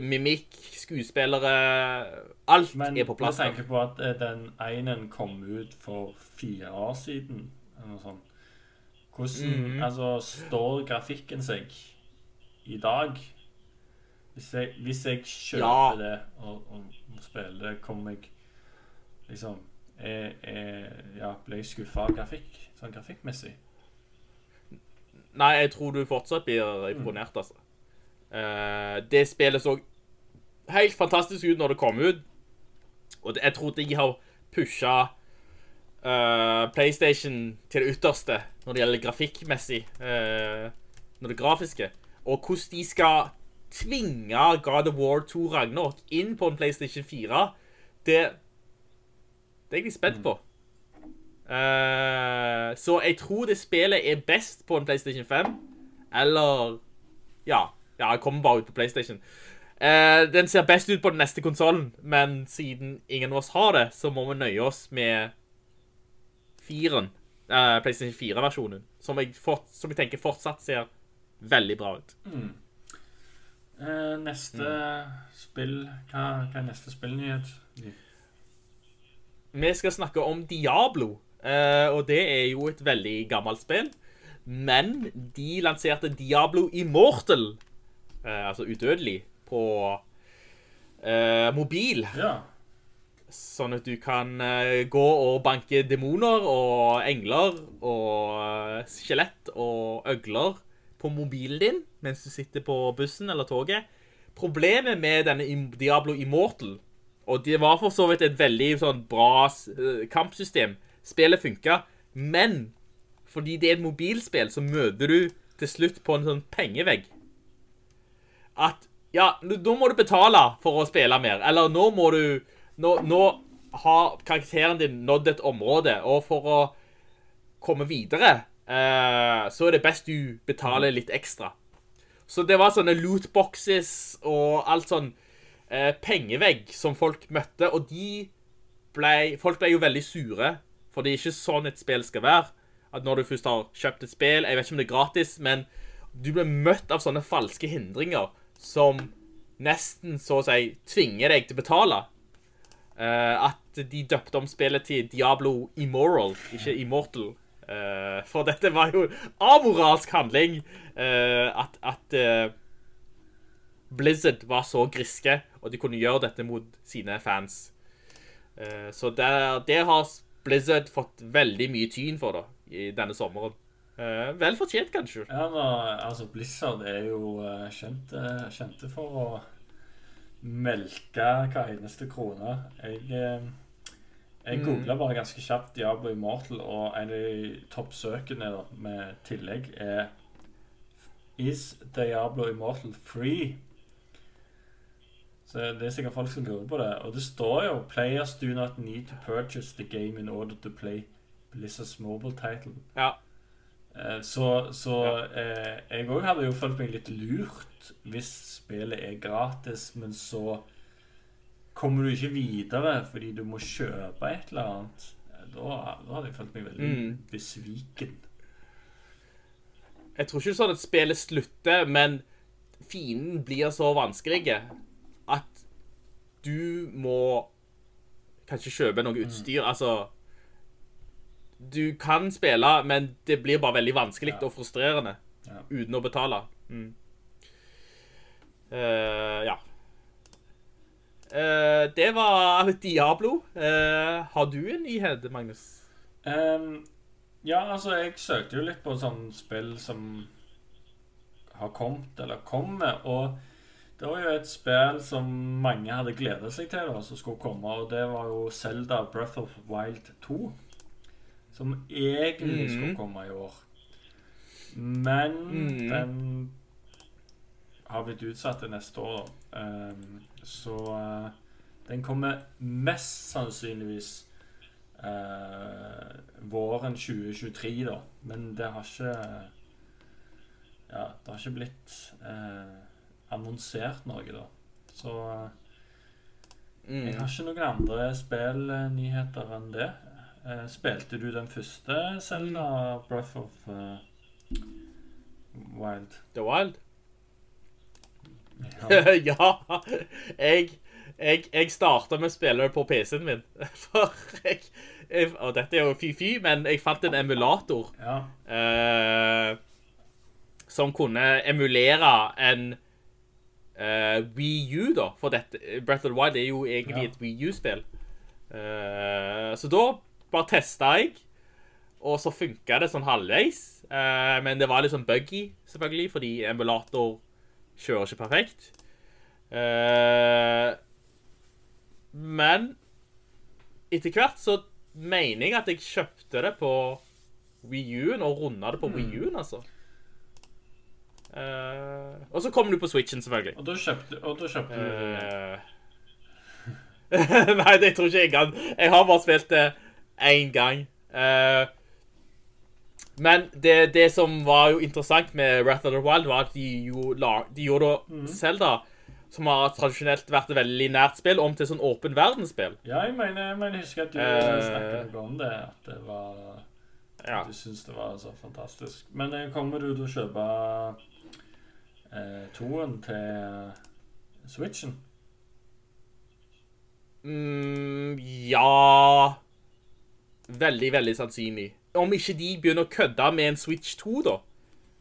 mimikk, skuespillere Alt Men er på plass. Men jeg tenker på at den einen kom ut for fire år siden, eller noe sånt. Hvordan Mhm. altså, står grafikken seg i dag? Hvis jeg, hvis jeg kjøper Ja. det og, og, og spiller det, kommer jeg liksom jeg, jeg, ja, Blir jeg skuffa av grafikk? Sånn grafikkmessig? Nei, jeg tror du fortsatt blir imponert, altså. Uh, det spillet så helt fantastisk ut når det kom ut. Og jeg tror de har pusha uh, PlayStation til det ytterste når det gjelder grafikkmessig. Uh, når det grafiske. Og hvordan de skal tvinge God of War 2 Ragnarok inn på en PlayStation 4, det, det er jeg litt spent på. Uh, så jeg tror det spillet er best på en PlayStation 5. Eller Ja, ja jeg kommer bare ut på PlayStation. Uh, den ser best ut på den neste konsollen, men siden ingen av oss har det, så må vi nøye oss med firen. Uh, PlayStation 4-versjonen. Som, som jeg tenker fortsatt ser veldig bra ut. Eh, neste spill hva, hva er neste spillnyhet? Vi skal snakke om Diablo, eh, og det er jo et veldig gammelt spill. Men de lanserte Diablo Immortal, eh, altså udødelig, på mobil. Ja. Sånn at du kan gå og banke demoner og engler og skjelett og øgler på mobilen din mens du sitter på bussen eller toget. Problemet med denne Diablo Immortal, og det var for så vidt et veldig sånn bra eh, kampsystem, spillet funka, men fordi det er et mobilspill, så møter du til slutt på en sånn pengevegg. At ja, nå må du betale for å spille mer. Eller nå må du Nå, nå har karakteren din nådd et område, og for å komme videre, eh, så er det best du betaler litt ekstra. Så det var sånne lootboxes og alt sånn eh, pengevegg som folk møtte, og de ble Folk ble jo veldig sure, for det er ikke sånn et spill skal være. At når du først har kjøpt et spill, jeg vet ikke om det er gratis, men du blir møtt av sånne falske hindringer som nesten så å si tvinger deg til å betale. Eh, at de døpte om spillet til Diablo Immoral, ikke Immortal. Eh, for dette var jo amoralsk handling eh, at, at eh, Blizzard var så griske, og de kunne gjøre dette mot sine fans. Så det har Blizzard fått veldig mye tyn for da, i denne sommeren. Vel fortjent, kanskje. Ja, men altså Blizzard er jo kjente, kjente for å melke hver eneste krone. Jeg, jeg Mm. googla bare ganske kjapt Diablo Immortal, og en av de toppsøkene da, med tillegg er Is Diablo Immortal free? Så Det er sikkert folk som lurer på det. Og det står jo Players do not need to purchase the game in order to play Blizzards mobile title. Ja. Eh, Så, så eh, jeg òg hadde jo følt meg litt lurt hvis spillet er gratis, men så kommer du ikke videre fordi du må kjøpe et eller annet. Da, da hadde jeg følt meg veldig Mm. besviken. Jeg tror ikke sånn at spillet slutter, men fienden blir så vanskelig at du må kanskje kjøpe noe utstyr. Altså Du kan spille, men det blir bare veldig vanskelig Ja. og frustrerende Ja. uten å betale. Mm. Uh, ja. Eh, det var Diablo. Uh, har du en nyhet, Magnus? Um, ja, altså, jeg søkte jo litt på sånne spill som har kommet, eller kommer, og det var jo et spill som mange hadde gledet seg til, da, som skulle komme, og det var jo Zelda Breath of Wild 2, som egentlig mm. skulle komme i år. Men mm. den har blitt utsatt til neste år, da. Ehm, så uh, den kommer mest sannsynligvis eh, våren 2023, da. Men det har ikke Ja, det har ikke blitt eh, annonsert noe, da. Så Mm. jeg har ikke noen andre spillnyheter enn det. Eh, spilte du den første Selda Breath of uh, Wild? The Wild? <laughs> Ja. Jeg, jeg, jeg starta med å spille på PC-en min. <laughs> For jeg, jeg Og dette er jo fy-fy, men jeg fant en emulator ja. uh, som kunne emulere en uh, Wii U, da. For dette, Breath of the Wild er jo egentlig Ja. et Wii U-spill. Uh, så da bare testa jeg, og så funka det sånn halvveis. Uh, men det var litt sånn buggy, selvfølgelig, fordi emulator kjører ikke perfekt. Uh, men etter hvert så mener jeg at jeg kjøpte det på Wii U-en og runda det på Wii U-en, altså. Uh, og så kommer du på Switchen, selvfølgelig. Og da kjøpte, og da kjøpte du uh, <laughs> Nei, det tror ikke jeg kan. Jeg har bare spilt det én gang. Eh, men det, det som var jo interessant med Wrath of the Wild, var at de, jo la, de gjorde da Zelda, som har tradisjonelt vært et veldig nært spill, om til sånn åpen verdensspill. Ja, jeg mener, jeg mener husker at du uh, snakket noe om det. At det var Ja. Du syns det var så fantastisk. Men eh, kommer du til å kjøpe eh, toen til Switchen? Mm, ja Veldig, veldig sannsynlig. Om ikke de begynner å kødde med en Switch 2, da.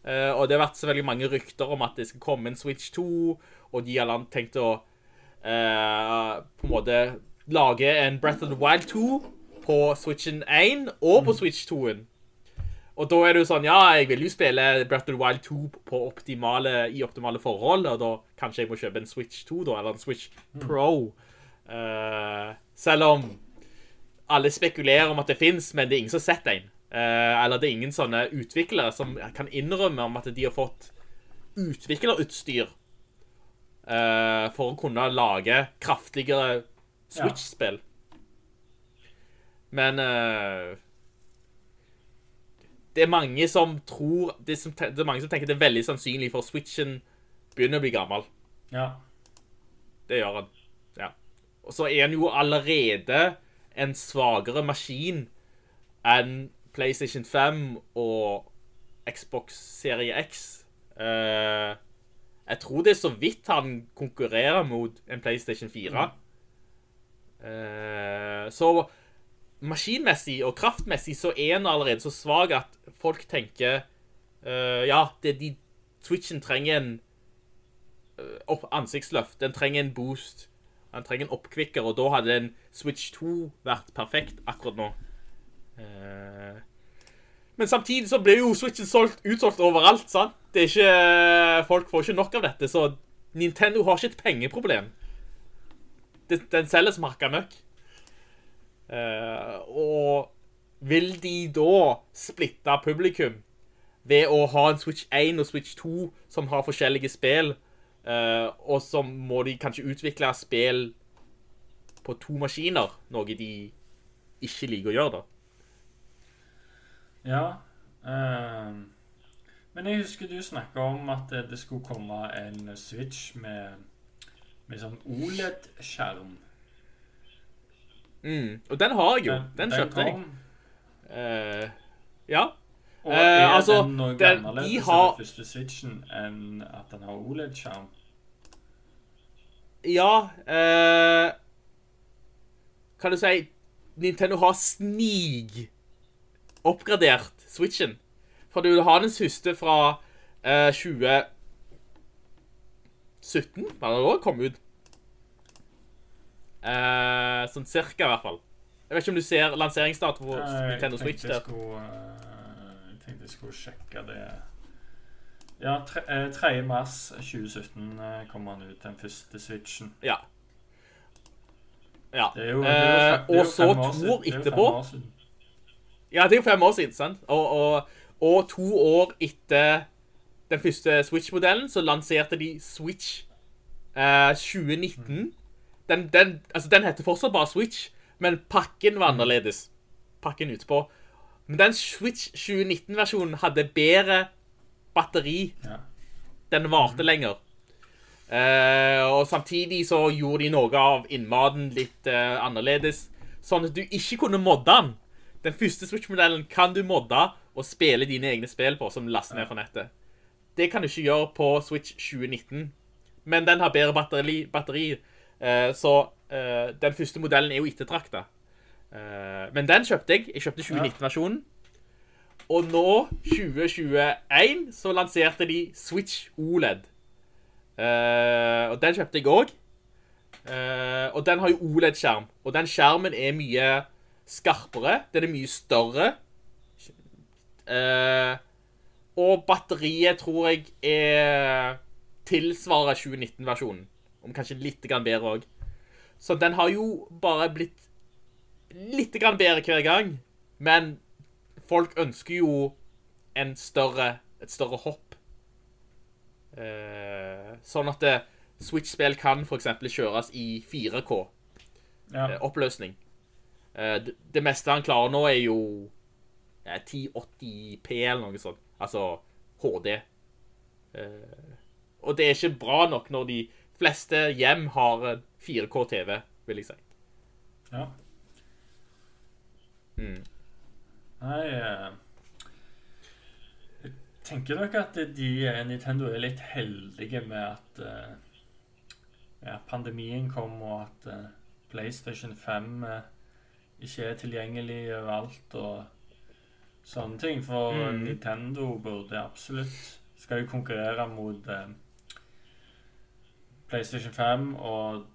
Uh, og det har vært selvfølgelig mange rykter om at det skal komme en Switch 2, og de har tenkt å uh, på en måte lage en Breath of the Wild 2 på Switchen 1 og på Switch 2-en. Og da er det jo sånn, ja, jeg vil jo spille Breath of the Wild 2 på optimale, i optimale forhold, og da kanskje jeg må kjøpe en Switch 2 da, eller en Switch Pro. Uh, selv om alle spekulerer om at det finnes, men det er ingen som har sett en. Eh, eller det er ingen sånne utviklere som kan innrømme om at de har fått utviklerutstyr uh, for å kunne lage kraftigere Switch-spill. Men uh, det er mange som tror det er, som, det er mange som tenker det er veldig sannsynlig for Switchen begynner å bli gammel. Ja. Det gjør han. Ja. Og så er han jo allerede en svagere maskin enn PlayStation 5 og Xbox Serie X. Eh, jeg tror det er så vidt han konkurrerer mot en PlayStation 4. Eh, så maskinmessig og kraftmessig så er den allerede så svak at folk tenker eh, Ja, det, de, Switchen trenger en eh, opp, ansiktsløft. Den trenger en boost. Den trenger en oppkvikker, og da hadde en Switch 2 vært perfekt akkurat nå. Eh, men samtidig så blir jo Switchen solgt, utsolgt overalt, sant? Ikke, folk får ikke nok av dette, så Nintendo har ikke et pengeproblem. Den, selger som møkk. Eh, og vil de da splitte publikum ved å ha en Switch 1 og Switch 2 som har forskjellige spill, eh, og så må de kanskje utvikle spill på to maskiner, noe de ikke liker å gjøre, da. Ja. ehm, men jeg husker du snakka om at det, skulle komme en Switch med, med sånn OLED-skjerm. Mm. Og den har jeg jo. Den, kjøpte jeg. Eh, ja. Og Eh, er altså, den noe den- annerledes de enn har- den første Switchen enn at den har OLED-skjerm? Ja eh, Kan du si Nintendo har snig oppgradert Switchen. For du vil ha den siste fra eh, 2017, var det da kom ut? Eh, sånn cirka, i hvert fall. Jeg vet ikke om du ser lanseringsdato på Eh, Nintendo Switch jeg der. skulle, eh, jeg tenkte jeg skulle sjekke det. Ja, eh, 3. mars 2017 kom han ut, den første Switchen. Ja. Ja. Det er jo, det er jo, Eh, det er jo og så to år er etterpå. Ja, det er jo fem år siden, sant? Og, og, og to år etter den første Switch-modellen, så lanserte de Switch eh, 2019. Den, den, altså, den heter fortsatt bare Switch, men pakken var annerledes. Pakken utpå. Men den Switch 2019-versjonen hadde bedre batteri. Ja. Den varte lenger. Eh, og samtidig så gjorde de noe av innmaten litt eh, annerledes, sånn at du ikke kunne modde den. Den første Switch-modellen kan du modde og spille dine egne spill på, som laster ned fra nettet. Det kan du ikke gjøre på Switch 2019. Men den har bedre batteri, batteri eh, så eh, den første modellen er jo ettertrakta. Eh, men den kjøpte jeg. Jeg kjøpte 2019-versjonen. Og nå, 2021, så lanserte de Switch OLED. Og den kjøpte jeg òg. og den har jo OLED-skjerm. Og den skjermen er mye skarpere. Den er mye større. Eh, og batteriet tror jeg er tilsvarer 2019-versjonen. Om kanskje litt grann bedre òg. Så den har jo bare blitt litt grann bedre hver gang. Men folk ønsker jo en større, et større hopp. Eh, sånn at Switch-spill kan f.eks. kjøres i 4K Ja. eh, oppløsning. Eh, det, det meste han klarer nå, er jo eh, 1080p eller noe sånt. Altså HD. Eh, og det er ikke bra nok når de fleste hjem har 4K-TV, vil jeg si. ja. Mm. Nei Jeg Tenker dere at de, eh, Nintendo er litt heldige med at eh, ja, pandemien kom, og at eh, PlayStation 5 eh, ikke er tilgjengelig overalt og sånne ting? For Mm. Nintendo burde absolutt Skal jo konkurrere mot eh, PlayStation 5 og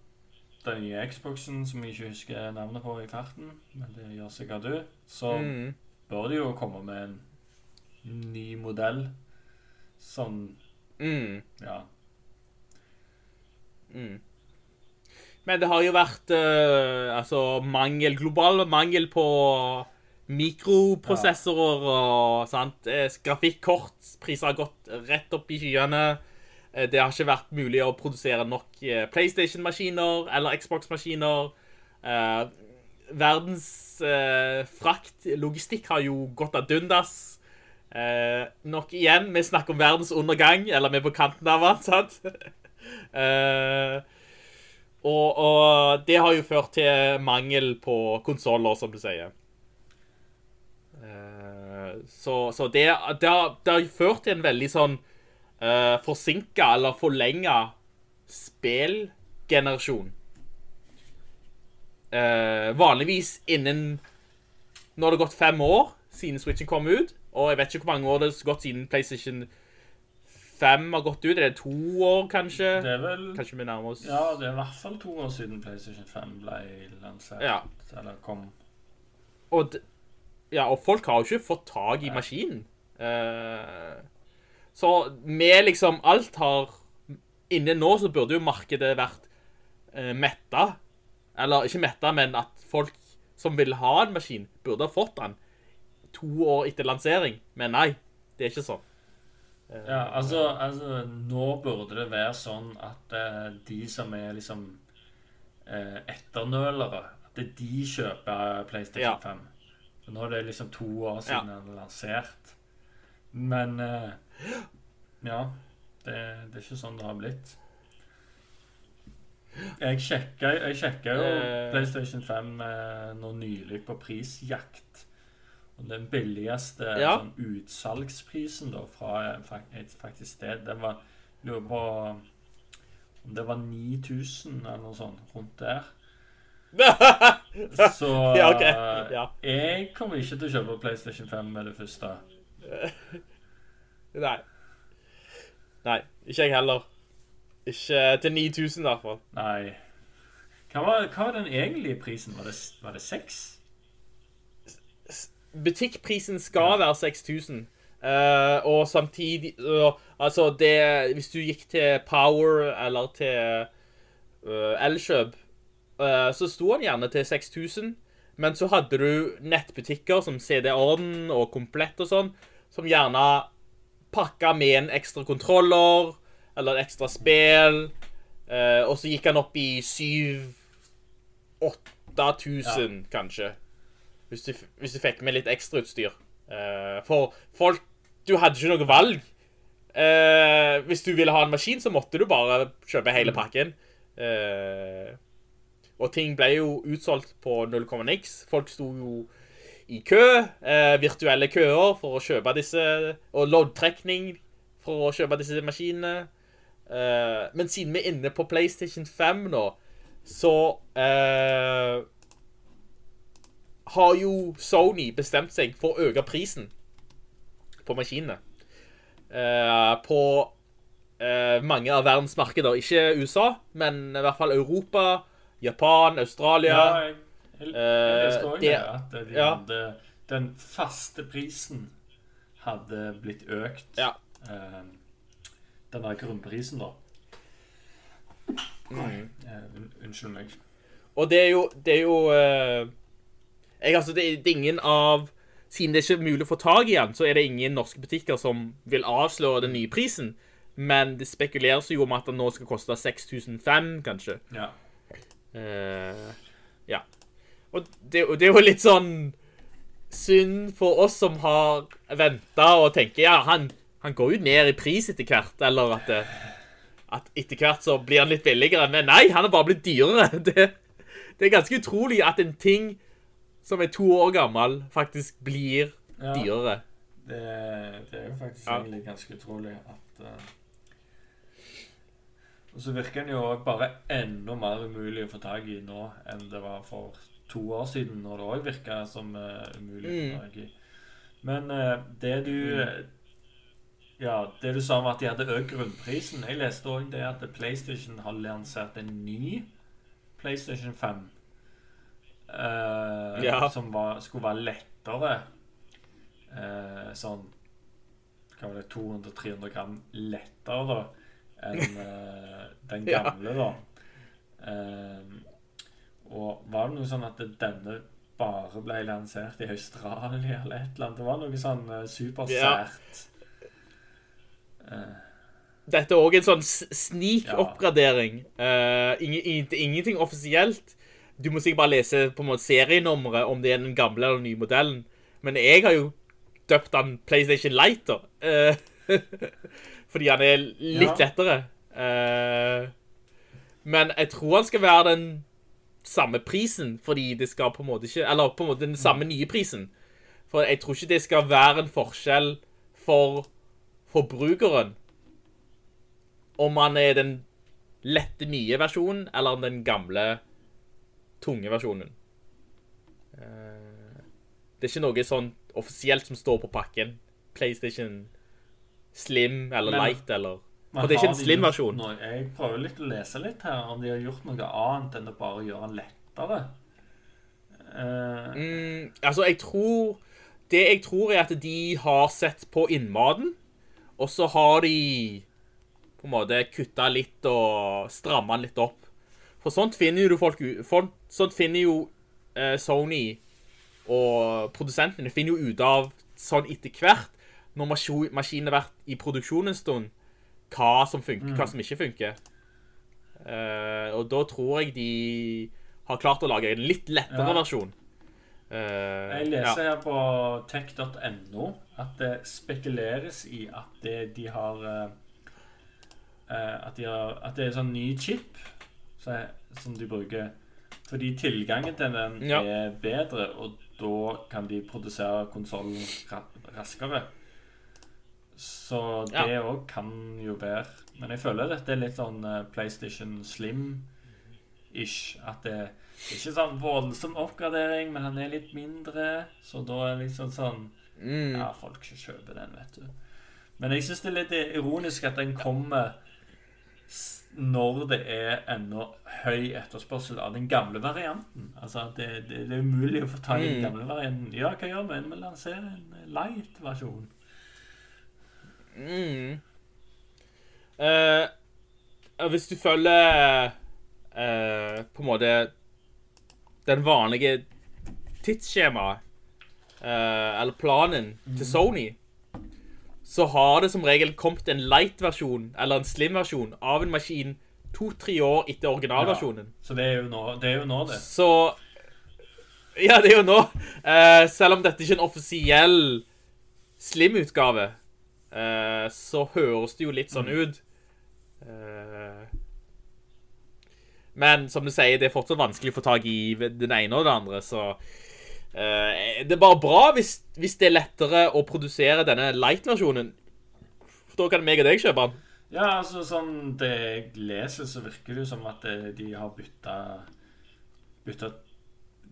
den nye Xboxen, som jeg ikke husker navnet på i farten, men det gjør sikkert du. Så Mm. bør de jo komme med en ny modell. Sånn, Mm. ja. Mm. Men det har jo vært uh, altså mangel, global mangel på mikroprosessorer og sant. Eh, Grafikkortpriser har gått rett opp i skyene. Eh, Det har ikke vært mulig å produsere nok PlayStation-maskiner eller Xbox-maskiner. Uh, verdens uh, frakt, logistikk, har jo gått ad undas. Uh, nok igjen, vi snakker om verdens undergang, eller vi er på kanten av den, <laughs> sant? Eh, og, og det har jo ført til mangel på konsoller, som du sier. Eh, så så det, det, har, det har ført til en veldig sånn uh, forsinka eller forlenga spillgenerasjon. Uh, vanligvis innen Nå har det gått fem år siden Switchen kom ut, og jeg vet ikke hvor mange år det har gått siden PlayStation 5 har gått ut. Er det to år, kanskje? Det er vel Kanskje vi nærmer oss Ja, det er i hvert fall to år siden PlayStation 5 ble lansert. Ja. Eller kom. Og, d- ja, og folk har jo ikke fått tak i maskinen. Uh, så med liksom alt har Inne nå så burde jo markedet vært uh, metta. Eller ikke metta, men at folk som vil ha en maskin, burde ha fått den to år etter lansering. Men nei, det er ikke sånn. Ja, altså, altså Nå burde det være sånn at eh, de som er liksom eh, etternølere, at det de kjøper PlayStation Ja. 5. For nå er det liksom to år Ja. siden den er lansert. Men eh, ja. Det, det er ikke sånn det har blitt. Jeg sjekka, jo Eh. PlayStation 5 eh, nå nylig på prisjakt. Den billigste Ja. sånn, utsalgsprisen da, fra eh, et faktisk sted, den var Lurer på om det var 9000 eller noe sånt rundt der. <laughs> Så Ja, ok. eh, Ja. jeg kommer ikke til å kjøpe PlayStation 5 med det første. <laughs> Nei. Nei, ikke jeg heller. Ikke til 9000 i hvert fall. Nei. Hva var, hva var den egentlige prisen? Var det, var det 6? Butikkprisen skal være 6000. Uh, og samtidig uh, Altså, det Hvis du gikk til Power eller til uh, Elkjøp, uh, så sto den gjerne til 6000. Men så hadde du nettbutikker som CD-Orden og Komplett og sånn, som gjerne pakka med en ekstra kontroller eller ekstra spill. eh, og så gikk han opp i 7000-8000, kanskje. Hvis du, hvis du fikk med litt ekstrautstyr. Uh, for folk Du hadde ikke noe valg. Uh, hvis du ville ha en maskin, så måtte du bare kjøpe hele pakken. Uh, og ting ble jo utsolgt på 0,x. Folk sto jo i kø, eh, virtuelle køer for å kjøpe disse, og loddtrekning for å kjøpe disse maskinene. Eh, men siden vi er inne på PlayStation 5 nå, så eh, har jo Sony bestemt seg for å øke prisen på maskinene. Eh, på eh, mange av verdens markeder. Ikke USA, men i hvert fall Europa, Japan, Australia. Ja, jeg, leste Eh, at de ja. hadde Den faste prisen hadde blitt økt. Ja. Eh, den der grunnprisen, da. Mm. Eh, unnskyld meg. Og det er jo, det er jo eh, jeg, altså, det, det er ingen av Siden det ikke er mulig å få tak i den, så er det ingen norske butikker som vil avsløre den nye prisen. Men det spekuleres jo om at den nå skal koste 6500, kanskje. Ja. Uh, ja. Og det, og det er jo litt sånn synd for oss som har venta og tenker ja, han, han går jo ned i pris etter hvert. Eller at, det, at etter hvert så blir han litt billigere. Men nei, han er bare blitt dyrere. <laughs> Det, det er ganske utrolig at en ting som er to år gammel, faktisk blir Ja. dyrere. Det, det er jo faktisk Ja. egentlig ganske utrolig at uh, Og så virker den jo bare enda mer umulig å få tak i nå enn det var for to år siden, når det òg virka som uh, umulig å Mm. få tak i. Men uh, det du Ja, det du sa om at de hadde økt grunnprisen Jeg leste òg det at PlayStation har lansert en ny PlayStation 5. eh, Ja. Som var, skulle være lettere. Eh, sånn Hva var det 200-300 gram lettere da enn <laughs> eh, den Ja. gamle, da. Eh, og var det noe sånn at denne bare ble lansert i Australia eller et eller annet? Det var noe sånn eh, supersært. Eh, Dette er òg en sånn s- sneak-oppgradering. Eh, ingen, ingen- ingenting offisielt. Du må sikkert bare lese på en måte serienummeret om det er den gamle eller den nye modellen. Men jeg har jo døpt den PlayStation Lite, da. Eh, <laughs> fordi han er litt Ja. lettere. Eh, men jeg tror han skal være den samme prisen, fordi det skal på en måte ikke Eller på en måte den samme nye prisen. For jeg tror ikke det skal være en forskjell for forbrukeren om han er den lette nye versjonen eller den gamle tunge versjonen. Eh, Det er ikke noe sånn offisielt som står på pakken. PlayStation Slim eller Men- Light eller Men Og det er ikke en slim-versjon. Jeg prøver litt å lese litt her om de har gjort noe annet enn å bare gjøre den lettere. Uh, mm, Altså, jeg tror Det jeg tror, er at de har sett på innmaten, og så har de på en måte kutta litt og stramma litt opp. For sånt finner jo folk for- Sånt finner jo eh, Sony og produsentene finner jo ut av sånn etter hvert, når mas maskinen har vært i produksjon en stund, hva som funker, hva som ikke funker. Eh, og da tror jeg de har klart å lage en litt lettere Ja. versjon. Uh, Jeg leser ja. her på tech.no at det spekuleres i at det, de har eh, at, de har at det er sånn ny chip så, som de bruker. Fordi tilgangen til den Ja. er bedre, og da kan de produsere konsollen ra raskere. Så det Ja. kan jo være Men jeg føler dette er litt sånn eh, PlayStation Slim-ish. At det er ikke sånn voldsom oppgradering, men han er litt mindre. Så da er det liksom sånn Mm. Ja, folk kjøper den, vet du. Men jeg syns det er litt ironisk at den kommer når det er ennå høy etterspørsel av den gamle varianten. Altså, det, det, det er umulig å få tak i den Mm. gamle varianten. Ja, hva gjør vi? Vi lanserer en light-versjon. Mm. Eh, hvis du følger eh, på en måte den vanlige tidsskjemaet, eh, eller planen til Sony, så har det som regel kommet en light-versjon eller en slim-versjon av en maskin to-tre år etter originalversjonen. Ja, Så det er jo nå det. Er jo nå det. Så Ja, det er jo nå. Eh, selv om dette ikke er en offisiell slim-utgave, eh, så høres det jo litt sånn ut. Eh, men som du sier, det er fortsatt vanskelig å få tak i den ene og den andre, så Det er bare bra hvis, hvis det er lettere å produsere denne light-versjonen. For Da kan meg og deg kjøpe den. Ja, altså sånn det jeg leser, så virker det jo som at eh, de har bytta Bytta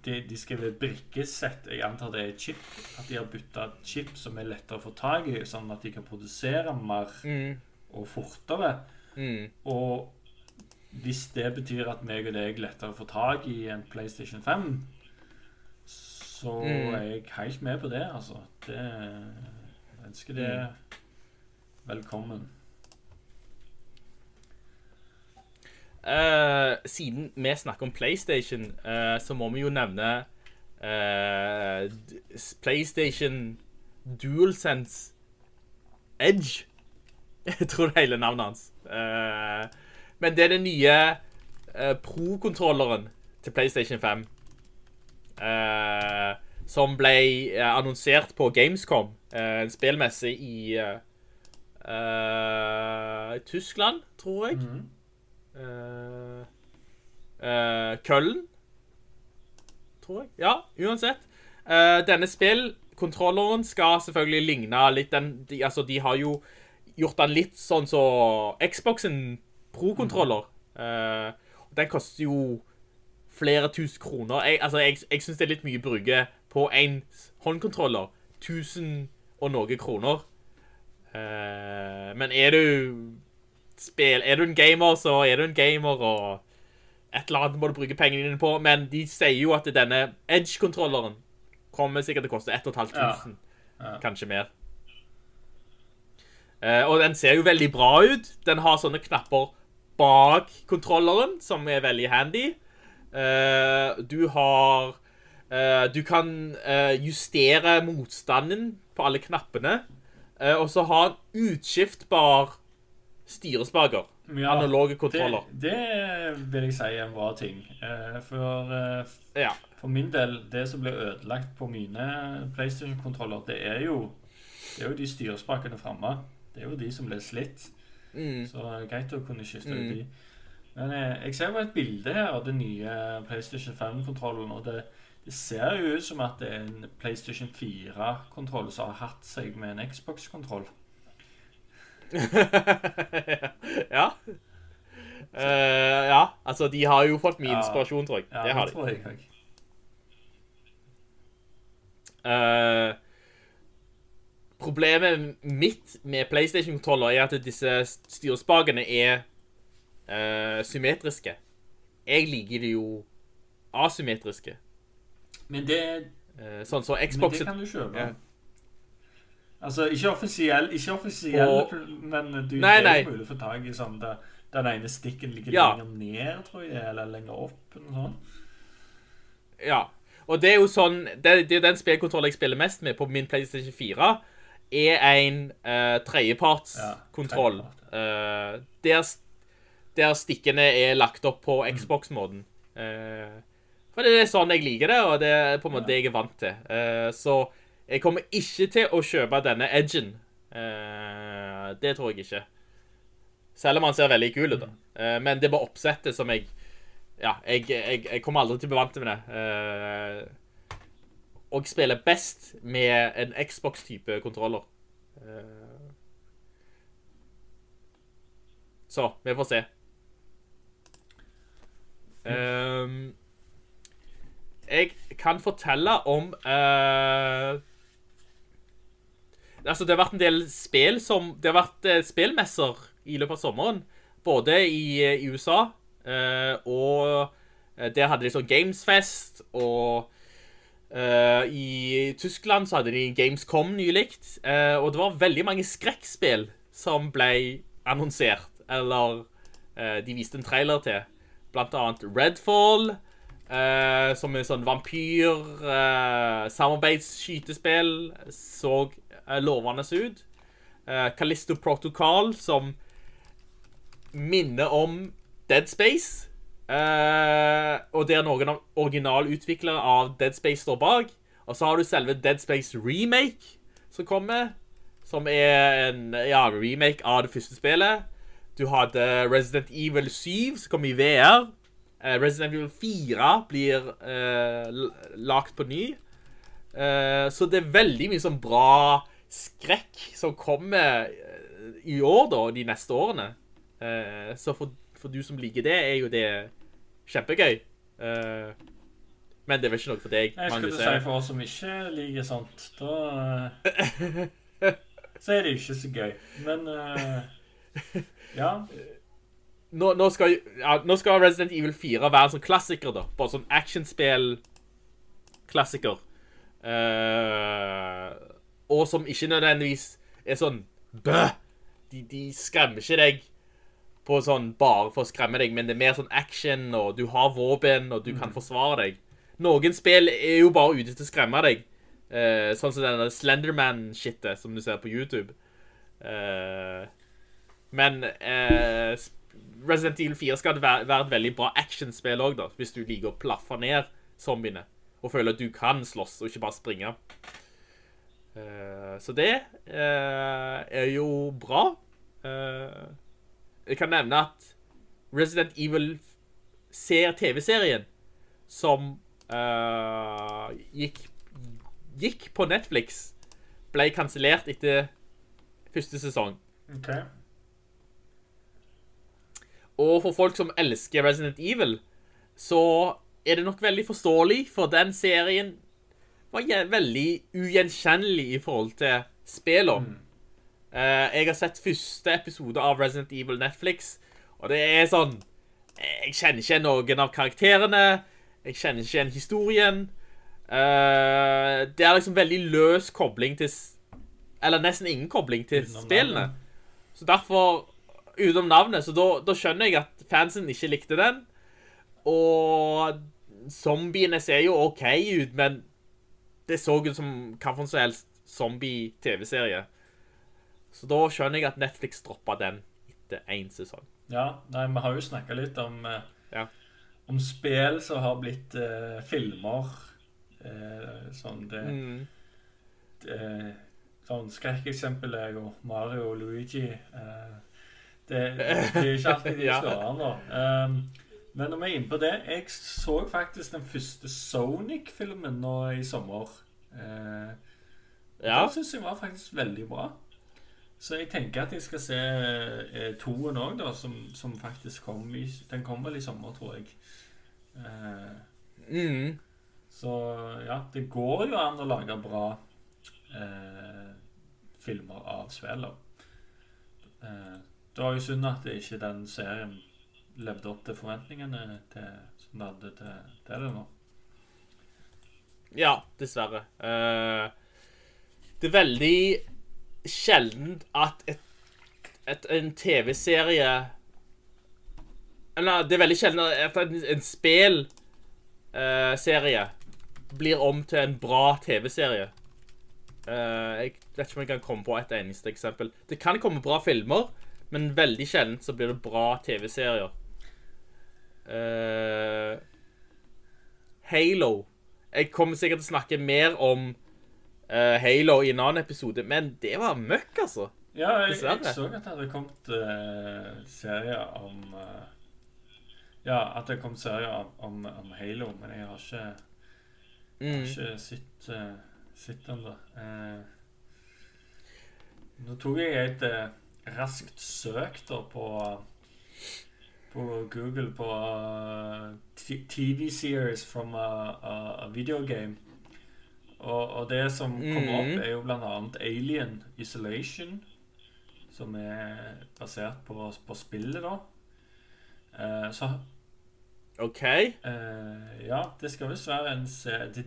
de, de skriver brikkesett. Jeg antar det er chip. At de har bytta chip som er lettere å få tak i, sånn at de kan produsere mer Mm. og fortere. Mm. Og hvis det betyr at meg og deg lettere får tak i en PlayStation 5, så Mm. er jeg helt med på det, altså. Det, jeg ønsker det Mm. velkommen. Uh, siden vi snakker om PlayStation, uh, så må vi jo nevne uh, PlayStation DualSense Edge. <laughs> Jeg tror det er hele navnet hans. Men det er den nye Pro-kontrolleren til PlayStation 5. eh, som ble eh, annonsert på Gamescom, eh, en spillmesse i eh, eh, Tyskland, tror jeg. Eh, eh, Køllen, tror jeg. Ja, uansett. Eh, denne spillkontrolleren skal selvfølgelig ligne litt den de, Altså, de har jo gjort den litt sånn så Xboxen Pro-kontroller. Eh, den koster jo flere tusen kroner. Jeg, altså, jeg, jeg syns det er litt mye å bruke på en håndkontroller. 1000 og noe kroner. Uh, men er du spil, Er du en gamer, så er du en gamer, og et eller annet må du bruke pengene dine på. Men de sier jo at denne Edge-kontrolleren kommer sikkert til å koste 1500. Ja. Kanskje mer. Uh, og den ser jo veldig bra ut. Den har sånne knapper bak kontrolleren, som er veldig handy. Eh, du har eh, Du kan eh, justere motstanden på alle knappene. Og så har en utskiftbar styrespaker. Ja, Analoge kontroller. Det, det vil jeg si er en bra ting. For, Ja. for min del, det som blir ødelagt på mine PlayStation-kontroller, det det er jo de styrespakene framme. Det er jo de som blir slitt. Mm. Så det er greit å kunne skifte ut Mm. de. Men eh, jeg ser jo et bilde her av den nye PlayStation 5-kontrollen, og det, det ser jo ut som at det er en PlayStation 4-kontroll som har hatt seg med en Xbox-kontroll. <laughs> ja. Uh, ja, altså de har jo fått min inspirasjon, tror jeg. Ja, det har de. tror jeg eh, Problemet mitt med PlayStation-kontroller er at disse styrespakene er eh, symmetriske. Jeg liker det jo asymmetriske. Men det, uh, sånn men Xbox det kan du kjøpe. Ja. Altså, ikke offisiell, ikke offisiell Og- men du, Nei, nei. er mulig å få tak i sånn der den ene stikken ligger Ja. lenger ned, tror jeg, eller lenger opp, eller sånt. Ja. Og det er jo sånn Det, det er den spillkontrollen jeg spiller mest med på min PlayStation 4, er en uh, tredjepartskontroll. tredjepart, uh, der, der stikkene er lagt opp på Xbox-måten. Uh, for det er sånn jeg liker det, og det er på en måte det jeg er vant til. Uh, så jeg kommer ikke til å kjøpe denne edgen. Uh, det tror jeg ikke. Selv om han ser veldig kul ut, da. Uh, men det er bare oppsettet som jeg Ja, jeg, jeg, jeg kommer aldri til å bli vant med det. Og spiller best med en Xbox-type kontroller. Så, vi får se. Ehm, jeg kan fortelle om uh, Altså, det har vært en del spill som Det har vært uh, spillmesser i løpet av sommeren. Både i, eh, i USA uh, og Der hadde de sånn Gamesfest, og uh, i Tyskland så hadde de Gamescom nylig. Uh, og det var veldig mange skrekkspill som ble annonsert, eller uh, de viste en trailer til. Blant annet Redfall, eh, som er sånn vampyr eh, så eh, lovende ut. Eh, Callisto Protocol, som minner om Dead Space. Eh, og der noen av originalutviklere av Dead Space står bak. Og så har du selve Dead Space Remake som kommer. Som er en ja, remake av det første spillet. Du hadde Resident Evil 7 som kom i VR. Uh, Resident Evil 4 blir uh, lagt på ny. Uh, så det er veldig mye sånn bra skrekk som kommer eh, i år, da, de neste årene. Eh, så for, for du som liker det, er jo det kjempegøy. Eh, men det er vel ikke noe for deg. Jeg skulle eh? si for oss som ikke liker sånt, da eh, <laughs> Så er det ikke så gøy. Men eh, <laughs> ja. nå, nå, skal, ja, nå skal Resident Evil 4 være en sånn klassiker, da. Bare sånn actionspill-klassiker. Uh, og som ikke nødvendigvis er sånn Bøh! De, de skremmer ikke deg på sånn bare for å skremme deg, men det er mer sånn action, og du har våpen, og du kan forsvare deg. Noen spill er jo bare ute til å skremme deg. Uh, sånn som denne Slenderman-shitet som du ser på YouTube. Eh, men eh, Resident Evil 4 skal være, være et veldig bra actionspill òg, da. Hvis du liker å plaffe ned zombiene og føler at du kan slåss og ikke bare springe. Eh, så det eh, er jo bra. Eh, jeg kan nevne at Resident Evil ser TV-serien som eh, gikk, gikk på Netflix, ble kansellert etter første sesong. OK. Og for folk som elsker Resident Evil, så er det nok veldig forståelig, for den serien var veldig ugjenkjennelig i forhold til spillene. Eh, jeg har sett første episode av Resident Evil Netflix, og det er sånn Jeg kjenner ikke noen av karakterene. Jeg kjenner ikke igjen historien. Uh, det er liksom veldig løs kobling til Eller nesten ingen kobling til spillene. Så derfor Utenom navnet. Så da, skjønner jeg at fansen ikke likte den. Og zombiene ser jo OK ut, men det så ut som hvilken som helst zombie-TV-serie. Så da skjønner jeg at Netflix droppa den etter én sesong. Ja, nei, vi har jo snakka litt om eh, Ja. Om spill som har blitt uh, filmer. Uh, sånn det, Mm. det Sånn skrekkeksempel er jo Mario og Luigi. Eh, det, det er ikke alltid de <laughs> slår an, da. Um, men når vi er inne på det Jeg så faktisk den første Sonic-filmen nå i sommer. Uh, Ja. Den syns jeg var faktisk veldig bra. Så jeg tenker at jeg skal se eh, toen òg, da, som, som faktisk kom i Den kom vel i sommer, tror jeg. Eh, Mm. Så ja, det går jo an å lage bra eh, filmer av Sveler. Eh, det var jo synd at ikke den serien levde opp til forventningene til, som det hadde til, til det nå. Ja, dessverre. Uh, det er veldig sjelden at et, et, en TV-serie Eller det er veldig sjelden at en, en spillserie blir om til en bra TV-serie. Uh, jeg vet ikke om jeg kan komme på et eneste eksempel. Det kan komme bra filmer, men veldig sjelden så blir det bra TV-serier. Uh, Halo. Jeg kommer sikkert til å snakke mer om uh, Halo i en annen episode, men det var møkk, altså. Ja, jeg, jeg så at det hadde kommet uh, serier om uh, Ja, at det kom serier om, om, om Halo, men jeg har ikke, Mm. har ikke sett, uh, sett. Eh, nå tok jeg et eh, raskt søk da på på Google på uh, TV series from a, a, a video game. Og, og det som kommer opp, Mhm. er jo blant annet Alien Isolation. Som er basert på, på spillet, da. Uh, så OK. Uh, Ja, det skal visst være en se-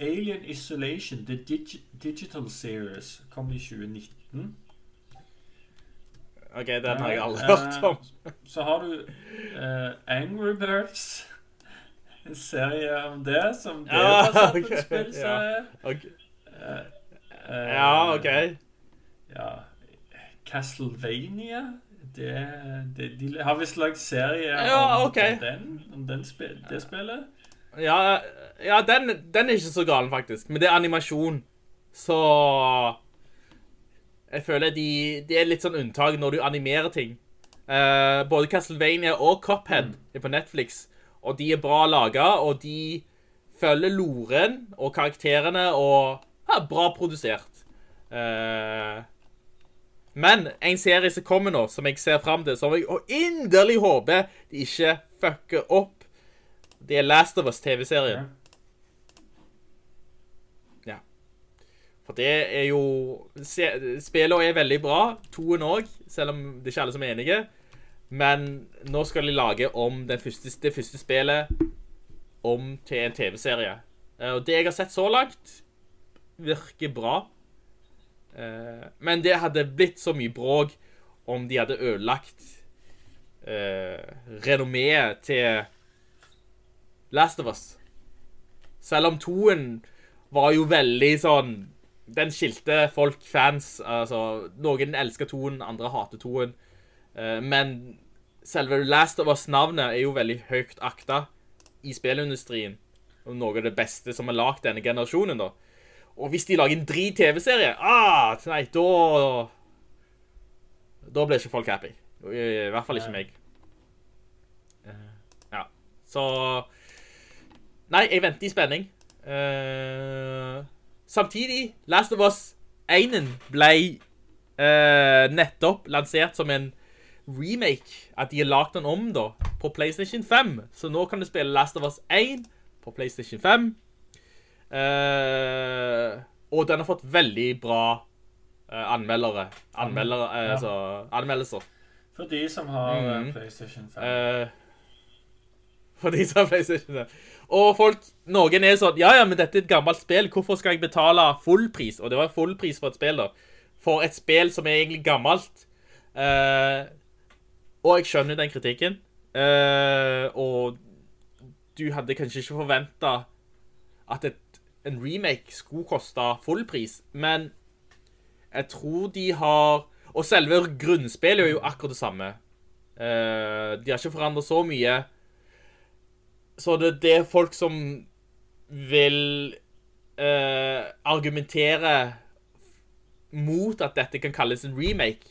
Alien Isolation, The Digi Digital Series, kom i 2019. ok, Den har jeg aldri Eh, hørt om. Så har du uh, Angry Birds. En serie om det, som det ah, er basert på ok, en spillserie. Uh, Eh, Ja, OK. Ja Castlevania det, det, De har visst lagd serie Ja, om, okay. den, om den spil, det spillet. Ja, ja den, den er ikke så galen, faktisk. Men det er animasjon. Så Jeg føler de, de er litt sånn unntak når du animerer ting. Uh, både Castlevania og Cuphead er på Netflix, og de er bra laga, og de følger loren og karakterene og er bra produsert. Uh, men en serie som kommer nå, som jeg ser fram til, som jeg inderlig håper de ikke fucker opp, det er Last of Us TV-serien. Ja. For det er jo Spillet er veldig bra, toen òg, selv om det ikke er alle som er enige. Men nå skal de lage om første, det første spillet om til en TV-serie. Eh, Og det jeg har sett så langt, virker bra. Eh, Men det hadde blitt så mye bråk om de hadde ødelagt uh, renommeet til Last of Us. Selv om toen var jo veldig sånn Den skilte folk fans. Altså, noen elsker toen, andre hater toen. Eh, men selve Last of Us-navnet er jo veldig høyt akta i spillindustrien. Og noe av det beste som er lagd denne generasjonen, da. Og hvis de lager en drit TV-serie, ah, nei, da Da blir ikke folk happy. I hvert fall ikke meg. Ja. Så Nei, jeg venter i spenning. Eh, samtidig, Last of Us 1 ble uh, nettopp lansert som en remake. At de har lagt den om da, på PlayStation 5. Så nå kan du spille Last of Us 1 på PlayStation 5. Uh, og den har fått veldig bra uh, anmeldere. Anmeldere, uh, Ja. altså, anmeldelser. For de som har eh, Mhm. PlayStation 5. Eh, for de som har PlayStation 5. Og folk, noen er sånn, ja, ja, men dette er et gammelt spill, hvorfor skal jeg betale full pris? Og det var full pris for et spill da. For et spill som er egentlig gammelt. Uh, og jeg skjønner den kritikken. Uh, og du hadde kanskje ikke forventet at et, en remake skulle koste full pris, men jeg tror de har Og selve grunnspillet er jo akkurat det samme. Uh, de har ikke forandret så mye. Så det, det er folk som vil eh, argumentere mot at dette kan kalles en remake.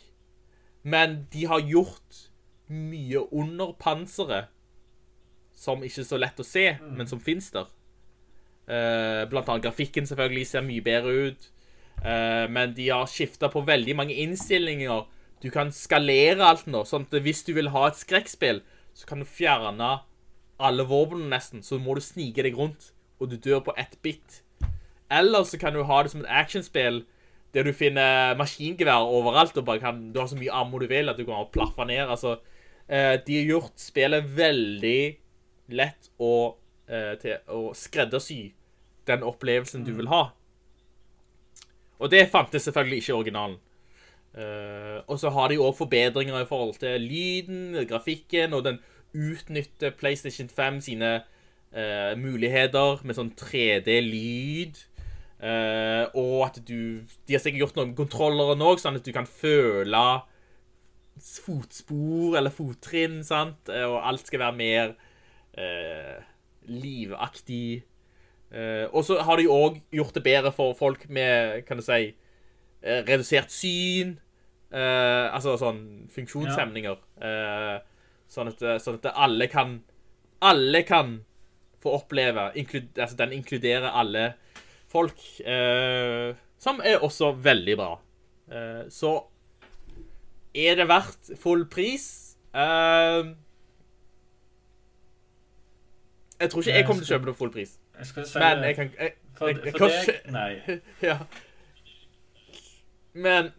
Men de har gjort mye under panseret som ikke er så lett å se, men som finnes der. Eh, blant annet grafikken selvfølgelig ser mye bedre ut. Eh, men de har skiftet på veldig mange innstillinger. Du kan skalere alt nå, sånn at hvis du vil ha et skrekkspill, så kan du fjerne alle våpnene nesten, så må du snike deg rundt og du dør på ett bit. Eller så kan du ha det som et actionspill der du finner maskingevær overalt og bare kan, du har så mye ammo du vil at du kan plaffe ned. Altså, eh, de har gjort spillet veldig lett å, eh, til å skreddersy den opplevelsen du vil ha. Og det fantes selvfølgelig ikke i originalen. Eh, og så har de også forbedringer i forhold til lyden, grafikken, og den utnytter PlayStation 5 sine uh, muligheter med sånn 3D-lyd. Uh, og at du De har sikkert gjort noen kontrolleren nå, sånn at du kan føle fotspor eller fottrinn, sant? Eh, Og alt skal være mer uh, livaktig. Eh, og så har de òg gjort det bedre for folk med, kan du si, eh, redusert syn. Eh, altså sånn funksjonshemninger. Eh, sånn, at, sånn at alle kan Alle kan få oppleve inklud, altså Den inkluderer alle folk. Eh, som er også veldig bra. Eh, så er det verdt full pris? Eh, jeg tror ikke jeg kommer til å kjøpe noe full pris. Jeg skal si Men jeg kan jeg, For, jeg, jeg for deg Nei. <laughs> ja. Men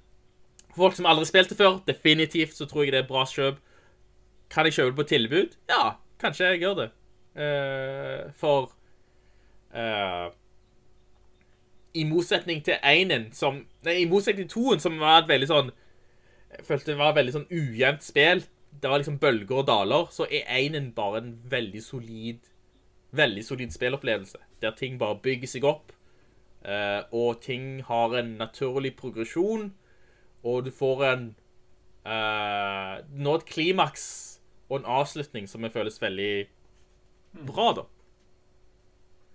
for folk som aldri spilte før, definitivt så tror jeg det er bra kjøp. Kan jeg kjøpe på tilbud? Ja, kanskje jeg gjør det. Uh, for uh, I motsetning til einen som Nei, i motsetning til toen, som var et veldig sånn Jeg følte det var et veldig sånn ujevnt spill. Det var liksom bølger og daler. Så er einen bare en veldig solid Veldig solid spillopplevelse. Der ting bare bygger seg opp. uh, og ting har en naturlig progresjon, og du får en Nå et klimaks og en avslutning som jeg føles veldig bra, da.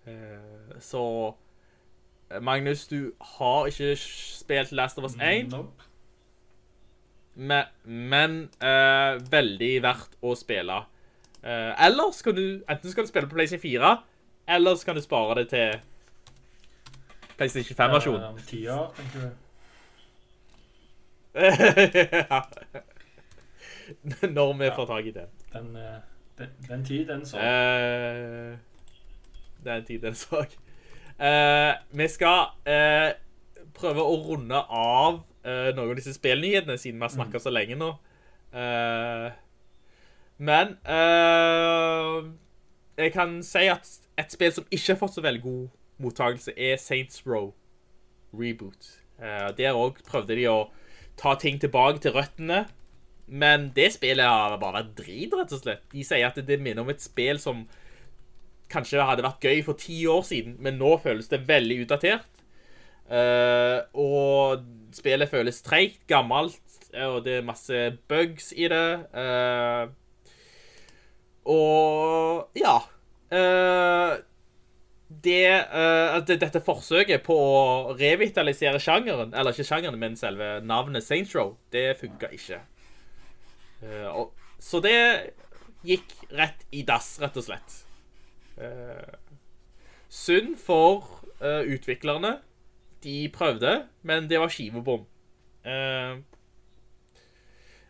Eh, så eh, Magnus, du har ikke spilt Last of Us 1, Nope. men, men eh, veldig verdt å spille. Eh, eller skal du Enten skal du spille på PlayStation 4, eller så kan du spare det til PlayStation 5-versjonen. Ja, Om tenker du? <laughs> <laughs> Ja. <laughs> Når vi får tak i det. Den, eh, den, den tid, den så. Den det er en tid den så. Eh, vi skal eh, prøve å runde av eh, noen av disse spillnyhetene, siden vi har snakket så lenge nå. Eh, men eh, jeg kan si at et spill som ikke har fått så veldig god mottakelse, er Saints Row Reboot. Eh, der òg prøvde de å ta ting tilbake til røttene. Men det spillet har bare vært drit, rett og slett. De sier at det minner om et spill som kanskje hadde vært gøy for ti år siden, men nå føles det veldig utdatert. Uh, og spillet føles treigt, gammelt, og det er masse bugs i det. Uh, og ja. Uh, det, eh, det, dette forsøket på å revitalisere sjangeren, eller ikke sjangeren, men selve navnet Saints Row, det funka ikke. Eh, og, så det gikk rett i dass, rett og slett. Uh, synd for uh, utviklerne. De prøvde, men det var skivebom. Uh,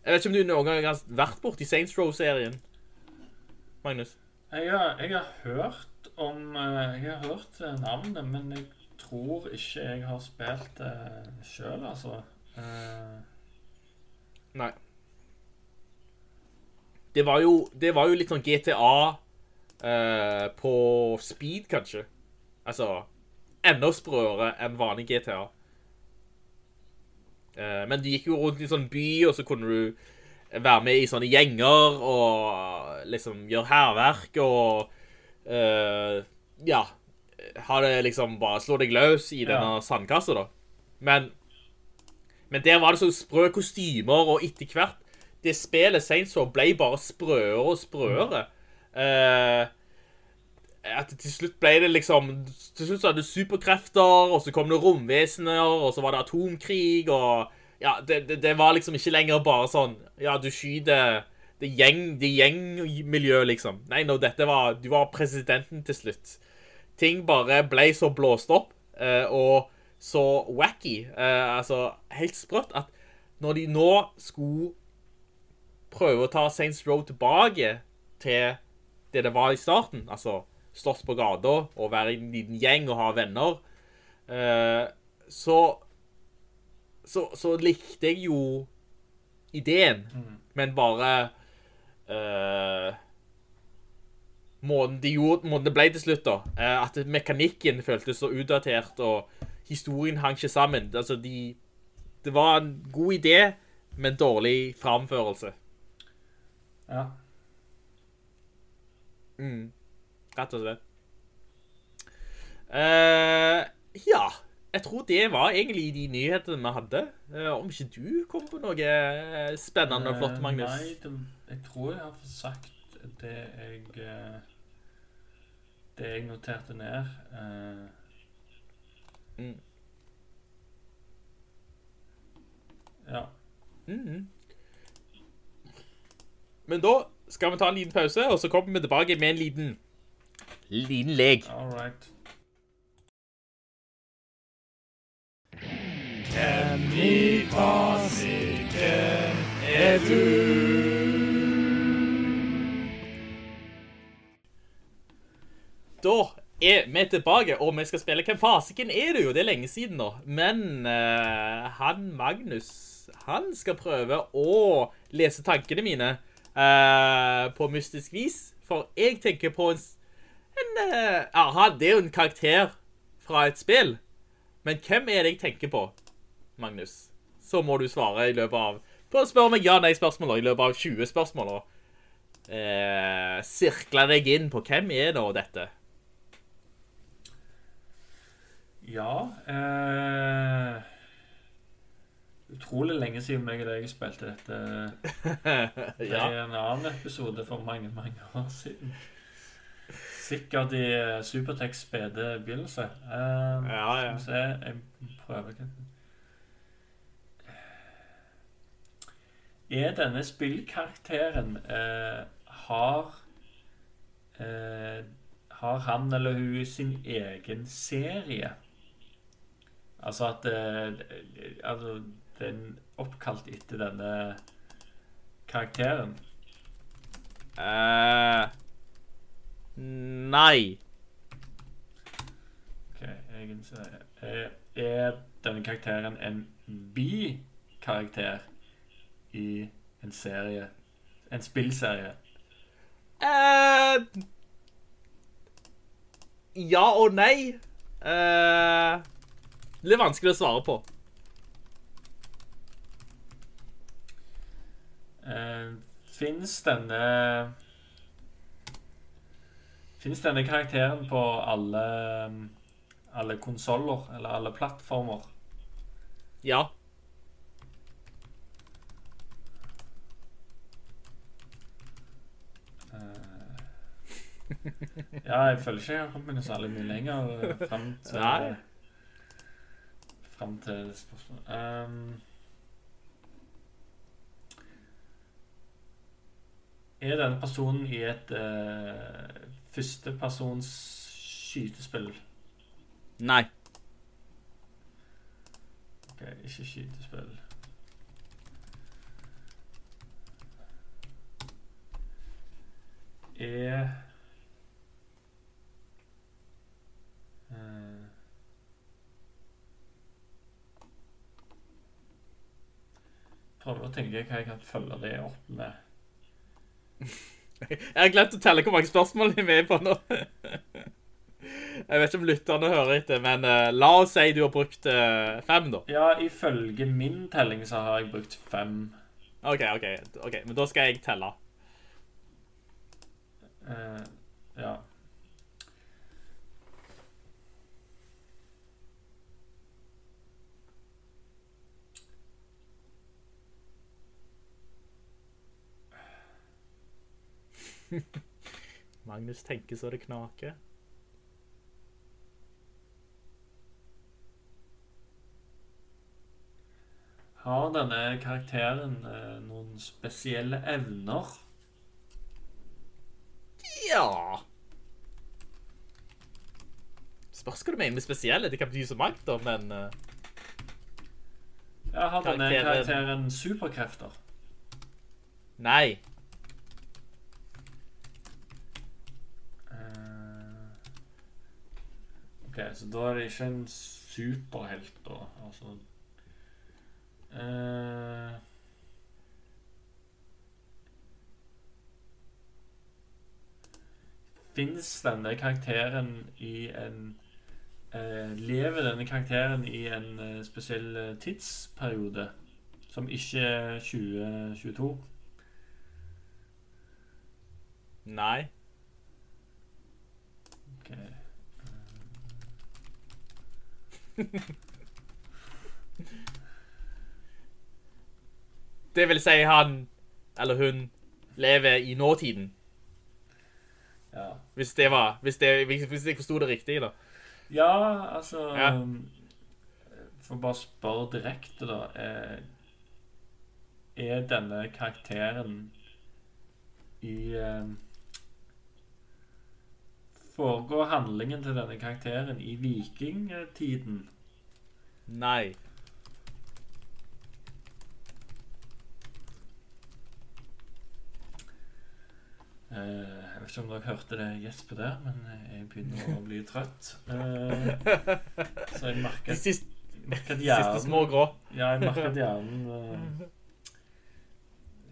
jeg vet ikke om du noen gang har vært borti Saints Row-serien, Magnus? Jeg har, jeg har hørt om Jeg har hørt navnet, men jeg tror ikke jeg har spilt det sjøl, altså. Nei. Det var jo, det var jo litt sånn GTA eh, på speed, kanskje. Altså enda sprøere enn vanlig GTA. Eh, men du gikk jo rundt i sånn by, og så kunne du være med i sånne gjenger og liksom gjøre hærverk og eh, Ja. Ha det liksom Bare slå deg løs i denne Ja. sandkassa, da. Men men der var det så sprø kostymer, og etter hvert Det spillet Saints Row ble bare sprøere og sprøere. Uh, at til slutt ble det liksom Til slutt så hadde du superkrefter, og så kom det romvesener, og så var det atomkrig, og Ja, det, det, det var liksom ikke lenger bare sånn Ja, du skyter det gjeng, liksom. Nei, no, dette var Du var presidenten til slutt. Ting bare ble så blåst opp, uh, og så wacky, uh, altså helt sprøtt, at når de nå skulle prøve å ta Saints Row tilbake til det det var i starten, altså slåss på gata og være i en liten gjeng og ha venner, Uh, så, så Så likte jeg jo ideen, men bare uh, Måten de gjorde, måten det ble til slutt, da. eh, At mekanikken føltes så utdatert, og historien hang ikke sammen. Altså, de Det var en god idé, men dårlig framførelse. Ja. Mm. Rett og slett. Uh, ja. Jeg tror det var egentlig de nyhetene vi hadde. Uh, om ikke du kom på noe eh, spennende og flott, Magnus? Magnus? Nei, det, jeg tror jeg har sagt det jeg Det jeg noterte ned. Mm. Ja. Mhm. Men da skal vi ta en liten pause, og så kommer vi tilbake med en liten liten lek. All right. Da er vi tilbake, og vi skal spille Hvem fasiken er du? jo? Det er lenge siden nå. Men uh, han Magnus, han skal prøve å lese tankene mine eh, på mystisk vis. For jeg tenker på en, en uh, Aha, det er jo en karakter fra et spill. Men hvem er det jeg tenker på, Magnus? Så må du svare i løpet av På å spørre meg ja-nei-spørsmål i løpet av 20 spørsmål. Eh, sirkle deg inn på hvem er nå dette? Ja eh, Utrolig lenge siden meg og deg spilte dette. <laughs> Det ja. er en annen episode for mange, mange år siden. Sikkert i eh, Supertex spede begynnelse. Eh, Ja, ja. Skal vi se, jeg prøver ikke. Er denne spillkarakteren eh, Har eh, Har han eller hun sin egen serie? Altså at eh, altså, den oppkalt etter denne karakteren. Uh, nei. Ok, egentlig. Er, er denne karakteren en bi-karakter i en serie? En spillserie? Uh, ja og nei. Uh, litt vanskelig å svare på. Uh, Fins denne Fins denne karakteren på alle alle konsoller eller alle plattformer? Ja. Eh, ja, jeg føler ikke jeg har kommet noe særlig mye lenger eh, fram til Nei. Fram til spørsmålet. Um, er denne personen i et uh, førstepersons skytespill? Nei. Ok, ikke skytespill. Er eh, Prøver å tenke hva jeg kan følge det opp med. Jeg har glemt å telle hvor mange spørsmål vi er med på nå. Jeg vet ikke om lytterne hører etter, men uh, la oss si du har brukt uh, fem, da. Ja, ifølge min telling så har jeg brukt fem. OK, OK, ok, men da skal jeg telle. Uh, ja. <laughs> Magnus tenker så det knaker. Har denne karakteren eh, noen spesielle evner? Ja Spørs hva du mener med spesielle. Det kan bety så mangt, da, men eh, Ja, har denne Karakteren- karakteren superkrefter? Nei. Eh, Ok, så da er det ikke en superhelt, da. Altså eh, Fins denne karakteren i en eh, Lever denne karakteren i en eh, spesiell eh, tidsperiode? Som ikke er 2022? Nei. Ok. <laughs> Det vil si han, eller hun, lever i nåtiden. Ja. Hvis det var, hvis, det, hvis jeg forstod det riktig, da. Ja, altså Ja. um, For å bare spørre direkte, da. Er, er denne karakteren i um, Foregår handlingen til denne karakteren i vikingtiden? Nei. Eh, jeg vet ikke om dere hørte det gjespet der, men jeg begynner å bli trøtt. Eh, så jeg merker, <laughs> De siste, merker hjernen, siste små grå. Ja, jeg merker at hjernen <laughs> eh,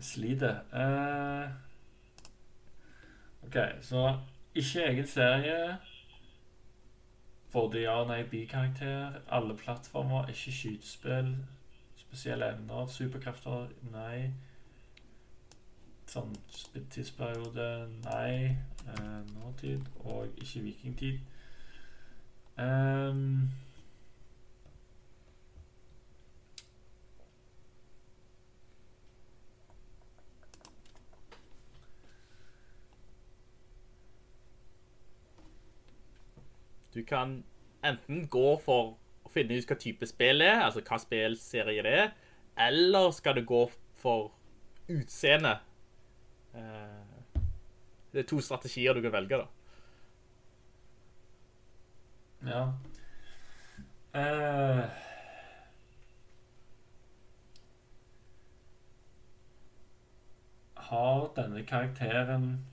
sliter. OK, så ikke egen serie. Både ja og nei bikarakter. Alle plattformer. Ikke skytespill. Spesielle evner. Superkrefter. Nei. Sånn tidsperiode. Nei. Eh, nåtid. Og ikke vikingtid. Ehm, Du kan enten gå for å finne ut hva type spill er, altså hva spillserie det er, eller skal du gå for utseende. Eh, Det er to strategier du kan velge, da. Ja. Uh... har denne karakteren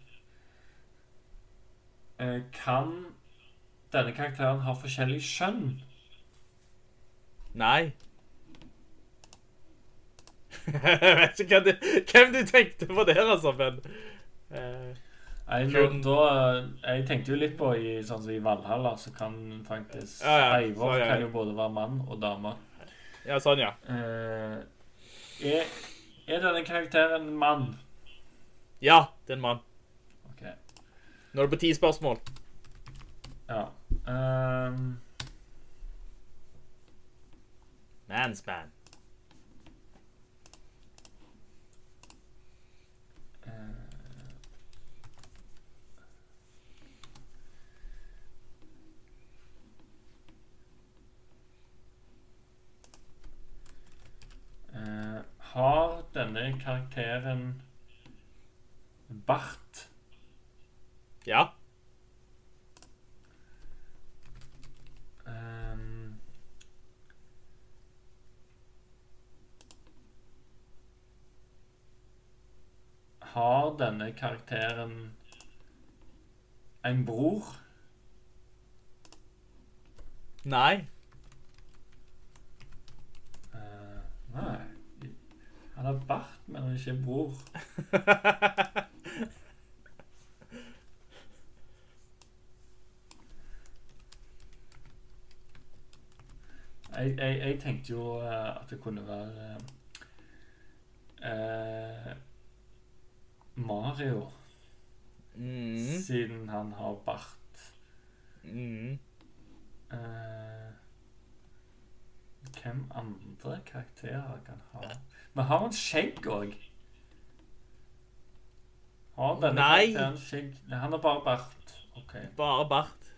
uh, Kan denne karakteren har forskjellig skjønn? Nei. Jeg vet ikke hvem du, hvem du tenkte på der, altså, men eh, Nei, Kun- da, jeg tenkte jo litt på i, sånn som i Valhalla, så kan faktisk Ja, ja, Eivor ja. kan jo både være mann og dame. Ja, sånn, ja. Eh, er, er denne karakteren en mann? Ja, det er en mann. Ok, Nå er det på ti spørsmål. ja. Ehm, Man's man. eh, har denne karakteren bart? Ja. Har denne karakteren en bror? Nei. Uh, nei. Han har bart, men han er ikke bror. <laughs> Jeg, jeg, jeg tenkte jo eh, at det kunne være uh, Mario, Mm. siden han har bart. Mm. Uh, hvem andre karakterer kan ha Men har han skjegg òg? Har denne Nei. karakteren skjegg? Han har bare bart. Ok. Bare bart.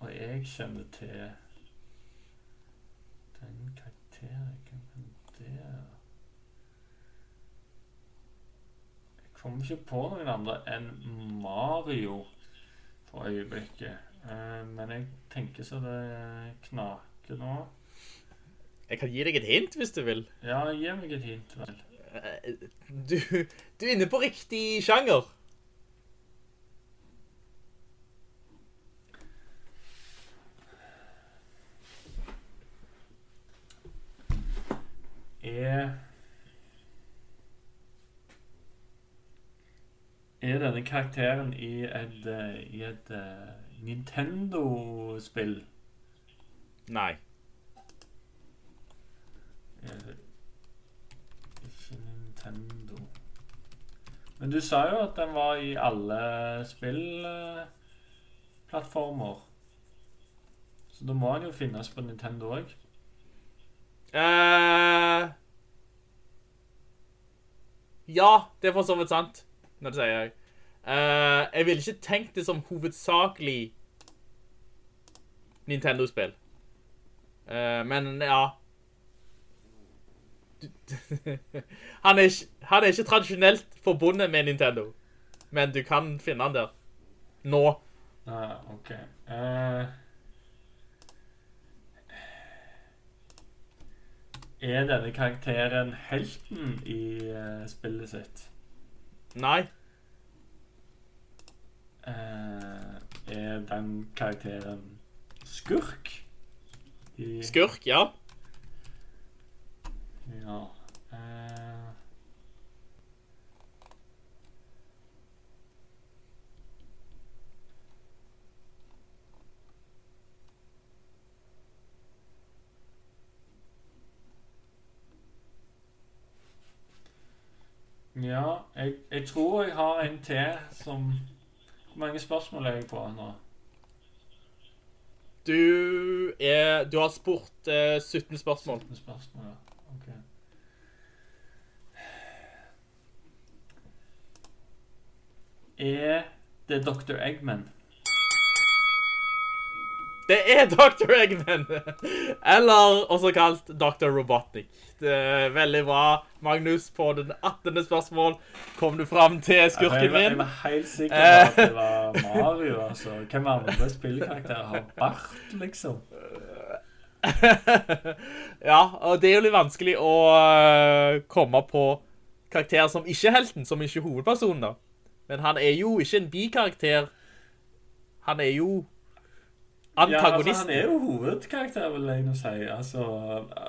Og jeg kjenner til Kom ikke på noen andre enn Mario for øyeblikket. Eh, men jeg tenker så det knaker nå. Jeg kan gi deg et hint hvis du vil. Ja, gi meg et hint, vel. Eh, du, du er inne på riktig sjanger. Er Er denne karakteren i et, eh, i et eh, Nintendo-spill? Nei. Ikke Nintendo Men du sa jo at den var i alle spillplattformer. Så da må den jo finnes på Nintendo òg. Uh, ja, det er for så vidt sant, når det sier jeg. Uh, jeg ville ikke tenkt det som hovedsakelig Nintendo-spill. Uh, men ja. <laughs> Han, er ikke, han er ikke tradisjonelt forbundet med Nintendo. Men du kan finne han der. Nå. Uh, OK. Uh, er denne karakteren helten i uh, spillet sitt? Nei. Eh, er den karakteren skurk? I, Skurk, ja. Ja. Eh, ja, jeg, jeg tror jeg har en til som Hvor mange spørsmål er jeg på nå? Du, er, du har spurt eh, 17 spørsmål. 17 spørsmål, ja. Ok. Er det Dr. Eggman? Det er Dr. Eggman! Eller også kalt Dr. Robotnik. Det veldig bra. Magnus, på den 18. spørsmål kom du fram til skurken min. jeg er var helt sikker på at det var Mario. altså. Hvem andre spillekarakterer har bart, liksom? <laughs> ja, og det er jo litt vanskelig å øh, komme på karakterer som ikke er helten, som ikke er hovedpersonen. da. Men han er jo ikke en bikarakter. Han er jo Ja, altså, han er jo hovedkarakter, vil jeg nå si. Altså,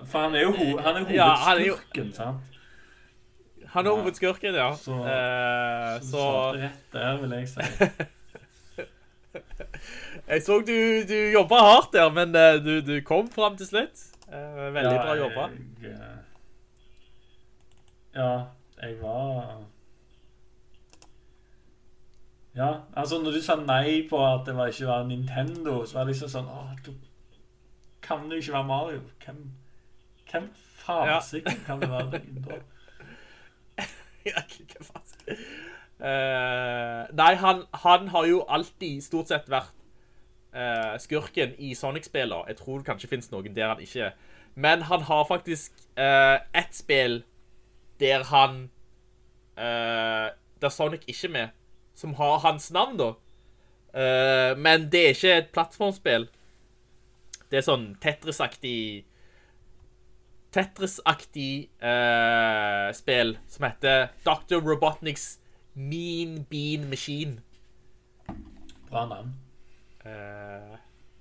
for han er jo, ho han er Ja, hovedskurken, sant? Han er hovedskurken, ja. Så- Eh, Så, så rett der, vil jeg si. <laughs> jeg så du, du jobba hardt der, men eh, du, du kom fram til slutt. veldig veldig bra jobba. Jeg, eh, ja, jeg var Ja, altså når du sa nei på at det var ikke var Nintendo, så var det liksom sånn Åh, du kan det jo ikke være Mario. Hvem, hvem sikkert kan det være da? <laughs> Ja, ikke faen. Uh, nei, han, han har jo alltid stort sett vært uh, skurken i Sonic-spiller. Jeg tror det kanskje finnes noen der han ikke er. Men han har faktisk uh, ett spill der han uh, Der Sonic ikke er med, som har hans navn, da. Uh, men det er ikke et plattformspill. Det er sånn Tetris-aktig Tetris-aktig uh, spill som heter Dr. Robotniks Mean Bean Machine. Bra navn. Uh,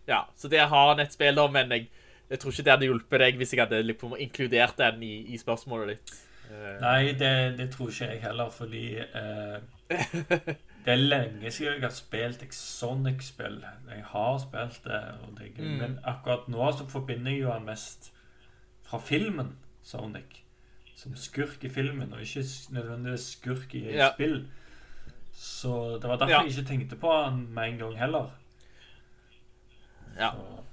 ja, så det har han et spill, da, men jeg, jeg tror ikke det hadde hjulpet deg hvis jeg hadde liksom inkludert den i, i spørsmålet ditt. Eh, Nei, det, det tror ikke jeg heller, fordi eh, Det er lenge siden jeg har spilt et Sonic-spill. Jeg har spilt det, og det mm. men akkurat nå så forbinder jeg jo han mest fra filmen Sonic. Som skurk i filmen, og ikke nødvendigvis skurk i et Ja. spill. Så det var derfor Ja. jeg ikke tenkte på han med en gang heller. Ja. Så,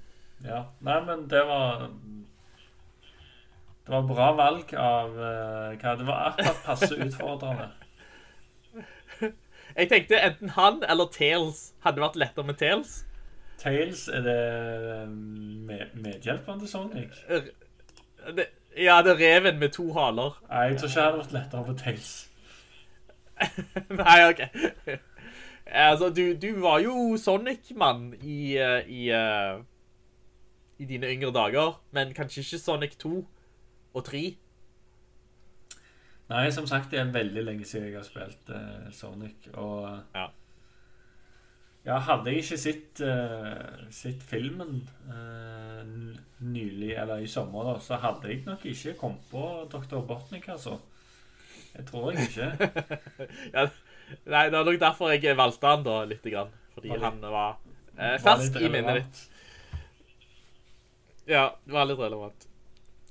ja. Nei, men det var Det var bra valg av eh, hva Det var akkurat passe utfordrende. jeg tenkte enten han eller Tails hadde vært lettere med Tails. Tails, er det med, medhjelperen til Sonic? Det, ja, det er reven med to haler. Nei, jeg tror ikke det hadde vært lettere på Tails. <laughs> Nei, OK. Altså, du, du var jo Sonic-mann i, eh, i, eh, i dine yngre dager, men kanskje ikke Sonic 2 og 3. Nei, som sagt, det er veldig lenge siden jeg har spilt uh, Sonic, og Ja. Ja, hadde jeg ikke sett, uh, sett filmen uh, nylig, eller i sommer, da, så hadde jeg nok ikke kommet på Dr. Botnik, altså. Jeg tror jeg ikke. <laughs> Ja, nei, det var nok derfor jeg valgte han da, litt. Grann, fordi Var litt- han var eh, Var fersk i minnet ditt. Ja, det var litt relevant.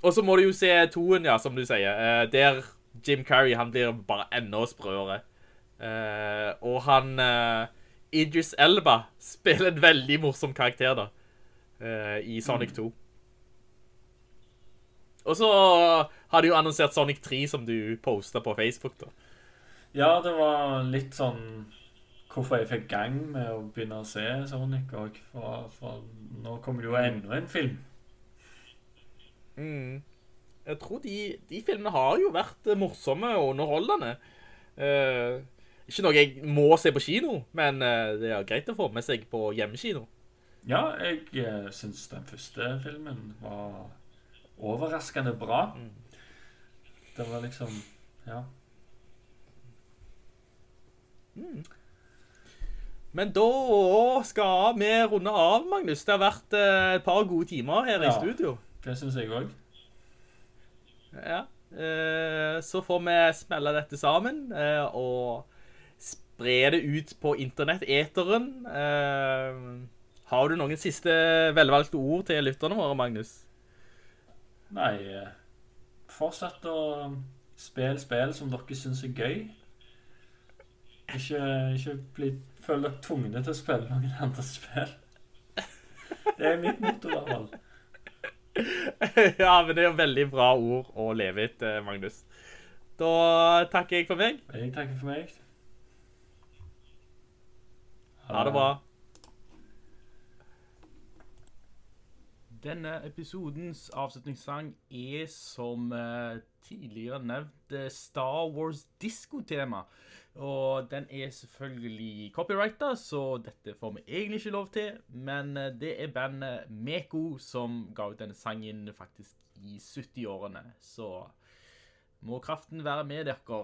Og så må du jo se toen, ja, som du sier. Eh, der Jim Carrey, han blir bare enda sprøere. Eh, og han eh, Idris Elba spiller en veldig morsom karakter da. eh, I Sonic 2. Og så har de jo annonsert Sonic 3, som du postet på Facebook, da. Ja, det var litt sånn Hvorfor jeg fikk gang med å begynne å se Sonic Og For, for nå kommer det jo enda en film. Mm. Jeg tror de, de filmene har jo vært eh, morsomme og underholdende. Uh, ikke noe jeg må se på kino, men eh, det er greit å få med seg på hjemmekino. Ja, jeg uh, syns den første filmen var overraskende bra. Det var liksom Ja. Men da skal vi runde av, Magnus. Det har vært et par gode timer her i Ja. studio. Det syns jeg òg. Ja. Eh, så får vi smelle dette sammen eh, og spre det ut på internett-eteren. Eh, har du noen siste velvalgte ord til lytterne våre, Magnus? Nei Fortsett å spille spill som dere syns er gøy. Ikke, ikke bli, føl dere tvungne til å spille noen andre <laughs> spill. Det er mitt motto, i hvert fall. <laughs> ja, men det er jo veldig bra ord å leve etter, Magnus. Da takker jeg for meg. Jeg takker for meg. Ha det bra. Denne episodens avslutningssang er som eh, tidligere nevnt eh, Star Wars diskotema. Og den er selvfølgelig copyrighta, så dette får vi egentlig ikke lov til. Men eh, det er bandet Meko som ga ut denne sangen faktisk i 70-årene. Så må kraften være med dere.